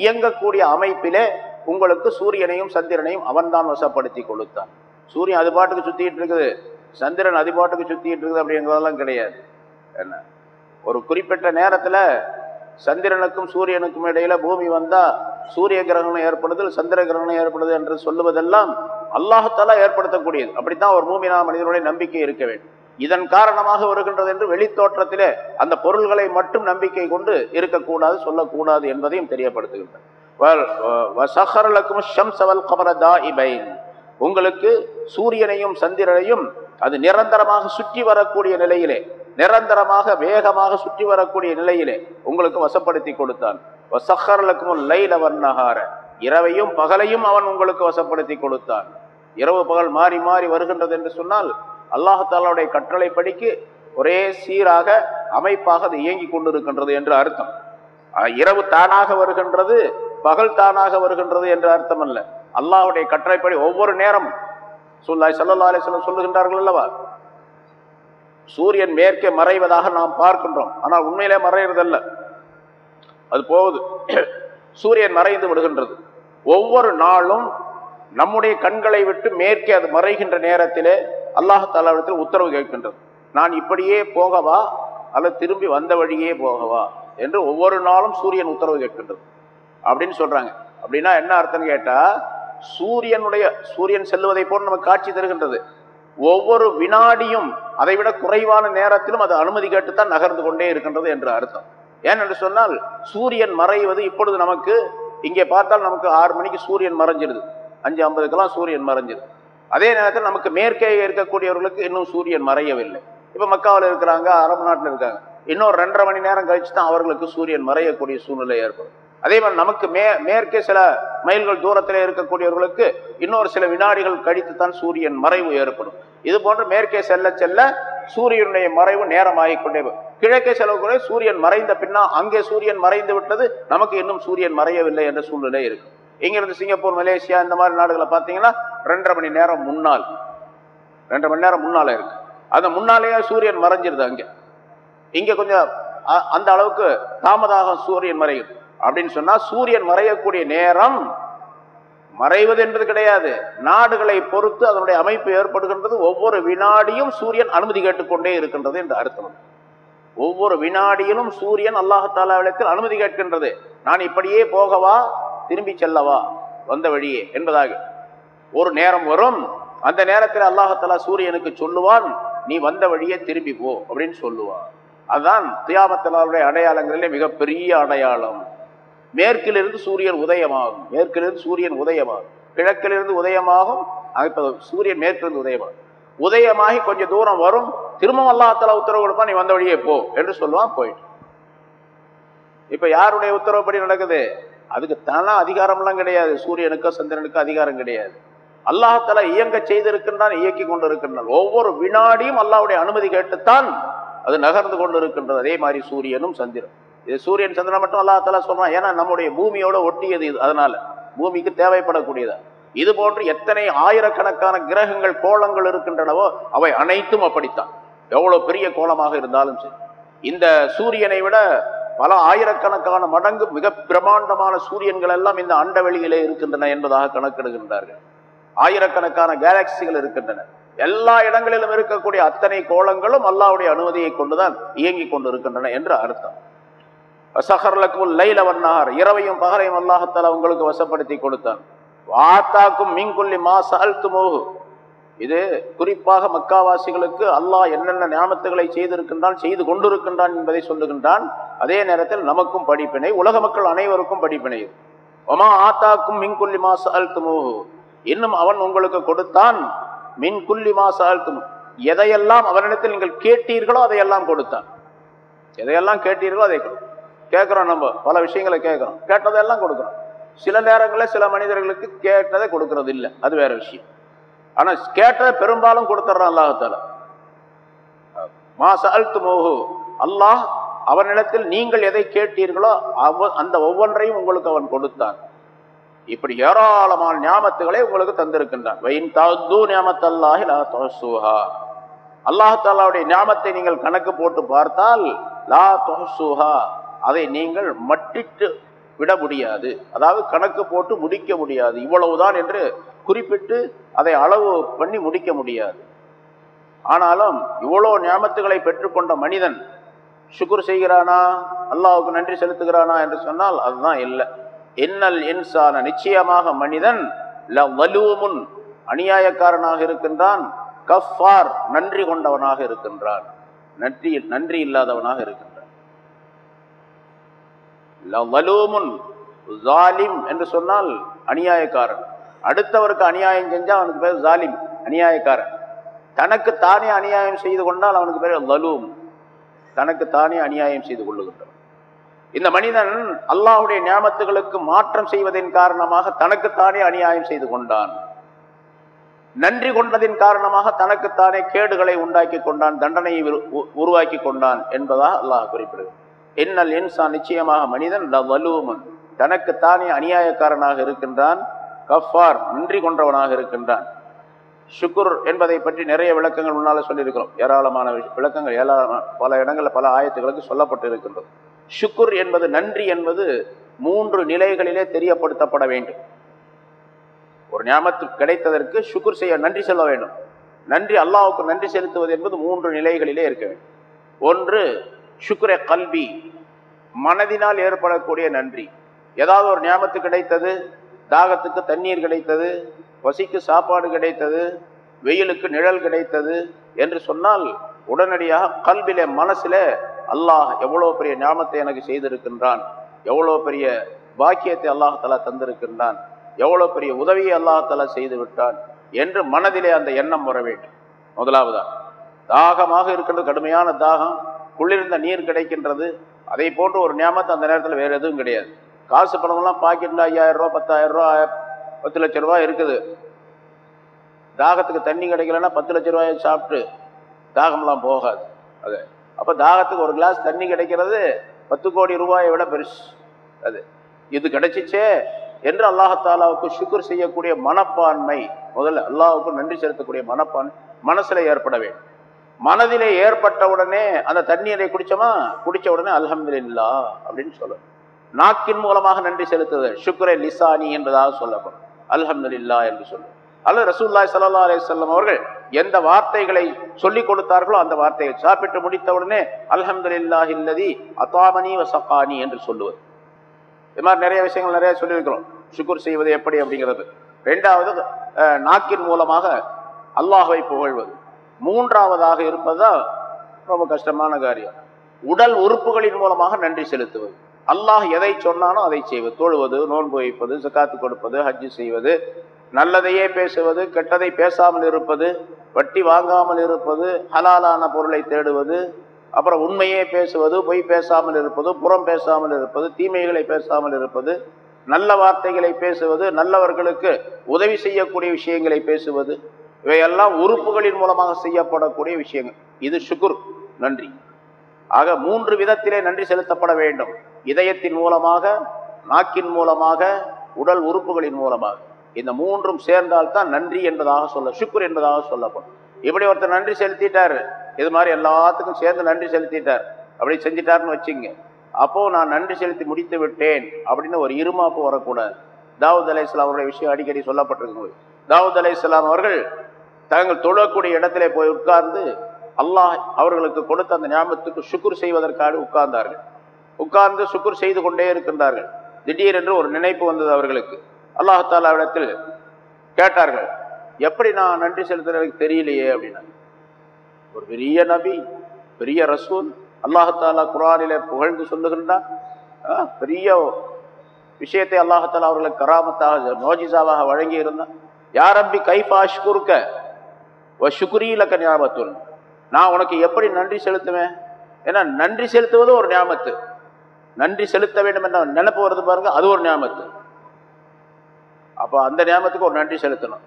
இயங்கக்கூடிய அமைப்பிலே உங்களுக்கு சூரியனையும் சந்திரனையும் அவன்தான் வசப்படுத்தி கொடுத்தான். சூரியன் அது பாட்டுக்கு சுத்திட்டு இருக்குது. சந்திரன் அது பாட்டுக்கு சுத்திட்டு இருக்குது அப்படிங்கிறதெல்லாம் கிடையாது. என்ன? ஒரு குறிப்பிட்ட நேரத்தில் சந்திரனுக்கும் சூரியனுக்கும் இடையில பூமி வந்தா சூரிய கிரகணம் ஏற்படுதல் சந்திர கிரகணம் ஏற்படுது என்று சொல்லுவதெல்லாம் அல்லாஹத்தாலா ஏற்படுத்தக்கூடியது. அப்படித்தான் ஒரு பூமினா மனிதனுடைய நம்பிக்கை இருக்க வேண்டும். இதன் காரணமாக வருகின்றது என்று வெளித்தோற்றத்திலே அந்த பொருள்களை மட்டும் நம்பிக்கை கொண்டு இருக்கக்கூடாது சொல்லக்கூடாது என்பதையும் தெரியப்படுத்துகின்றன. உங்களுக்கு சூரியனையும் சந்திரனையும் அது நிரந்தரமாக சுற்றி வரக்கூடிய நிலையிலே நிரந்தரமாக வேகமாக சுற்றி வரக்கூடிய நிலையிலே உங்களுக்கு வசப்படுத்தி கொடுத்தான். லைல வர்ணகார இரவையும் பகலையும் அவன் உங்களுக்கு வசப்படுத்தி கொடுத்தான். இரவு பகல் மாறி மாறி வருகின்றது என்று சொன்னால் அல்லாஹாலாவுடைய கற்றளை படிக்கு ஒரே சீராக அமைப்பாக அது இயங்கி கொண்டிருக்கின்றது என்று அர்த்தம். இரவு தானாக வருகின்றது பகல் தானாக வருகின்றது என்று அர்த்தம் அல்ல அல்லாஹுடைய கட்டளைப்படி ஒவ்வொரு நேரம் சொல்லாய் சல்லா அலிஸ்லம் சொல்லுகின்றார்கள் அல்லவா? சூரியன் மேற்கே மறைவதாக நாம் பார்க்கின்றோம். ஆனால் உண்மையிலே மறைகிறதல்ல அது போகுது. சூரியன் மறைந்து விடுகின்றது. ஒவ்வொரு நாளும் நம்முடைய கண்களை விட்டு மேற்கே அது மறைகின்ற நேரத்திலே அல்லாஹாலாவிடத்தில் உத்தரவு கேட்கின்றது. நான் இப்படியே போகவா? அல்லது திரும்பி வந்த வழியே போகவா? என்று ஒவ்வொரு நாளும் சூரியன் உத்தரவு கேட்கின்றது. அப்படின்னு சொல்றாங்க. அப்படின்னா என்ன அர்த்தம் கேட்டா சூரியனுடைய சூரியன் செல்வதை போல் நமக்கு காட்சி தருகின்றது. ஒவ்வொரு வினாடியும் அதை விட குறைவான நேரத்திலும் அது அனுமதி கேட்டுத்தான் நகர்ந்து கொண்டே இருக்கின்றது என்று அர்த்தம். ஏனென்று சொன்னால் சூரியன் மறைவது இப்பொழுது நமக்கு இங்கே பார்த்தால் நமக்கு ஆறு மணிக்கு சூரியன் மறைஞ்சிருது. அஞ்சு ஐம்பதுக்கெல்லாம் சூரியன் மறைஞ்சிருது. அதே நேரத்தில் நமக்கு மேற்கே இருக்கக்கூடியவர்களுக்கு இன்னும் சூரியன் மறையவில்லை. இப்போ மக்காவில் இருக்கிறாங்க அரபு நாட்டில் இருக்காங்க. இன்னும் ரெண்டரை மணி நேரம் கழிச்சு தான் அவர்களுக்கு சூரியன் மறையக்கூடிய சூழ்நிலை ஏற்படும். அதே மாதிரி நமக்கு மே மேற்கே சில மைல்கள் தூரத்தில் இருக்கக்கூடியவர்களுக்கு இன்னொரு சில வினாடிகள் கழித்து தான் சூரியன் மறைவு ஏற்படும். இது போன்று மேற்கே செல்ல செல்ல சூரியனுடைய மறைவு நேரமாகிக் கொண்டே கிழக்கே செல்லக்கூடிய சூரியன் மறைந்த பின்னா அங்கே சூரியன் மறைந்து விட்டது நமக்கு இன்னும் சூரியன் மறையவில்லை என்ற சூழ்நிலை இருக்கு. இங்கிருந்து சிங்கப்பூர் மலேசியா இந்த மாதிரி நாடுகளை பார்த்தீங்கன்னா ரெண்டரை மணி நேரம் முன்னால் ரெண்டரை மணி நேரம் முன்னால இருக்கு. அந்த முன்னாலேயே சூரியன் மறைஞ்சிருது அங்கே. இங்கே கொஞ்சம் அந்த அளவுக்கு தாமதாக சூரியன் மறையுது. அப்படின்னு சொன்னா சூரியன் மறையக்கூடிய நேரம் மறைவது என்பது கிடையாது. நாடுகளை பொறுத்து அதனுடைய அமைப்பு ஏற்படுகின்றது. ஒவ்வொரு வினாடியும் சூரியன் அனுமதி கேட்டுக்கொண்டே இருக்கின்றது என்று அர்த்தம். ஒவ்வொரு வினாடியிலும் சூரியன் அல்லாஹாலாவிடத்தில் அனுமதி கேட்கின்றது. நான் இப்படியே போகவா? திரும்பி செல்லவா? வந்த வழியே என்பதாக. ஒரு நேரம் வரும். அந்த நேரத்தில் அல்லாஹாலா சூரியனுக்கு சொல்லுவான் நீ வந்த வழியே திரும்பி போ அப்படின்னு சொல்லுவான். அதுதான் தியாமத்தலாருடைய அடையாளங்களிலே மிகப்பெரிய அடையாளம். மேற்கிலிருந்து சூரியன் உதயமாகும். மேற்கிலிருந்து சூரியன் உதயமாகும். கிழக்கிலிருந்து உதயமாகும். இப்போ சூரியன் மேற்கிலிருந்து உதயமாகும். உதயமாகி கொஞ்சம் தூரம் வரும். திரும்பவும் தலா உத்தரவு கொடுப்பா நீ வந்த வழியே போ என்று சொல்லுவான் போயிட்டு. இப்ப யாருடைய உத்தரவுப்படி நடக்குது? அதுக்கு தானா அதிகாரம்லாம் கிடையாது. சூரியனுக்கோ சந்திரனுக்கோ அதிகாரம் கிடையாது. அல்லாஹால இயங்க செய்திருக்கின்றான் இயக்கி கொண்டு இருக்கின்றான் ஒவ்வொரு வினாடியும் அல்லாஹ்வுடைய அனுமதி கேட்டுத்தான் அது நகர்ந்து கொண்டு இருக்கின்றது அதே மாதிரி சூரியனும் சந்திரன் இது சூரியன் சந்திரன் மட்டும் அல்லா தலா சொல்கிறான் ஏன்னா நம்முடைய பூமியோட ஒட்டியது இது. அதனால் பூமிக்கு தேவைப்படக்கூடியதா. இது போன்று எத்தனை ஆயிரக்கணக்கான கிரகங்கள் கோலங்கள் இருக்கின்றனவோ அவை அனைத்தும் அப்படித்தான். எவ்வளோ பெரிய கோலமாக இருந்தாலும் சரி. இந்த சூரியனை விட பல ஆயிரக்கணக்கான மடங்கு மிக பிரமாண்டமான சூரியன்கள் எல்லாம் இந்த அண்டவெளியிலே இருக்கின்றன என்பதாக கணக்கெடுகின்றார்கள். ஆயிரக்கணக்கான கேலக்சிகள் இருக்கின்றன. எல்லா இடங்களிலும் இருக்கக்கூடிய அத்தனை கோலங்களும் அல்லாவுடைய அனுமதியை கொண்டுதான் இயங்கிக் கொண்டிருக்கின்றன என்று அர்த்தம். சஹர்லக்கும் லைல வண்ணார் இரவையும் பகரையும் அல்லாஹத்தால உங்களுக்கு வசப்படுத்தி கொடுத்தான். வாத்தாக்கும் மீன்கொல்லி மாச அழுத்துமோகு இது குறிப்பாக மக்காவாசிகளுக்கு அல்லாஹ் என்னென்ன ஞாபகத்துகளை செய்திருக்கின்றான் செய்து கொண்டிருக்கின்றான் என்பதை சொல்லுகின்றான். அதே நேரத்தில் நமக்கும் படிப்பினை உலக மக்கள் அனைவருக்கும் படிப்பினை. ஒமா ஆத்தாக்கும் மின்குல்லி அழுத்து அழுத்துமோகு இன்னும் அவன் உங்களுக்கு கொடுத்தான் மின் குல்லி மாச எதையெல்லாம் அவனிடத்தில் நீங்கள் கேட்டீர்களோ அதையெல்லாம் கொடுத்தான். எதையெல்லாம் கேட்டீர்களோ அதை கொடு கேட்குறோம் நம்ம பல விஷயங்களை கேட்குறோம் கேட்டதெல்லாம் கொடுக்குறோம். சில நேரங்களில் சில மனிதர்களுக்கு கேட்டதை கொடுக்கறது இல்லை அது வேற விஷயம். ஆனா கேட்டதை பெரும்பாலும் கொடுத்துட்றான் அல்லாஹால மாச அழுத்து மோகு அல்லாஹ் அவனிடத்தில் நீங்கள் எதை கேட்டீர்களோ அவ அந்த ஒவ்வொன்றையும் உங்களுக்கு அவன் கொடுத்தான். இப்படி ஏராளமான ஞாபகத்துகளை உங்களுக்கு தந்திருக்கின்றான். வைன் தூ ஞாபத்தல்லாஹி லா தொஹசுஹா. அல்லாஹாலாவுடைய ஞாபத்தை நீங்கள் கணக்கு போட்டு பார்த்தால் லா தொஹசுஹா. அதை நீங்கள் மட்டிட்டு விட முடியாது. அதாவது கணக்கு போட்டு முடிக்க முடியாது. இவ்வளவுதான் என்று குறிப்பிட்டு அதை அளவு பண்ணி முடிக்க முடியாது. ஆனாலும் இவ்வளோ ஞாபகத்துகளை பெற்றுக்கொண்ட மனிதன் சுக்குர் செய்கிறானா? அல்லாவுக்கு நன்றி செலுத்துகிறானா என்று சொன்னால் அதுதான் இல்லை. என்னல் இன்சான நிச்சயமாக மனிதன் ல வலுவமுன் அநியாயக்காரனாக இருக்கின்றான். கஃபார் நன்றி கொண்டவனாக இருக்கின்றான். நன்றி நன்றி இல்லாதவனாக இருக்கின்றான். வலூமுன் ஜாலிம் என்று சொன்னால் அநியாயக்காரன். அடுத்தவருக்கு அநியாயம் செஞ்சால் அவனுக்கு பேர் ஜாலிம் அநியாயக்காரன். தனக்கு தானே அநியாயம் செய்து கொண்டால் அவனுக்கு பேர் வலூம் தனக்கு தானே அநியாயம் செய்து கொள்ளுகின்றான் இந்த மனிதன் அல்லாஹ்வுடைய ஞாபகத்துகளுக்கு மாற்றம் செய்வதன் காரணமாக தனக்குத்தானே அநியாயம் செய்து கொண்டான். நன்றி கொண்டதின் காரணமாக தனக்குத்தானே கேடுகளை உண்டாக்கி கொண்டான் தண்டனையை உரு- உ- உருவாக்கி கொண்டான் என்பதாக அல்லாஹ் குறிப்பிடுகிறது என்னல் இன்சான் நிச்சயமாக மனிதன் வலுவமன் தனக்குத்தானே அநியாயக்காரனாக இருக்கின்றான். கஃபார் நன்றி கொண்டவனாக இருக்கின்றான். சுக்குர் என்பதை பற்றி நிறைய விளக்கங்கள் முன்னால் சொல்லியிருக்கிறோம். ஏராளமான விளக்கங்கள் ஏராளமான பல இடங்களில் பல ஆயத்துகளுக்கு சொல்லப்பட்டு இருக்கின்றது ஷுக்குர் என்பது நன்றி என்பது மூன்று நிலைகளிலே தெரியப்படுத்தப்பட வேண்டும். ஒரு ஞாபகத்து கிடைத்ததற்கு சுக்குர் செய்ய நன்றி சொல்ல வேண்டும். நன்றி அல்லாவுக்கு நன்றி செலுத்துவது என்பது மூன்று நிலைகளிலே இருக்க வேண்டும். ஒன்று ஷுக்ரே கல்வி மனதினால் ஏற்படக்கூடிய நன்றி. ஏதாவது ஒரு ஞாபத்து கிடைத்தது தாகத்துக்கு தண்ணீர் கிடைத்தது பசிக்கு சாப்பாடு கிடைத்தது வெயிலுக்கு நிழல் கிடைத்தது என்று சொன்னால் உடனடியாக கல்விலே மனசுல அல்லாஹ் எவ்வளோ பெரிய ஞாபத்தை எனக்கு செய்திருக்கின்றான் எவ்வளோ பெரிய பாக்கியத்தை அல்லாஹ் தந்திருக்கின்றான் எவ்வளோ பெரிய உதவியை அல்லாஹ் செய்து விட்டான் என்று மனதிலே அந்த எண்ணம் வர வேண்டும். முதலாவதா தாகமாக இருக்கின்றது கடுமையான தாகம் குளிர்ந்த நீர் கிடைக்கின்றது. அதை போன்று ஒரு நியமத்தை அந்த நேரத்தில் வேறு எதுவும் கிடையாது. காசு பணம்லாம் பாக்கெட்டில் ஐயாயிரம் ரூபா பத்தாயிரம் ரூபா பத்து லட்ச ரூபா இருக்குது. தாகத்துக்கு தண்ணி கிடைக்கலன்னா பத்து லட்ச ரூபாயை சாப்பிட்டு தாகம்லாம் போகாது. அது. அப்போ தாகத்துக்கு ஒரு கிளாஸ் தண்ணி கிடைக்கிறது பத்து கோடி ரூபாயை விட பெருசு. அது. இது கிடைச்சிச்சே என்று அல்லாஹாலாவுக்கு சுக்குர் செய்யக்கூடிய மனப்பான்மை. முதல்ல அல்லாவுக்கு நன்றி செலுத்தக்கூடிய மனப்பான்மை மனசில் ஏற்பட வேண்டும். மனதிலே ஏற்பட்ட உடனே அந்த தண்ணீரை குடிச்சோமா? குடிச்ச உடனே அல்ஹம்துலில்லா அப்படின்னு சொல்லணும். நாக்கின் மூலமாக நன்றி செலுத்துதல் சுக்ரே லிசானி என்பதாக சொல்லப்படும். அல்ஹம்துலில்லா என்று சொல்லும் அல்லது ரசூல்லாய் சல்லா அலிசல்லம் அவர்கள் எந்த வார்த்தைகளை சொல்லிக் கொடுத்தார்களோ அந்த வார்த்தையை சாப்பிட்டு முடித்த உடனே அல்ஹம்துலில்லாஹ் இல்லதி அத்தாமனி வசகானி என்று சொல்லுவது. இது மாதிரி நிறைய விஷயங்கள் நிறைய சொல்லியிருக்கிறோம். சுக்குர் செய்வது எப்படி அப்படிங்கிறது. ரெண்டாவது நாக்கின் மூலமாக அல்லாஹுவை புகழ்வது. மூன்றாவதாக இருப்பதுதான் ரொம்ப கஷ்டமான காரியம். உடல் உறுப்புகளின் மூலமாக நன்றி செலுத்துவது. அல்லாஹ் எதை சொன்னானோ அதை செய்வது. தொழுவது நோன்பு வைப்பது ஜக்காத்து கொடுப்பது ஹஜ்ஜு செய்வது நல்லதையே பேசுவது கெட்டதை பேசாமல் இருப்பது வட்டி வாங்காமல் இருப்பது ஹலாலான பொருளை தேடுவது அப்புறம் உண்மையே பேசுவது பொய் பேசாமல் இருப்பது புறம் பேசாமல் இருப்பது தீமைகளை பேசாமல் இருப்பது நல்ல வார்த்தைகளை பேசுவது நல்லவர்களுக்கு உதவி செய்யக்கூடிய விஷயங்களை பேசுவது இவையெல்லாம் உறுப்புகளின் மூலமாக செய்யப்படக்கூடிய விஷயங்கள். இது சுகுர் நன்றி. ஆக மூன்று விதத்திலே நன்றி செலுத்தப்பட வேண்டும். இதயத்தின் மூலமாக நாக்கின் மூலமாக உடல் உறுப்புகளின் மூலமாக. இந்த மூன்றும் சேர்ந்தால்தான் நன்றி என்பதாக சொல்ல சுக்குர் என்பதாக சொல்லப்படும். இப்படி ஒருத்தர் நன்றி செலுத்திட்டாரு. இது மாதிரி எல்லாத்துக்கும் சேர்ந்து நன்றி செலுத்திட்டார். அப்படி செஞ்சிட்டார்னு வச்சுங்க. அப்போ நான் நன்றி செலுத்தி முடித்து விட்டேன் அப்படின்னு ஒரு இருமாப்பு வரக்கூடாது. தாவூத் அலை இஸ்லாம் அவருடைய விஷயம் அடிக்கடி சொல்லப்பட்டிருக்கு தாவூத் அலை இஸ்லாம் அவர்கள் தாங்கள் தொழக்கூடிய இடத்திலே போய் உட்கார்ந்து அல்லாஹ் அவர்களுக்கு கொடுத்த அந்த ஞாபகத்துக்கு சுக்குர் செய்வதற்காக உட்கார்ந்தார்கள். உட்கார்ந்து சுக்குர் செய்து கொண்டே இருக்கின்றார்கள். திடீரென்று ஒரு நினைப்பு வந்தது அவர்களுக்கு. அல்லாஹாலாவிடத்தில் கேட்டார்கள் எப்படி நான் நன்றி செலுத்துறதுக்கு தெரியலையே அப்படின்னா ஒரு பெரிய நபி பெரிய ரசூல் அல்லாஹாலா குரானிலே புகழ்ந்து சொல்லுகின்றான். ஆ, பெரிய விஷயத்தை அல்லாஹாலா அவர்களுக்கு கராமத்தாக மோஜிசாவாக வழங்கி இருந்தான் யாரம்பி கைஃபா அஷ்குருக்க சுக்குரீலக்க ஞாபகத்துன் நான் உனக்கு எப்படி நன்றி செலுத்துவேன்? ஏன்னா நன்றி செலுத்துவது ஒரு ஞாபகத்து நன்றி செலுத்த வேண்டும் என்ற நினைப்பு வருது பாருங்க அது ஒரு ஞாபகத்து அப்போ அந்த ஞாபகத்துக்கு ஒரு நன்றி செலுத்தணும்.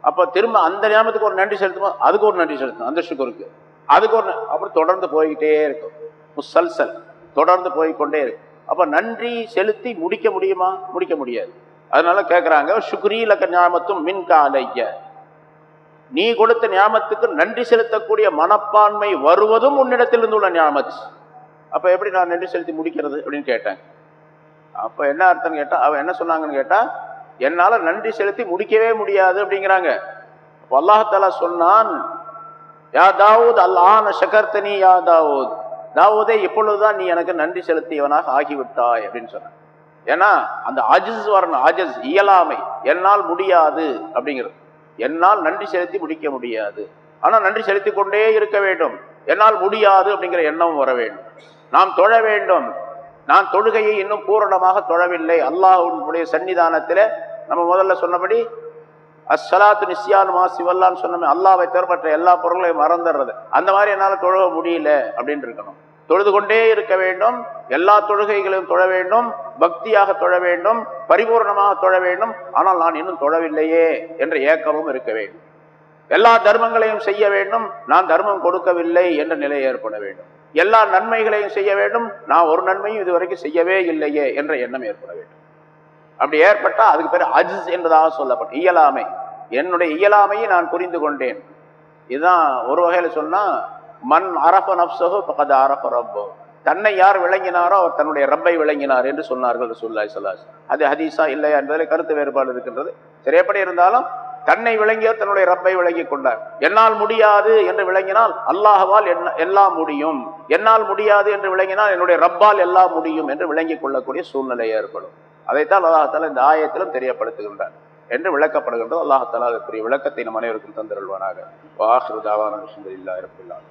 அப்போ திரும்ப அந்த ஞாபகத்துக்கு ஒரு நன்றி செலுத்தணும் அதுக்கு ஒரு நன்றி செலுத்தணும் அந்த சுகருக்கு. அதுக்கு ஒரு அப்படி அப்புறம் தொடர்ந்து போய்கிட்டே இருக்கும். முசல்சல் தொடர்ந்து போய்க்கொண்டே இருக்கும். அப்போ நன்றி செலுத்தி முடிக்க முடியுமா? முடிக்க முடியாது. அதனால கேட்குறாங்க சுக்ரீலக்க ஞாபகத்தும் மின் காலைய நீ கொடுத்த ஞாபகத்துக்கு நன்றி செலுத்தக்கூடிய மனப்பான்மை வருவதும் உன்னிடத்திலிருந்து உள்ள ஞாபகம். அப்போ எப்படி நான் நன்றி செலுத்தி முடிக்கிறது அப்படின்னு கேட்டேன். அப்போ என்ன அர்த்தம் கேட்டால் அவன் என்ன சொன்னாங்கன்னு கேட்டால் என்னால் நன்றி செலுத்தி முடிக்கவே முடியாது அப்படிங்கிறாங்க. அப்போ அல்லாஹாலா சொன்னான் யா தாவூத் அல்லான ஷகர்த்தனி யா தாவூத். தாவூதே இப்பொழுதுதான் நீ எனக்கு நன்றி செலுத்தியவனாக ஆகிவிட்டாய் அப்படின்னு சொன்னான். ஏன்னா அந்த ஆஜிஸ் வரணும் அஜஸ் இயலாமை. என்னால் முடியாது அப்படிங்கிறது. என்னால் நன்றி செலுத்தி முடிக்க முடியாது. ஆனால் நன்றி செலுத்தி கொண்டே இருக்க வேண்டும். என்னால் முடியாது அப்படிங்கிற எண்ணம் வர வேண்டும். நாம் தொழ வேண்டும். நான் தொழுகையை இன்னும் பூரணமாக தொழவில்லை. அல்லாஹுடைய சன்னிதானத்தில் நம்ம முதல்ல சொன்னபடி அஸ்ஸலாத்து நிஸ்யான் மாசிவல்லான்னு சொன்னமே அல்லாவை தவிர எல்லா பொருளையும் மறந்துடுறது. அந்த மாதிரி என்னால் தொழுக முடியல அப்படின்னு இருக்கணும். தொழுது கொண்டே இருக்க வேண்டும். எல்லா தொழுகைகளையும் தொழ வேண்டும். பக்தியாக தொழ வேண்டும். பரிபூர்ணமாக தொழ வேண்டும். ஆனால் நான் இன்னும் தொழவில்லையே என்ற ஏக்கமும் இருக்க வேண்டும். எல்லா தர்மங்களையும் செய்ய வேண்டும். நான் தர்மம் கொடுக்கவில்லை என்ற நிலை ஏற்பட வேண்டும். எல்லா நன்மைகளையும் செய்ய வேண்டும். நான் ஒரு நன்மையும் இதுவரைக்கும் செய்யவே இல்லையே என்ற எண்ணம் ஏற்பட வேண்டும். அப்படி ஏற்பட்டால் அதுக்கு பேர் அஜிஸ் என்பதாக சொல்லப்படும். இயலாமை. என்னுடைய இயலாமையை நான் புரிந்து கொண்டேன். இதுதான் ஒரு வகையில் சொன்னால் மண் அரப நப்சகு பக்கத்து அரப ரப்போ. தன்னை யார் விளங்கினாரோ அவர் தன்னுடைய ரப்பை விளங்கினார் என்று சொன்னார்கள் ரசூல்லாய் சொல்லாஸ் அது ஹதீஸா இல்லையா என்பதில் கருத்து வேறுபாடு இருக்கின்றது. சரி எப்படி இருந்தாலும் தன்னை விளங்கியவர் தன்னுடைய ரப்பை விளங்கி கொண்டார். என்னால் முடியாது என்று விளங்கினால் அல்லாஹவால் என்ன எல்லாம் முடியும். என்னால் முடியாது என்று விளங்கினால் என்னுடைய ரப்பால் எல்லாம் முடியும் என்று விளங்கிக் கொள்ளக்கூடிய சூழ்நிலை ஏற்படும். அதைத்தான் அல்லாஹால இந்த ஆயத்திலும் தெரியப்படுத்துகின்றார் என்று விளக்கப்படுகின்றது. அல்லாஹாலா அதற்குரிய விளக்கத்தை நம் அனைவருக்கும் தந்திருள்வானாக. விஷயங்கள் இல்லா இருப்பில்லான்